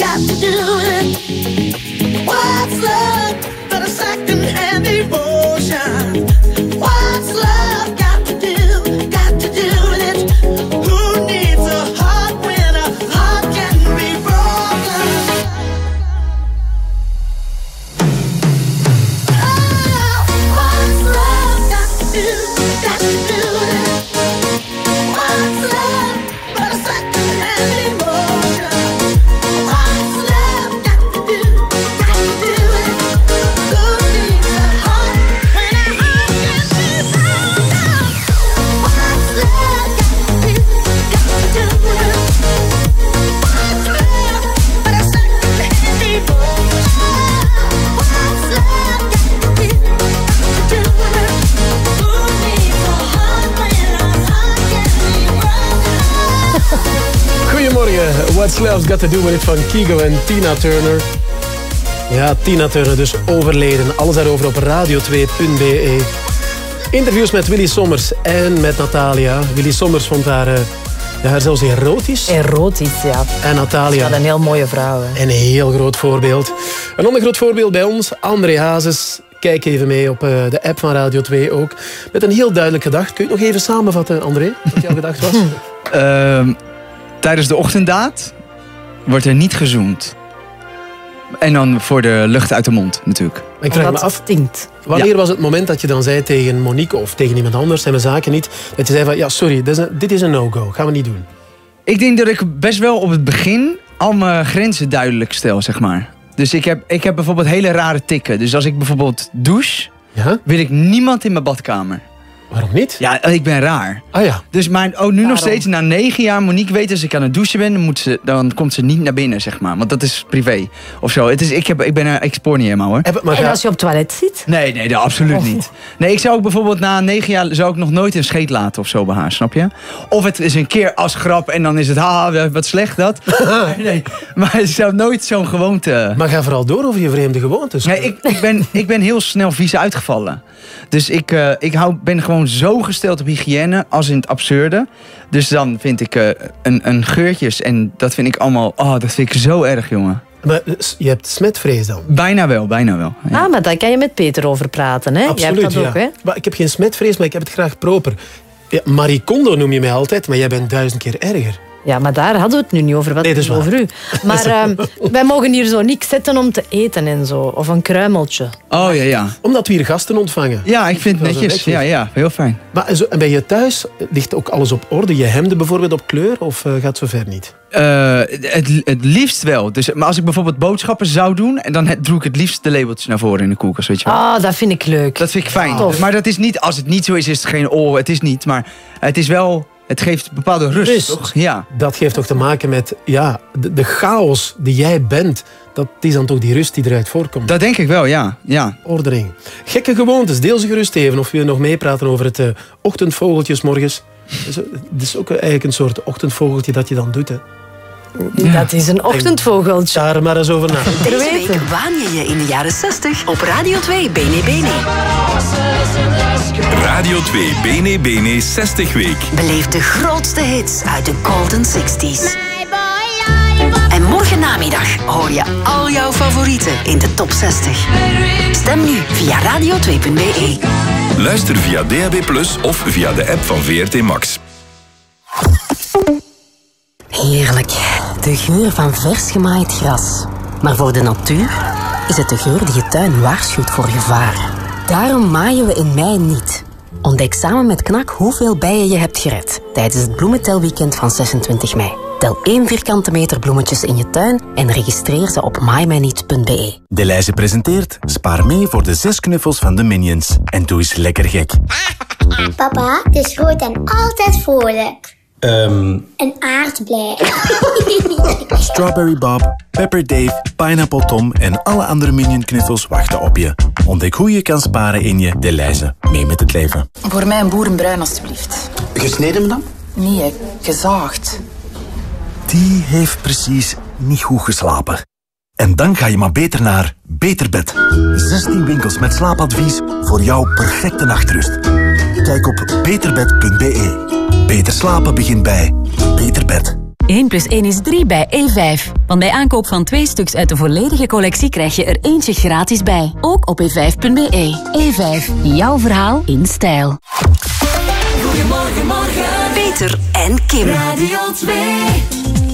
Got to do it. What's love but a second-hand emotion? What's love What's Love's Got To Do With It van Kigo en Tina Turner. Ja, Tina Turner dus overleden. Alles daarover op radio2.be. Interviews met Willy Sommers en met Natalia. Willy Sommers vond haar, eh, ja, haar zelfs erotisch. Erotisch, ja. En Natalia. Dat een heel mooie vrouw. Hè. Een heel groot voorbeeld. Een ander groot voorbeeld bij ons, André Hazes. Kijk even mee op eh, de app van Radio 2 ook. Met een heel duidelijk gedacht. Kun je het nog even samenvatten, André? Wat jouw gedacht was? Ehm, tijdens de ochtenddaad wordt er niet gezoend. En dan voor de lucht uit de mond, natuurlijk. Maar ik vraag me af, wanneer was het moment dat je dan zei tegen Monique of tegen iemand anders, zijn we zaken niet, dat je zei van, ja sorry, dit is een, dit is een no-go, gaan we niet doen. Ik denk dat ik best wel op het begin al mijn grenzen duidelijk stel, zeg maar. Dus ik heb, ik heb bijvoorbeeld hele rare tikken. Dus als ik bijvoorbeeld douche, wil ik niemand in mijn badkamer. Waarom niet? Ja, ik ben raar. Ah ja. Dus maar ook nu nog steeds, na negen jaar, Monique weet als ik aan het douchen ben, dan, moet ze, dan komt ze niet naar binnen, zeg maar. Want dat is privé. Of zo. Het is, ik, heb, ik ben er, ik spoor niet helemaal hoor. en als je op het toilet zit? Nee, nee, nee, absoluut Oh. niet. Nee, ik zou ook bijvoorbeeld na negen jaar zou ik nog nooit een scheet laten of zo bij haar, snap je? Of het is een keer als grap en dan is het, haha, wat slecht dat. nee, maar ik zou nooit zo'n gewoonte... Maar ga vooral door over je vreemde gewoontes. Nee, ik, ik, ben, ik ben heel snel vies uitgevallen. Dus ik, eh, ik hou, ben gewoon zo gesteld op hygiëne als in het absurde. Dus dan vind ik eh, een, een geurtjes en dat vind ik allemaal... Oh, dat vind ik zo erg, jongen. Maar eh, je hebt smetvrees dan? Bijna wel, bijna wel. Ah, maar daar kan je met Peter over praten, hè? Jij Absoluut, hebt dat ook, ja. hè? Maar ik heb geen smetvrees, maar ik heb het graag proper. Ja, Marie Kondo noem je mij altijd, maar jij bent duizend keer erger. Ja, maar daar hadden we het nu niet over. Wat Nee, dat is over waar. u. Maar ehm, wij mogen hier zo niks zetten om te eten en zo. Of een kruimeltje. Oh ja, ja. Omdat we hier gasten ontvangen. Ja, ik vind het netjes. netjes. Ja, ja, heel fijn. Maar en bij je thuis, ligt ook alles op orde? Je hemden bijvoorbeeld op kleur of eh, gaat het zover niet? Eh, het, het liefst wel. Dus, maar als ik bijvoorbeeld boodschappen zou doen, en dan doe ik het liefst de labeltjes naar voren in de koelkast, weet je wel. Ah, dat vind ik leuk. Dat vind ik fijn. Maar dat is niet, als het niet zo is, is het geen oh, het is niet. Maar het is wel, het geeft bepaalde rust, Rust. toch? Ja. Dat geeft toch te maken met ja, de, de chaos die jij bent. Dat is dan toch die rust die eruit voorkomt. Dat denk ik wel, ja. ja. Ordering. Gekke gewoontes, deel ze gerust even. Of wil je nog meepraten over het eh, ochtendvogeltjes morgens? Dus, eh, Het is ook eigenlijk een soort ochtendvogeltje dat je dan doet. Hè. Dat is een ochtendvogeltje. Daar maar eens over na. Deze week waan je je in de jaren 60 op Radio 2 Bene Bene. Radio 2 Bene Bene 60 Week. Beleef de grootste hits uit de Golden 60s. En morgen namiddag hoor je al jouw favorieten in de top 60. Stem nu via radio2.be. Luister via DAB Plus of via de app van VRT Max. Heerlijk. De geur van vers gemaaid gras. Maar voor de natuur is het de geur die je tuin waarschuwt voor gevaar. Daarom maaien we in mei niet. Ontdek samen met KNAK hoeveel bijen je hebt gered tijdens het bloementelweekend van 26 mei. Tel één vierkante meter bloemetjes in je tuin en registreer ze op maaimijniet.be. De lijze presenteert Spaar mee voor de zes knuffels van de Minions. En doe eens lekker gek. Papa, het is groot en altijd vrolijk. Ehm, Een aardblij. Strawberry Bob, Pepper Dave, Pineapple Tom en alle andere Minion knuffels wachten op je. Ontdek hoe je kan sparen in je De Lijze. Mee met het leven. Voor mij een boerenbruin, alstublieft. Gesneden dan? Nee, gezaagd. Die heeft precies niet goed geslapen. En dan ga je maar beter naar Beter Bed. 16 winkels met slaapadvies voor jouw perfecte nachtrust. Kijk op beterbed.be. Beter slapen begint bij Beter Bed. 1 plus 1 is 3 bij E5. Want bij aankoop van twee stuks uit de volledige collectie krijg je er eentje gratis bij. Ook op e5.be. E5, jouw verhaal in stijl. Goedemorgen, morgen. Peter en Kim. Radio 2.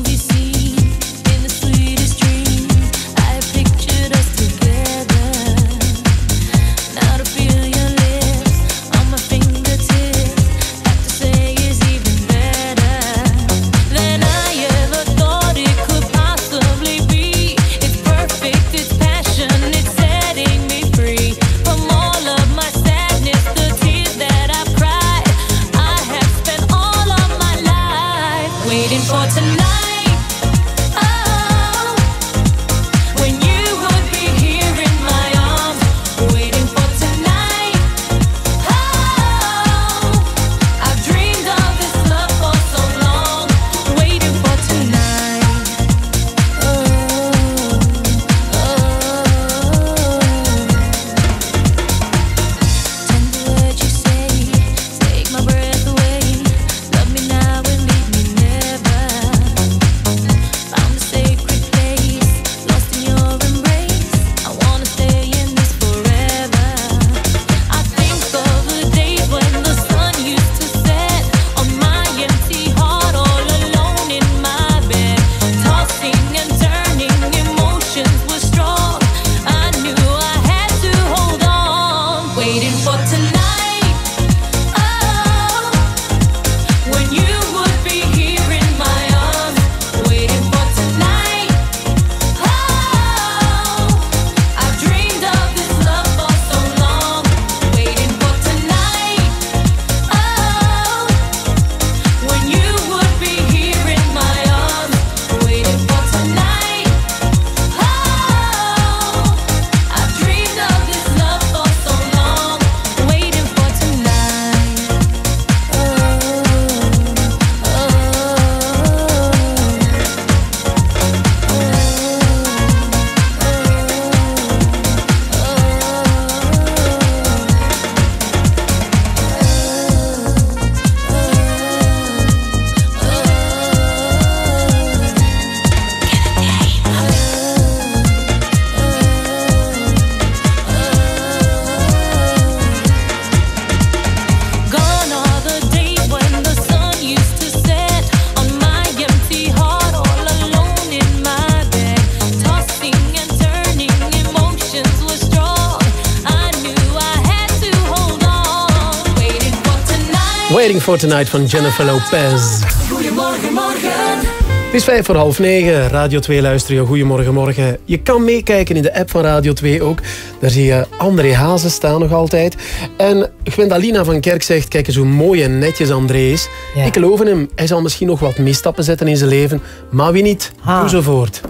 For Tonight van Jennifer Lopez. Goedemorgen, morgen. Het is vijf voor half negen. Radio 2 luisteren je. Goedemorgen, morgen. Je kan meekijken in de app van Radio 2 ook. Daar zie je André Hazen staan nog altijd. En Gwendalina van Kerk zegt, kijk eens hoe mooi en netjes André is. Ja. Ik geloof in hem. Hij zal misschien nog wat misstappen zetten in zijn leven. Maar wie niet, Ah. doe zo voort.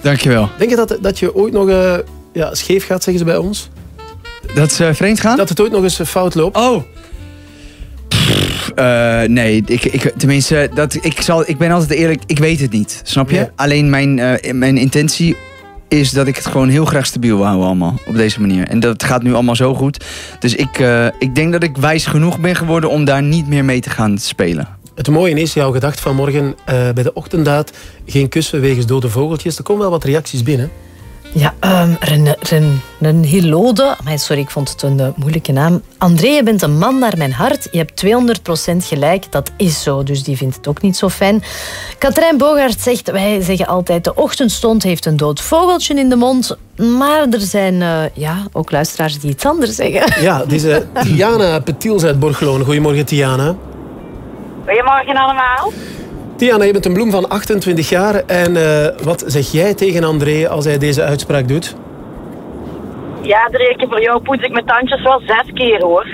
Dankjewel. Denk je dat, dat je ooit nog eh, ja, scheef gaat, zeggen ze bij ons? Dat is vreemd gaan? Dat het ooit nog eens fout loopt? Oh. Eh, nee, ik, ik, tenminste, dat, ik, zal, ik ben altijd eerlijk, ik weet het niet. Snap je? Ja. Alleen mijn, eh, mijn intentie is dat ik het gewoon heel graag stabiel wil houden allemaal. Op deze manier. En dat gaat nu allemaal zo goed. Dus ik, eh, ik denk dat ik wijs genoeg ben geworden om daar niet meer mee te gaan spelen. Het mooie is, jouw gedacht van morgen bij de ochtenddaad. Geen kussen wegens dode vogeltjes. Er komen wel wat reacties binnen. Ja, ehm Ren, Ren, Ren Hilode. Amai, sorry, ik vond het een eh, moeilijke naam. André, je bent een man naar mijn hart. Je hebt 200% gelijk. Dat is zo, dus die vindt het ook niet zo fijn. Katrijn Bogaert zegt, wij zeggen altijd... de ochtendstond heeft een dood vogeltje in de mond. Maar er zijn eh, ja, ook luisteraars die iets anders zeggen. Ja, deze Tiana Petiels uit Borgeloon. Goedemorgen, Tiana. Goedemorgen allemaal. Tiana, je bent een bloem van 28 jaar. En eh, wat zeg jij tegen André als hij deze uitspraak doet? Ja, Dreke, voor jou poets ik mijn tandjes wel zes keer hoor.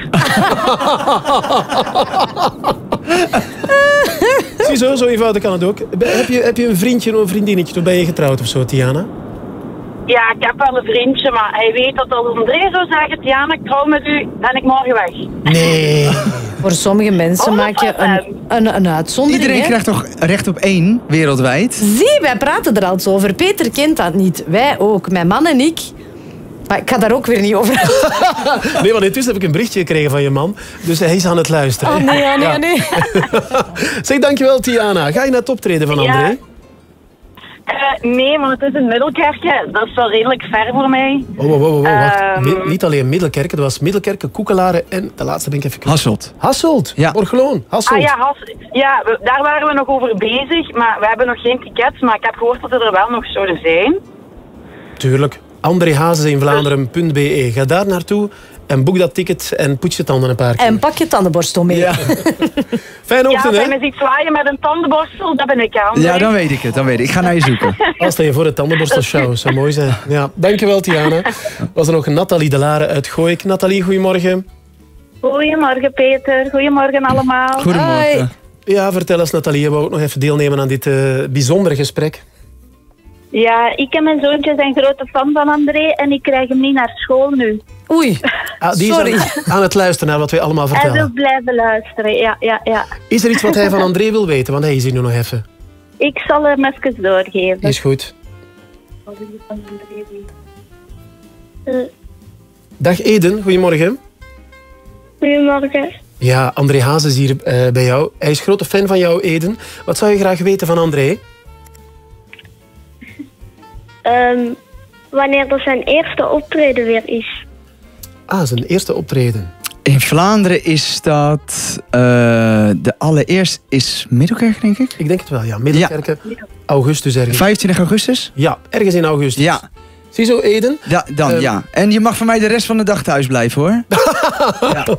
Ziezo, zo eenvoudig kan het ook. Heb je, heb je een vriendje of een vriendinnetje? Of ben je getrouwd of zo, Tiana? Ja, ik heb wel een vriendje, maar hij weet dat als André zou zeggen, Tiana, ik trouw met u, ben ik morgen weg. Nee. Voor sommige mensen maak je een, een, een uitzondering. Iedereen hè? krijgt toch recht op één wereldwijd? Zie, wij praten er al zo over. Peter kent dat niet. Wij ook. Mijn man en ik. Maar ik ga daar ook weer niet over. Nee, want intussen heb ik een berichtje gekregen van je man. Dus hij is aan het luisteren. Oh nee, oh nee, Ja. oh nee. Zeg, dankjewel Tiana. Ga je naar het optreden van Ja. André? Eh, nee, want het is in Middelkerke. Dat is wel redelijk ver voor mij. Oh, wow, wow, wow, wacht. Ehm. Niet alleen Middelkerken, dat was Middelkerken, Koekelaren en de laatste ben ik even kwijt. Hasselt. Hasselt, Ja. Borgeloon, Hasselt. Ah ja, Has, ja we- daar waren we nog over bezig, maar we hebben nog geen tickets. Maar ik heb gehoord dat er wel nog zouden zijn. Tuurlijk. AndréHazes Ga daar naartoe en boek dat ticket en poets je tanden een paar keer. En pak je tandenborstel mee. Fijne Ja, ochtend, als hij me ziet zwaaien met een tandenborstel, dat ben ik aan. Ja, dan weet ik het. Dan weet ik. Ik ga naar je zoeken. Als je voor de tandenborstelshow, zou mooi zijn. Ja, dankjewel Tiana. Was er nog Nathalie de Lare uit Gooik. Nathalie, goedemorgen. Goedemorgen Peter, goedemorgen allemaal. Ja, vertel eens Nathalie, je wou ook nog even deelnemen aan dit eh, bijzondere gesprek. Ja, ik en mijn zoontje zijn grote fan van André en ik krijg hem niet naar school nu. Oei, Ah, die sorry. is aan, aan het luisteren naar wat wij allemaal Hij wil vertellen. blijven luisteren, ja, ja, ja. Is er iets wat hij van André wil weten? Want hij is hier nu nog even. Ik zal hem even doorgeven. Is goed. Eh, Dag Eden, goedemorgen. Goedemorgen. Ja, André Haas is hier eh, bij jou. Hij is grote fan van jou, Eden. Wat zou je graag weten van André? Ehm, wanneer dat zijn eerste optreden weer is. Ah, zijn eerste optreden. In Vlaanderen is dat... eh, de allereerst is Middelkerk, denk ik? Ik denk het wel, ja. Middelkerken, augustus ergens. 25 augustus? Ja, ergens in augustus. Ja. Ziezo, Eden? Ja, dan Ehm. ja. En je mag van mij de rest van de dag thuis blijven, hoor.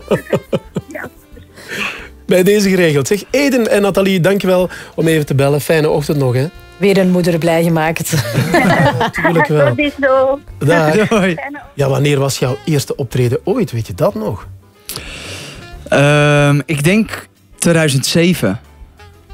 Bij deze geregeld. Zeg, Eden en Nathalie, dankjewel om even te bellen. Fijne ochtend nog, hè. Weer een moeder blij gemaakt. Tuurlijk wel. Dat is zo. Dag. Doei. Ja, wanneer was jouw eerste optreden ooit? Weet je dat nog? Ehm, ik denk 2007.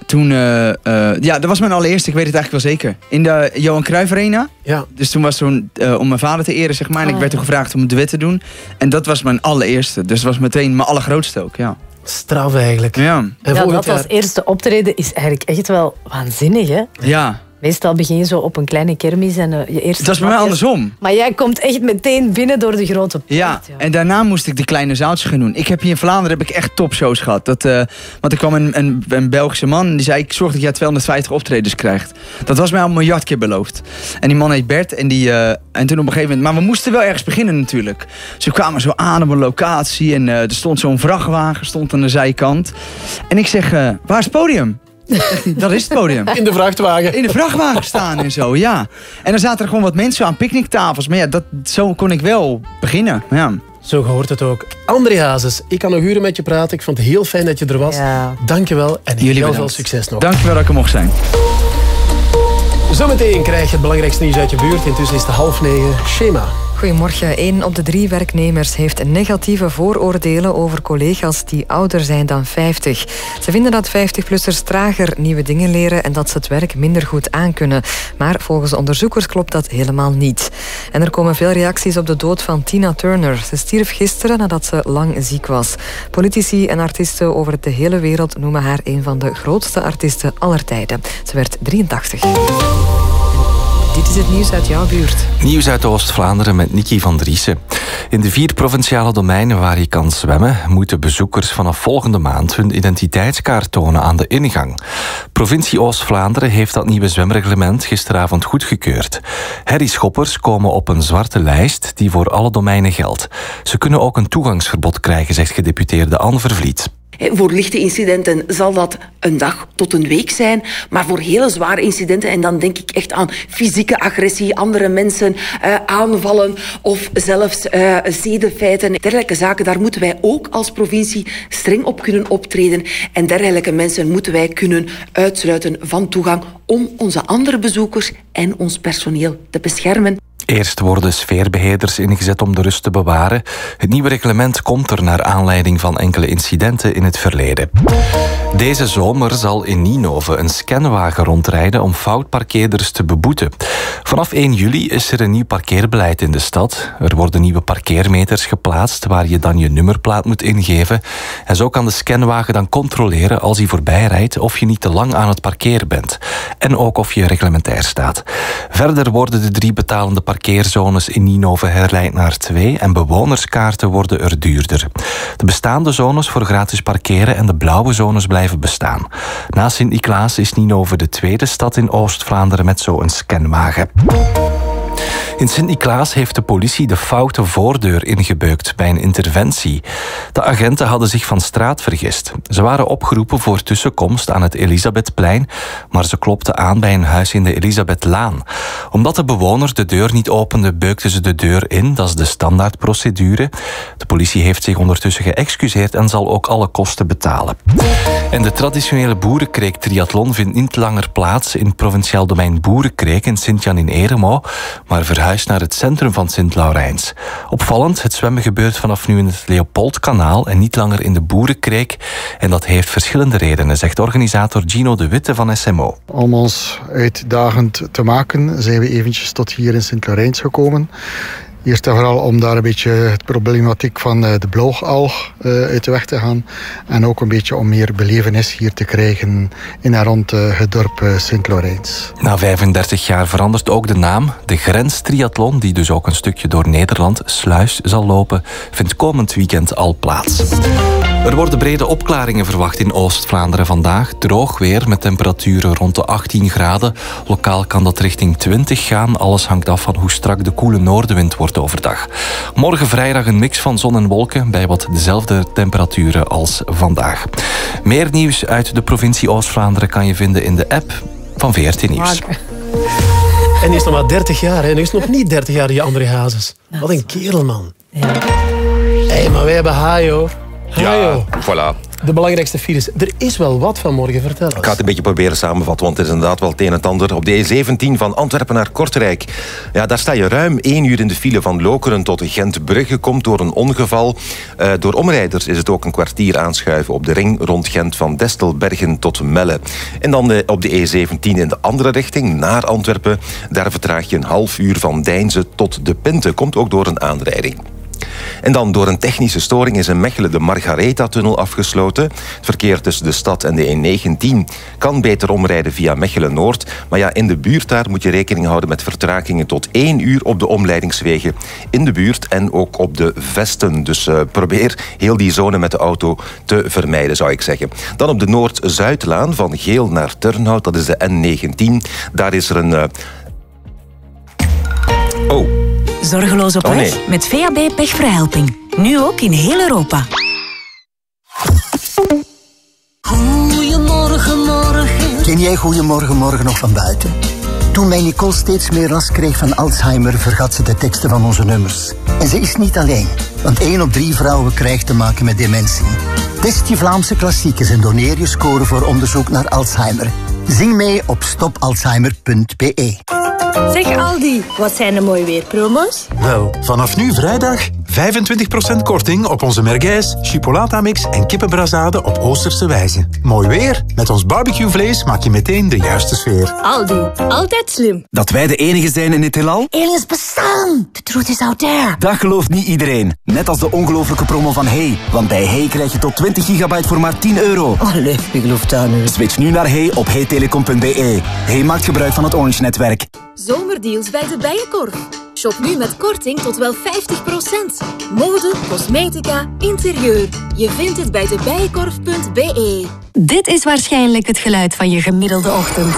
Toen, eh, eh, ja, dat was mijn allereerste, ik weet het eigenlijk wel zeker. In de Johan Cruijff Arena. Ja. Dus toen was zo'n, eh, om mijn vader te eren, zeg maar. En ik Oh. werd toen gevraagd om een duet te doen. En dat was mijn allereerste. Dus dat was meteen mijn allergrootste ook, ja. Straf eigenlijk. Ja. En Ja, dat als jaar... eerste optreden is eigenlijk echt wel waanzinnig, hè? Ja. Meestal begin je zo op een kleine kermis en eh, je eerste... Dat is bij mij andersom. Maar jij komt echt meteen binnen door de grote poort. Ja, en daarna moest ik de kleine zaaltjes gaan doen. Ik heb hier in Vlaanderen heb ik echt topshows gehad. Dat, eh, want er kwam een, een, een Belgische man en die zei... ik zorg dat jij 250 optredens krijgt. Dat was mij al een miljard keer beloofd. En die man heet Bert en, die, eh, en toen op een gegeven moment... maar we moesten wel ergens beginnen natuurlijk. Dus we kwamen zo aan op een locatie en er stond zo'n vrachtwagen stond aan de zijkant. En ik zeg, waar is het podium? Dat is het podium. In de vrachtwagen. In de vrachtwagen staan en zo, ja. En dan zaten er gewoon wat mensen aan picknicktafels. Maar ja, dat, zo kon ik wel beginnen. Ja. Zo hoort het ook. André Hazes, ik kan nog uren met je praten. Ik vond het heel fijn dat je er was. Dank je wel en Jullie heel veel succes nog. Dankjewel dat ik er mocht zijn. Zometeen krijg je het belangrijkste nieuws uit je buurt. Intussen is het half negen. Schema. Goedemorgen. Een op de drie werknemers heeft negatieve vooroordelen over collega's die ouder zijn dan 50. Ze vinden dat 50-plussers trager nieuwe dingen leren en dat ze het werk minder goed aankunnen. Maar volgens onderzoekers klopt dat helemaal niet. En er komen veel reacties op de dood van Tina Turner. Ze stierf gisteren nadat ze lang ziek was. Politici en artiesten over de hele wereld noemen haar een van de grootste artiesten aller tijden. Ze werd 83. Dit is het nieuws uit jouw buurt. Nieuws uit Oost-Vlaanderen met Nicky van Driessen. In de vier provinciale domeinen waar je kan zwemmen, moeten bezoekers vanaf volgende maand hun identiteitskaart tonen aan de ingang. Provincie Oost-Vlaanderen heeft dat nieuwe zwemreglement gisteravond goedgekeurd. Herrieschoppers komen op een zwarte lijst die voor alle domeinen geldt. Ze kunnen ook een toegangsverbod krijgen, zegt gedeputeerde Anne Vervliet. Voor lichte incidenten zal dat een dag tot een week zijn. Maar voor hele zware incidenten, en dan denk ik echt aan fysieke agressie, andere mensen eh, aanvallen of zelfs eh, zedenfeiten, dergelijke zaken, daar moeten wij ook als provincie streng op kunnen optreden. En dergelijke mensen moeten wij kunnen uitsluiten van toegang om onze andere bezoekers en ons personeel te beschermen. Eerst worden sfeerbeheerders ingezet om de rust te bewaren. Het nieuwe reglement komt er naar aanleiding van enkele incidenten in het verleden. Deze zomer zal in Ninove een scanwagen rondrijden om foutparkeerders te beboeten. Vanaf 1 juli is er een nieuw parkeerbeleid in de stad. Er worden nieuwe parkeermeters geplaatst waar je dan je nummerplaat moet ingeven. En zo kan de scanwagen dan controleren als hij voorbij rijdt of je niet te lang aan het parkeren bent. En ook of je reglementair staat. Verder worden de drie betalende parkeerzones in Ninove herleid naar twee en bewonerskaarten worden er duurder. De bestaande zones voor gratis parkeren en de blauwe zones blijven bestaan. Na Sint-Niklaas is Ninove de tweede stad in Oost-Vlaanderen met zo'n scanwagen. In Sint-Niklaas heeft de politie de foute voordeur ingebeukt bij een interventie. De agenten hadden zich van straat vergist. Ze waren opgeroepen voor tussenkomst aan het Elisabethplein, maar ze klopten aan bij een huis in de Elisabethlaan. Omdat de bewoner de deur niet opende, beukten ze de deur in. Dat is de standaardprocedure. De politie heeft zich ondertussen geëxcuseerd en zal ook alle kosten betalen. En de traditionele boerenkreek triathlon vindt niet langer plaats in provinciaal domein Boerenkreek in Sint-Jan in Eremo, maar verhuist naar het centrum van Sint-Laurens. Opvallend, het zwemmen gebeurt vanaf nu in het Leopoldkanaal en niet langer in de Boerenkreek. En dat heeft verschillende redenen, zegt organisator Gino de Witte van SMO. Om ons uitdagend te maken zijn we eventjes tot hier in Sint-Laurens gekomen. Eerst en vooral om daar een beetje het problematiek van eh, de blauwalg eh, uit de weg te gaan. En ook een beetje om meer belevenis hier te krijgen in en rond eh, het dorp Sint-Laurens. Na 35 jaar verandert ook de naam. De Grenstriathlon, die dus ook een stukje door Nederland, Sluis, zal lopen, vindt komend weekend al plaats. Er worden brede opklaringen verwacht in Oost-Vlaanderen vandaag. Droog weer met temperaturen rond de 18 graden. Lokaal kan dat richting 20 gaan. Alles hangt af van hoe strak de koele noordenwind wordt overdag. Morgen vrijdag een mix van zon en wolken bij wat dezelfde temperaturen als vandaag. Meer nieuws uit de provincie Oost-Vlaanderen kan je vinden in de app van VRT Nieuws. En die is nog maar 30 jaar. Hè. En hij is nog niet 30 jaar, die André Hazes. Wat een kerel, man. Hé, hey, maar wij hebben Hajo. Voilà. De belangrijkste files. Er is wel wat van morgen, vertel eens. Ik ga het een beetje proberen samenvatten, want het is inderdaad wel het een en het ander. Op de E17 van Antwerpen naar Kortrijk. Ja, daar sta je ruim één uur in de file van Lokeren tot Gent-Brugge. Komt door een ongeval. Eh, door omrijders is het ook een kwartier aanschuiven op de ring rond Gent van Destelbergen tot Melle. En dan eh, op de E17 in de andere richting, naar Antwerpen. Daar vertraag je een half uur van Deinze tot De Pinte. Komt ook door een aanrijding. En dan door een technische storing is in Mechelen de Margaretha-tunnel afgesloten. Het verkeer tussen de stad en de E19 kan beter omrijden via Mechelen-Noord. Maar ja, in de buurt daar moet je rekening houden met vertragingen tot één uur op de omleidingswegen in de buurt en ook op de vesten. Dus eh, probeer heel die zone met de auto te vermijden, zou ik zeggen. Dan op de Noord-Zuidlaan van Geel naar Turnhout, dat is de N19. Daar is er een... eh, Oh, Zorgeloos op Oh, weg nee. met VAB Pechverhelping. Nu ook in heel Europa. Goedemorgen, morgen. Ken jij Goedemorgen, morgen nog van buiten? Toen mijn Nicole steeds meer last kreeg van Alzheimer, vergat ze de teksten van onze nummers. En ze is niet alleen, want één op drie vrouwen krijgt te maken met dementie. Test je Vlaamse klassiekers en doneer je score voor onderzoek naar Alzheimer. Zing mee op stopalzheimer.be. Zeg Aldi, wat zijn de mooi weerpromo's? Wel, vanaf nu vrijdag 25% korting op onze merguez, chipolata-mix en kippenbrazade op Oosterse wijze. Mooi weer? Met ons barbecuevlees maak je meteen de juiste sfeer. Aldi, altijd slim. Dat wij de enige zijn in het heelal? Aliens bestaan! The truth is out there. Dat gelooft niet iedereen. Net als de ongelofelijke promo van Hey. Want bij Hey krijg je tot 20 gigabyte voor maar 10 euro. Allee, ik geloof dat nu. Switch nu naar Hey op heytelecom.be. Hey maakt gebruik van het Orange-netwerk. Zomerdeals bij de Bijenkorf. Shop nu met korting tot wel 50%. Mode, cosmetica, interieur. Je vindt het bij debijenkorf.be. Dit is waarschijnlijk het geluid van je gemiddelde ochtend.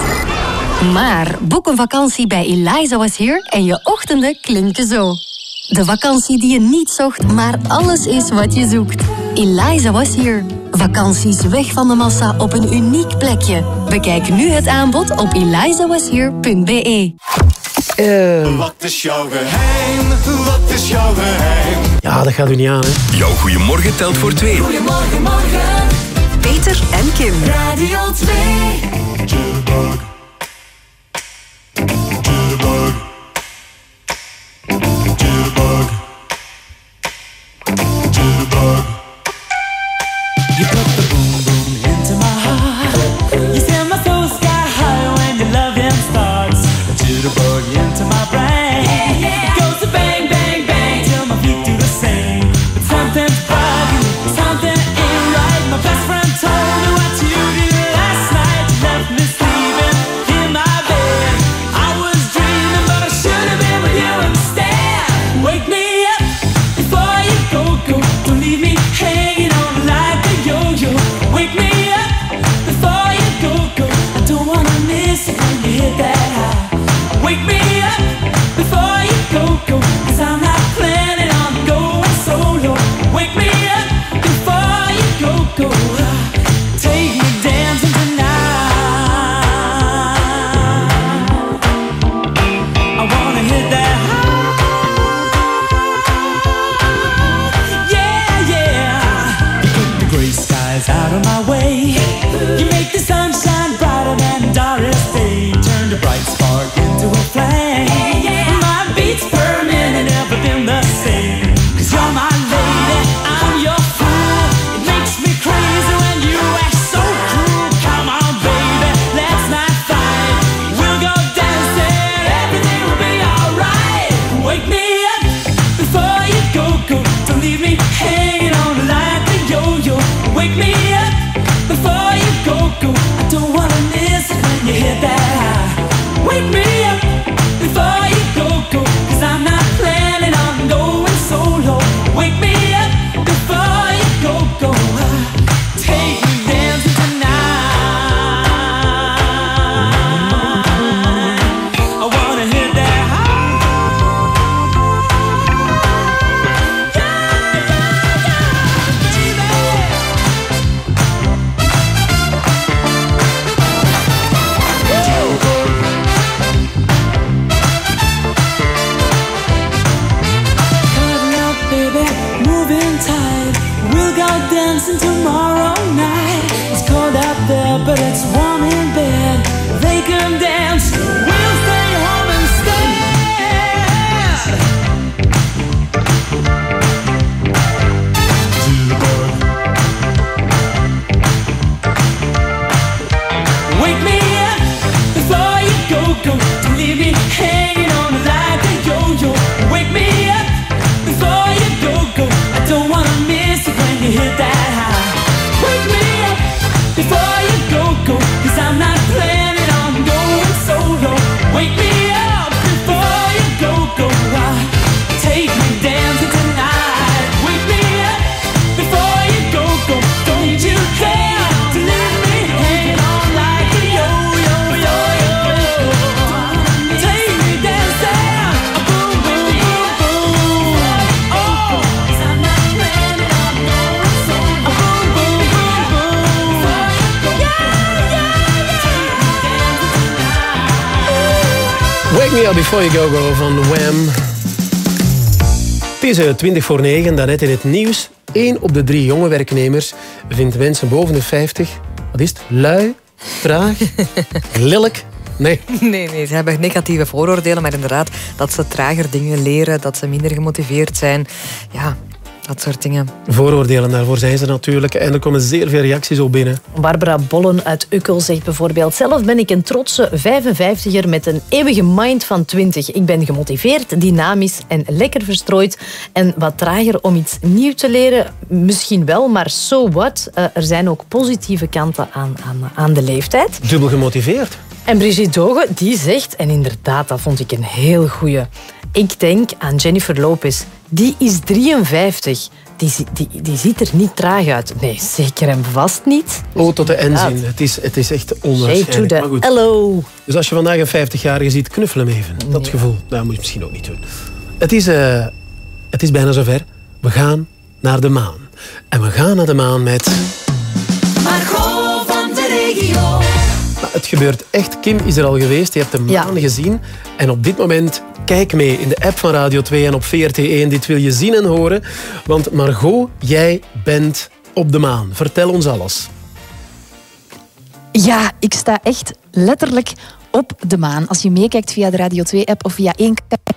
Maar boek een vakantie bij Eliza Was Here en je ochtenden klinken zo. De vakantie die je niet zocht, maar alles is wat je zoekt. Eliza Was Here. Vakanties weg van de massa op een uniek plekje. Bekijk nu het aanbod op elizawashere.be. Wat is jouw geheim? Wat is jouw geheim? Ja, dat gaat u niet aan, hè. Jouw goeiemorgen telt voor twee. Goedemorgen, morgen. Peter en Kim. Radio 2. Eh, 20 voor 9, daarnet in het nieuws. Eén op de drie jonge werknemers vindt mensen boven de 50... Wat is het? Lui, traag, lelijk. Nee. Nee, nee, ze hebben negatieve vooroordelen, maar inderdaad dat ze trager dingen leren, dat ze minder gemotiveerd zijn. Ja, dat soort dingen. Vooroordelen, daarvoor zijn ze natuurlijk. En er komen zeer veel reacties op binnen. Barbara Bollen uit Ukkel zegt bijvoorbeeld... Zelf ben ik een trotse 55er met een eeuwige mind van 20. Ik ben gemotiveerd, dynamisch en lekker verstrooid. En wat trager om iets nieuw te leren. Misschien wel, maar so what. Eh, er zijn ook positieve kanten aan, aan, aan de leeftijd. Dubbel gemotiveerd. En Brigitte Dogen, die zegt... En inderdaad, dat vond ik een heel goeie. Ik denk aan Jennifer Lopez. Die is 53. Die, die, die ziet er niet traag uit. Nee, zeker en vast niet. O tot de N zien. Het is, het is echt to onwaarschijnlijk. the Maar goed. hello. Dus als je vandaag een 50-jarige ziet, knuffel hem even. Dat gevoel, dat moet je misschien ook niet doen. Het is, eh, het is bijna zover. We gaan naar de maan. En we gaan naar de maan met... Maar het gebeurt echt. Kim is er al geweest. Je hebt de maan gezien. En op dit moment, kijk mee in de app van Radio 2 en op VRT1. Dit wil je zien en horen. Want Margot, jij bent op de maan. Vertel ons alles. Ja, ik sta echt letterlijk op de maan. Als je meekijkt via de Radio 2-app of via één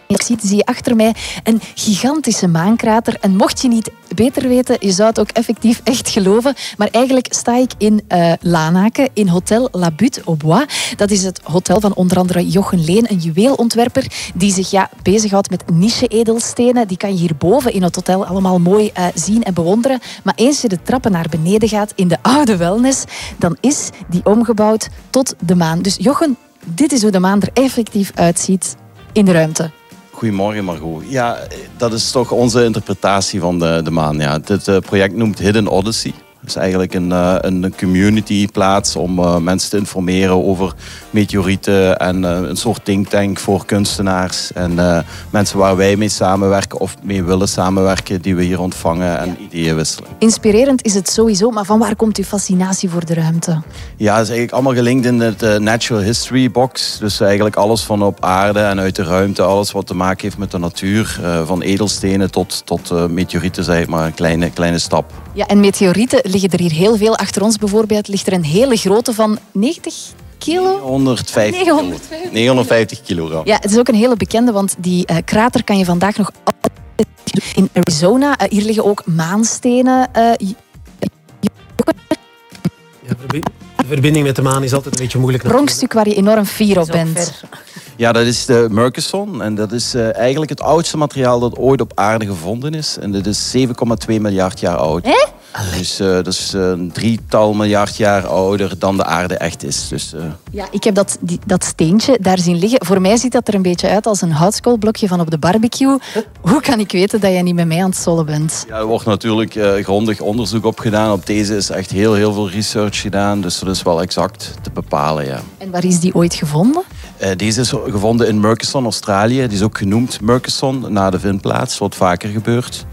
ziet, zie je achter mij een gigantische maankrater. En mocht je niet beter weten, je zou het ook effectief echt geloven. Maar eigenlijk sta ik in eh Lanaken, in Hotel La Butte au Bois. Dat is het hotel van onder andere Jochen Leen, een juweelontwerper die zich ja, bezighoudt met niche-edelstenen. Die kan je hierboven in het hotel allemaal mooi eh, zien en bewonderen. Maar eens je de trappen naar beneden gaat in de oude wellness, dan is die omgebouwd tot de maan. Dus Jochen, dit is hoe de maan er effectief uitziet in de ruimte. Goedemorgen Margot. Ja, dat is toch onze interpretatie van de, de maan. Ja. Dit eh, project noemt Hidden Odyssey. Het is eigenlijk een, eh, een communityplaats om eh, mensen te informeren over meteorieten en eh, een soort thinktank voor kunstenaars en mensen waar wij mee samenwerken of mee willen samenwerken, die we hier ontvangen en ideeën wisselen. Inspirerend is het sowieso, maar van waar komt uw fascinatie voor de ruimte? Ja, het is eigenlijk allemaal gelinkt in het eh, Natural History Box. Dus eigenlijk alles van op aarde en uit de ruimte. Alles wat te maken heeft met de natuur. van edelstenen tot, tot meteorieten, zeg maar. Een kleine, kleine stap. Ja, en meteorieten liggen er hier heel veel. Achter ons bijvoorbeeld ligt er een hele grote van 90 kilo. 150 kilo. 950. 950 kilogram. Ja, het is ook een hele bekende, want die eh, krater kan je vandaag nog altijd in Arizona. eh, hier liggen ook maanstenen. eh, Ja, de verbinding met de maan is altijd een beetje moeilijk. natuurlijk. pronkstuk waar je enorm fier op bent. Ja, dat is de Murchison. En dat is eh, eigenlijk het oudste materiaal dat ooit op aarde gevonden is. En dat is 7,2 miljard jaar oud. Dus eh, dat is eh, een drietal miljard jaar ouder dan de aarde echt is. Dus, Ja, ik heb dat, die, dat steentje daar zien liggen. Voor mij ziet dat er een beetje uit als een houtskoolblokje van op de barbecue. Hoe kan ik weten dat jij niet met mij aan het zollen bent? Ja, er wordt natuurlijk grondig onderzoek op gedaan. Op deze is echt heel, heel veel research gedaan. Dus dat is wel exact te bepalen, ja. En waar is die ooit gevonden? Deze is gevonden in Murchison, Australië. Die is ook genoemd Murchison, na de vindplaats, wat vaker gebeurt.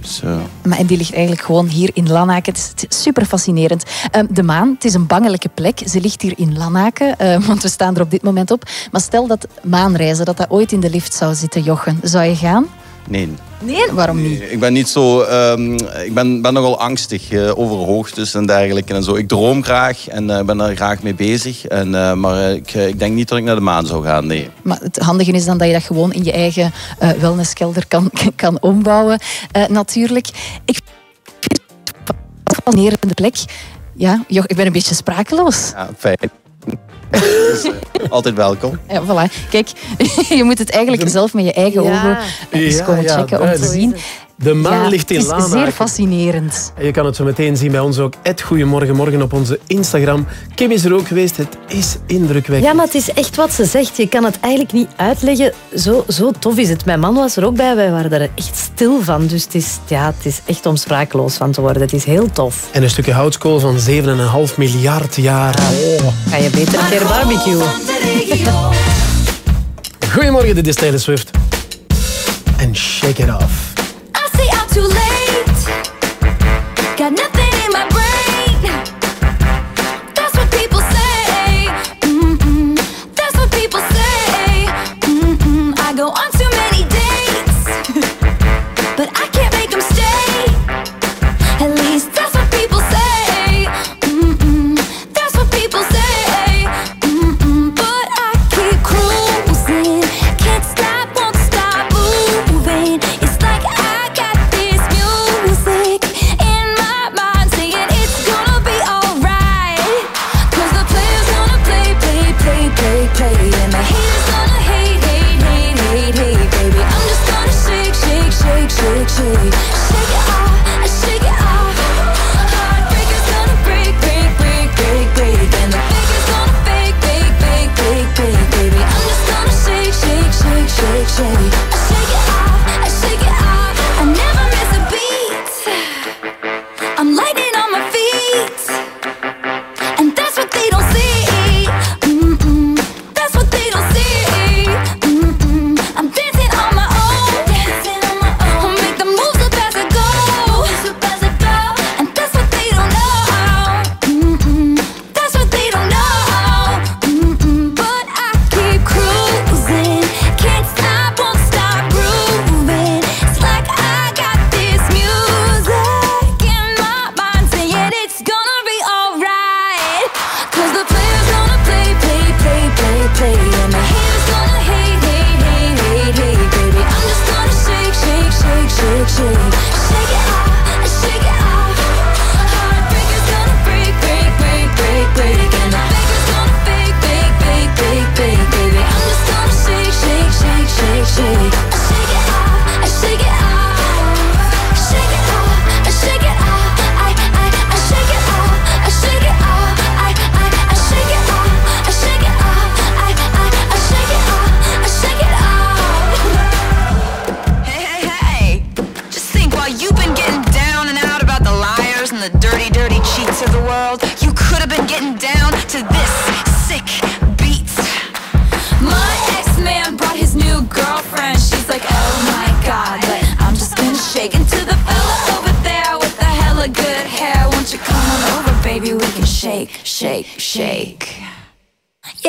Dus, eh, Maar en die ligt eigenlijk gewoon hier in Lanaken. Het is super fascinerend. Ehm, de maan, het is een bangelijke plek. Ze ligt hier in Lanaken, eh, want we staan er op dit moment op. Maar stel dat maanreizen, dat dat ooit in de lift zou zitten, Jochen. Zou je gaan? Nee. Nee? Waarom niet? Ik ben niet zo... ehm, ik ben, ben nogal angstig eh, over hoogtes en dergelijke en zo. Ik droom graag en eh, ben daar graag mee bezig. En, eh, maar ik, ik denk niet dat ik naar de maan zou gaan, nee. Maar het handige is dan dat je dat gewoon in je eigen wellnesskelder kan, kan ombouwen, natuurlijk. Ik vind het een fascinerende plek. Ja, Joch, ik ben een beetje sprakeloos. Ja, fijn. Dus, altijd welkom. Ja, voilà. Kijk, je moet het eigenlijk zelf met je eigen Ja. ogen eens komen ja, checken om te zien. De maan Ja, ligt in Het is Lanaken. zeer fascinerend. En je kan het zo meteen zien bij ons ook. Het Goedemorgen Morgen op onze Instagram. Kim is er ook geweest. Het is indrukwekkend. Ja, maar het is echt wat ze zegt. Je kan het eigenlijk niet uitleggen. Zo, zo tof is het. Mijn man was er ook bij. Wij waren er echt stil van. Dus het is, ja, het is echt om sprakeloos van te worden. Het is heel tof. En een stukje houtskool van 7,5 miljard jaar. Oh. Ga je beter een keer barbecue. Goedemorgen, dit is Taylor Swift. En shake it off. But I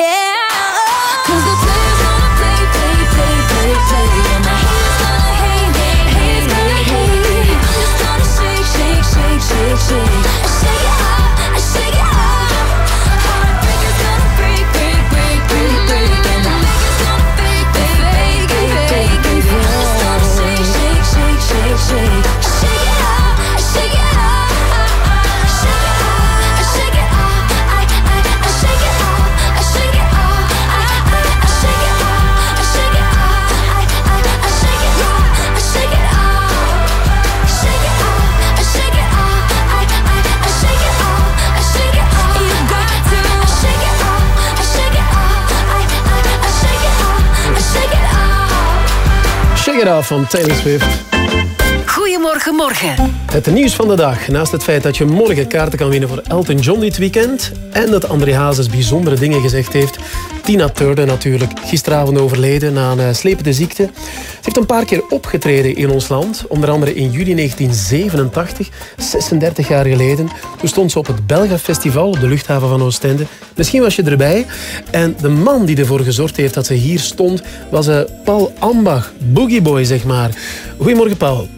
Yeah, Shake It Off van Taylor Swift. Goedemorgen, morgen. Het nieuws van de dag. Naast het feit dat je morgen kaarten kan winnen voor Elton John dit weekend. En dat André Hazes bijzondere dingen gezegd heeft. Tina Turner natuurlijk. Gisteravond overleden na een eh, slepende ziekte. Ze heeft een paar keer opgetreden in ons land. Onder andere in juli 1987, 36 jaar geleden. Toen stond ze op het Belga Festival op de luchthaven van Oostende. Misschien was je erbij. En de man die ervoor gezorgd heeft dat ze hier stond, was eh, Paul Ambach. Boogieboy, zeg maar. Goedemorgen, Paul.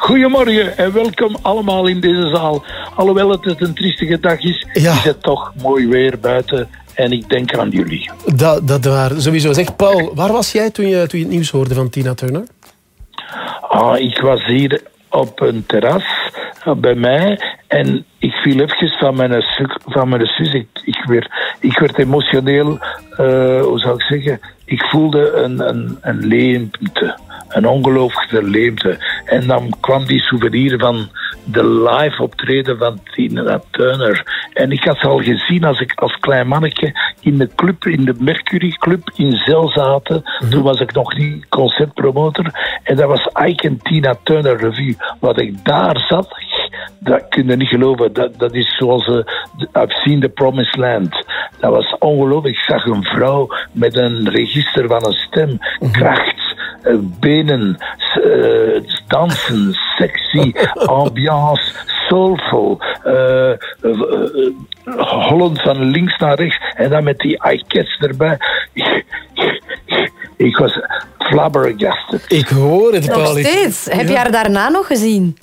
Goedemorgen en welkom allemaal in deze zaal. Alhoewel het een triestige dag is, is het toch mooi weer buiten. En ik denk aan jullie. Dat, dat waar. Sowieso. Zeg, Paul, waar was jij toen je, toen je het nieuws hoorde van Tina Turner? Ah, ik was hier op een terras eh, bij mij en ik viel even van mijn, van mijn zus. Ik, ik, werd, ik werd emotioneel, eh, hoe zou ik zeggen, ik voelde een, een, een leemte, een ongelooflijke leemte. En dan kwam die souvenir van de live optreden van Tina Turner. En ik had ze al gezien als ik als klein mannetje in de club, in de Mercury Club in Zel zaten. Toen was ik nog niet concertpromotor. En dat was Ike en Tina Turner Revue. Wat ik daar zat, dat kun je niet geloven. Dat, dat is zoals uh, I've seen the Promised Land. Dat was ongelooflijk. Ik zag een vrouw met een register van een stem, kracht, eh, benen, eh, dansen, sexy, ambiance, soulful, eh, eh, hollend van links naar rechts en dan met die eye-cats erbij. Ik was flabbergasted. Ik hoor het, Nog steeds. Heb je haar daarna nog gezien?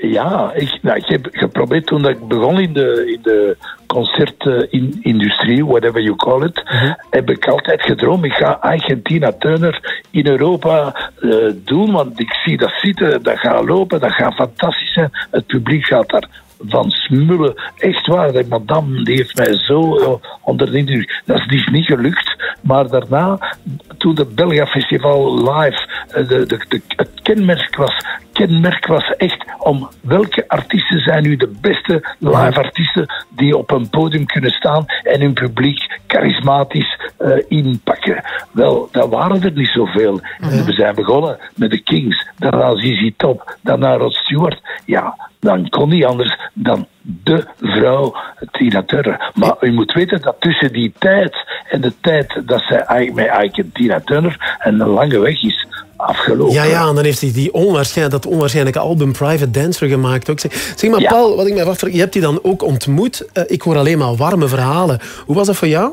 Ja, ik, nou, ik heb geprobeerd toen ik begon in de, in de concertindustrie, whatever you call it, heb ik altijd gedroomd. Ik ga Argentina Turner in Europa eh, doen, want ik zie dat zitten, dat gaat lopen, dat gaat fantastisch zijn. Het publiek gaat daar van smullen. Echt waar, die madame die heeft mij zo eh, onder de indruk. Dat is dus niet gelukt, maar daarna, toen de Belga Festival live, eh, de, de, de, het kenmerk was, kenmerk was echt om welke artiesten zijn nu de beste live artiesten die op een podium kunnen staan en hun publiek charismatisch eh, inpakken. Wel, dat waren er niet zoveel. En We zijn begonnen met de Kings, daarna ZZ Top, daarna Rod Stewart. Ja, dan kon niet anders dan de vrouw Tina Turner. Maar u moet weten dat tussen die tijd en de tijd dat zij met Ike en Tina Turner een lange weg is afgelopen. Ja, ja, en dan heeft hij die onwaarschijnlijk, dat onwaarschijnlijke album Private Dancer gemaakt ook. Zeg, maar, Ja. Paul, wat ik mij afvraag, je hebt die dan ook ontmoet. Eh, ik hoor alleen maar warme verhalen. Hoe was dat voor jou?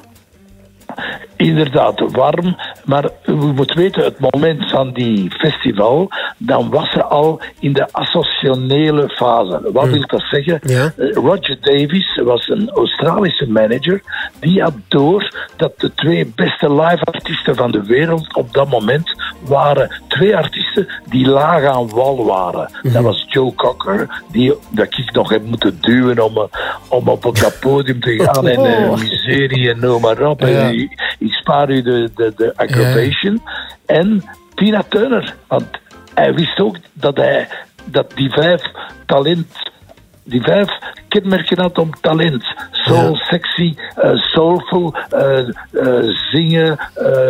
Inderdaad, warm. Maar u moet weten, het moment van die festival, dan was ze al in de associationele fase. Wat wil dat zeggen? Ja. Eh, Roger Davies was een Australische manager. Die had door dat de twee beste live artiesten van de wereld op dat moment waren twee artiesten die laag aan wal waren. Dat was Joe Cocker, die dat ik nog heb moeten duwen om, eh, om op, dat podium te gaan. En Oh. miserie en noem maar op. Ja. En spaar u de, de, de aggravation. En Tina Turner, want hij wist ook dat, hij, dat die vijf talent die vijf kenmerken had om talent. Soul, sexy, eh, soulful, eh, eh, zingen,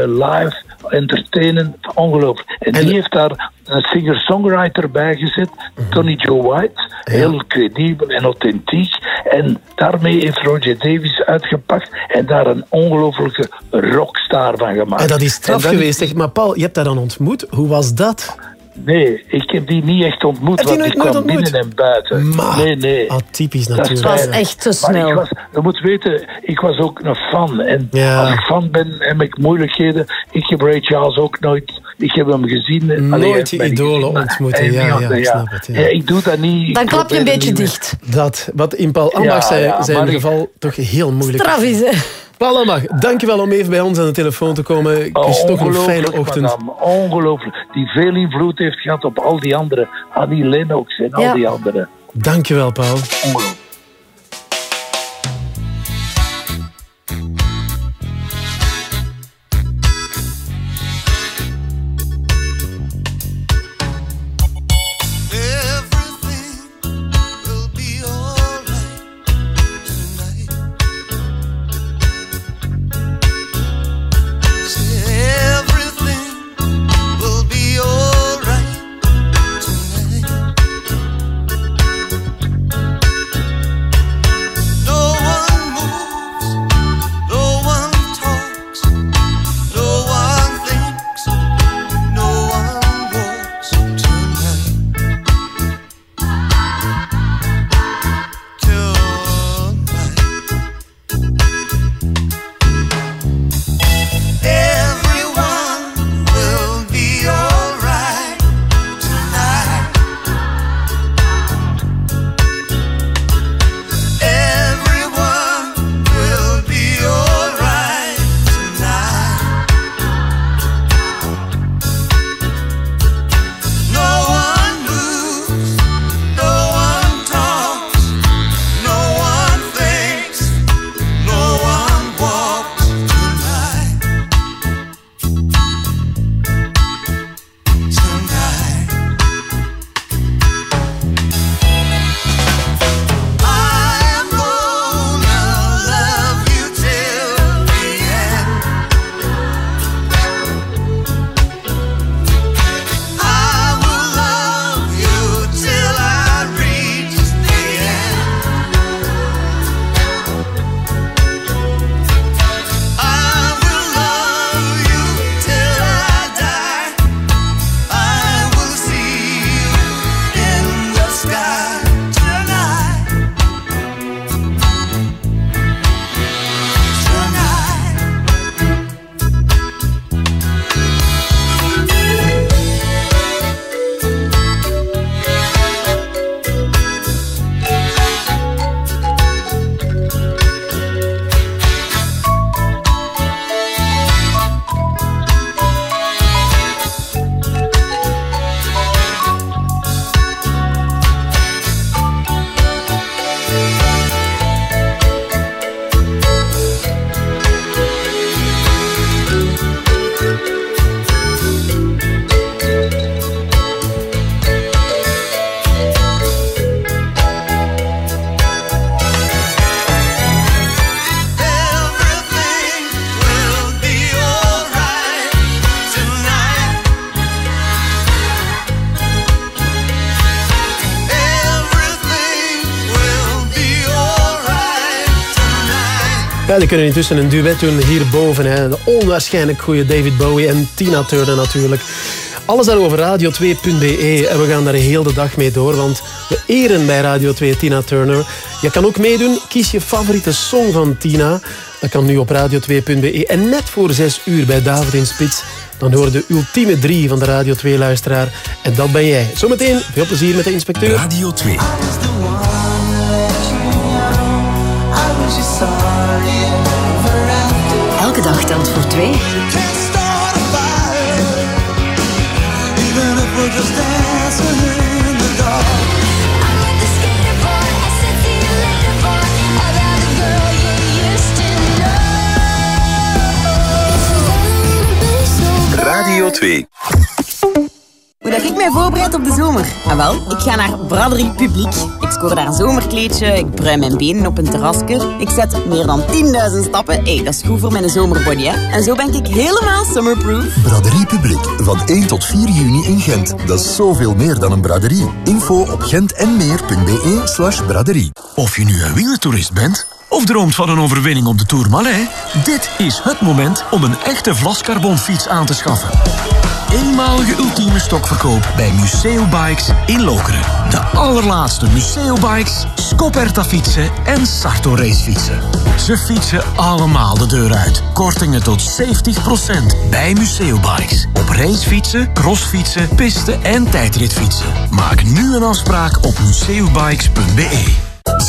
live, entertainen, ongelooflijk. En, die heeft daar een singer-songwriter bij gezet, Tony Joe White, heel credibel en authentiek. En daarmee heeft Roger Davis uitgepakt en daar een ongelooflijke rockstar van gemaakt. En dat is straf dat geweest. zeg. Maar Paul, je hebt haar dan ontmoet. Hoe was dat? Nee, ik heb die niet echt ontmoet, Heb je want nooit- ik kwam nooit binnen en buiten. Maar- nee, nee. Ah, typisch Dat natuurlijk. fijn. echt te snel. ik was, je moet weten, ik was ook een fan. En Ja. als ik fan ben, heb ik moeilijkheden. Ik heb Ray Charles ook nooit... Ik heb hem gezien. Nooit Allee, je idolen ontmoeten. hij Ja, ja, niet- ik snap het, ja. Ja, ik doe dat niet. Dan klap je een beetje dicht. Dat, wat in Paul Ambach Ja, zijn, ja, zijn maar ik- geval toch heel moeilijk Straf is, hè? Paul Ambach, dankjewel om even bij ons aan de telefoon te komen. Wens je nog een fijne ochtend. madame, ongelooflijk. Die veel invloed heeft gehad op al die anderen. Annie Lennox en Ja. al die anderen. Dankjewel, Paul. Ongelooflijk. Ja, die kunnen intussen een duet doen hierboven. Hè. De onwaarschijnlijk goede David Bowie en Tina Turner natuurlijk. Alles daarover radio2.be en we gaan daar heel de dag mee door, want we eren bij Radio 2 Tina Turner. Je kan ook meedoen, kies je favoriete song van Tina. Dat kan nu op radio2.be en net voor 6 uur bij David in Spits. Dan hoor je de ultieme drie van de Radio 2-luisteraar. En dat ben jij. Zometeen veel plezier met de inspecteur. Radio 2. Radio 2. Hoe dat ik mij voorbereid op de zomer? Ah wel, ik ga naar Braderie Publiek. Ik scoor daar een zomerkleedje, ik bruin mijn benen op een terrasje. Ik zet meer dan 10.000 stappen. Hey, dat is goed voor mijn zomerbody, hè. En zo ben ik helemaal summerproof. Braderie Publiek. Van 1 tot 4 juni in Gent. Dat is zoveel meer dan een braderie. Info op gentenmeer.be slash braderie. Of je nu een wielertoerist bent of droomt van een overwinning op de Tourmalet, dit is het moment om een echte vlascarbonfiets aan te schaffen. Eenmalige ultieme stokverkoop bij Museo Bikes in Lokeren. De allerlaatste Museo Bikes, Scoperta fietsen en Sarto racefietsen. Ze fietsen allemaal de deur uit. Kortingen tot 70% bij Museo Bikes. Op racefietsen, crossfietsen, piste en tijdritfietsen. Maak nu een afspraak op museobikes.be.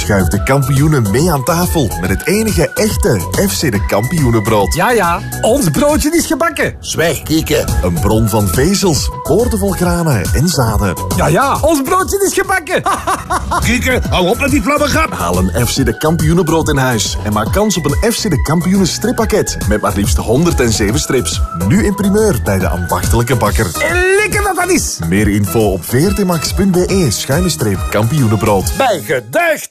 Schuif de kampioenen mee aan tafel met het enige echte FC de kampioenenbrood. Ja, ja, ons broodje is gebakken. Zwijg, kieken. Een bron van vezels, boordevol granen en zaden. Ja, ja, ons broodje is gebakken. Kieken, hou op met die flabbergap. Haal een FC de kampioenenbrood in huis en maak kans op een FC de kampioenen strippakket met maar liefst 107 strips. Nu in primeur bij de ambachtelijke bakker. En lekker dat dat is. Meer info op vrtmax.be schuine streep kampioenenbrood. Bij geducht.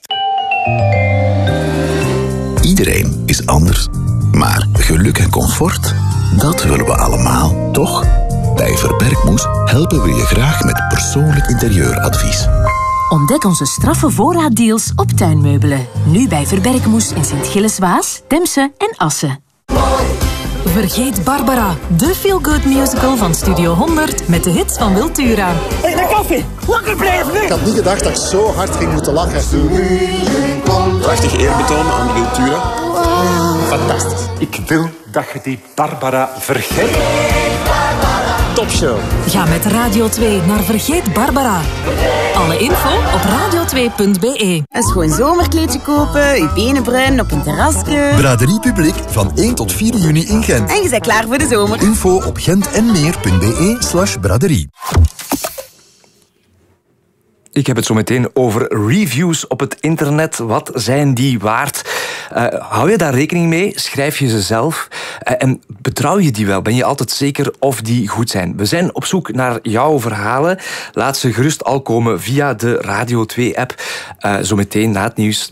Iedereen is anders. Maar geluk en comfort, dat willen we allemaal, toch? Bij Verbergmoes helpen we je graag met persoonlijk interieuradvies. Ontdek onze straffe voorraaddeals op tuinmeubelen. Nu bij Verbergmoes in Sint-Gilles-Waas, Temse en Assen. Vergeet Barbara, de feel-good musical van Studio 100 met de hits van Wiltura. Hé, hey, koffie. Wakker blijven. Ik had niet gedacht dat ik zo hard ging moeten lachen. Prachtig eerbetoon aan Wiltura. Fantastisch. Ik wil dat je die Barbara vergeet. Topshow. Ga met Radio 2 naar Vergeet Barbara. Alle info op radio2.be. Een schoon zomerkleedje kopen, je benen bruinen op een terrasje. Braderie Publiek van 1 tot 4 juni in Gent. En je bent klaar voor de zomer. Info op gentenmeer.be slash braderie. Ik heb het zo meteen over reviews op het internet. Wat zijn die waard? Uh, hou je daar rekening mee? Schrijf je ze zelf? Uh, en betrouw je die wel? Ben je altijd zeker of die goed zijn? We zijn op zoek naar jouw verhalen. Laat ze gerust al komen via de Radio 2-app. Uh, zometeen na het nieuws.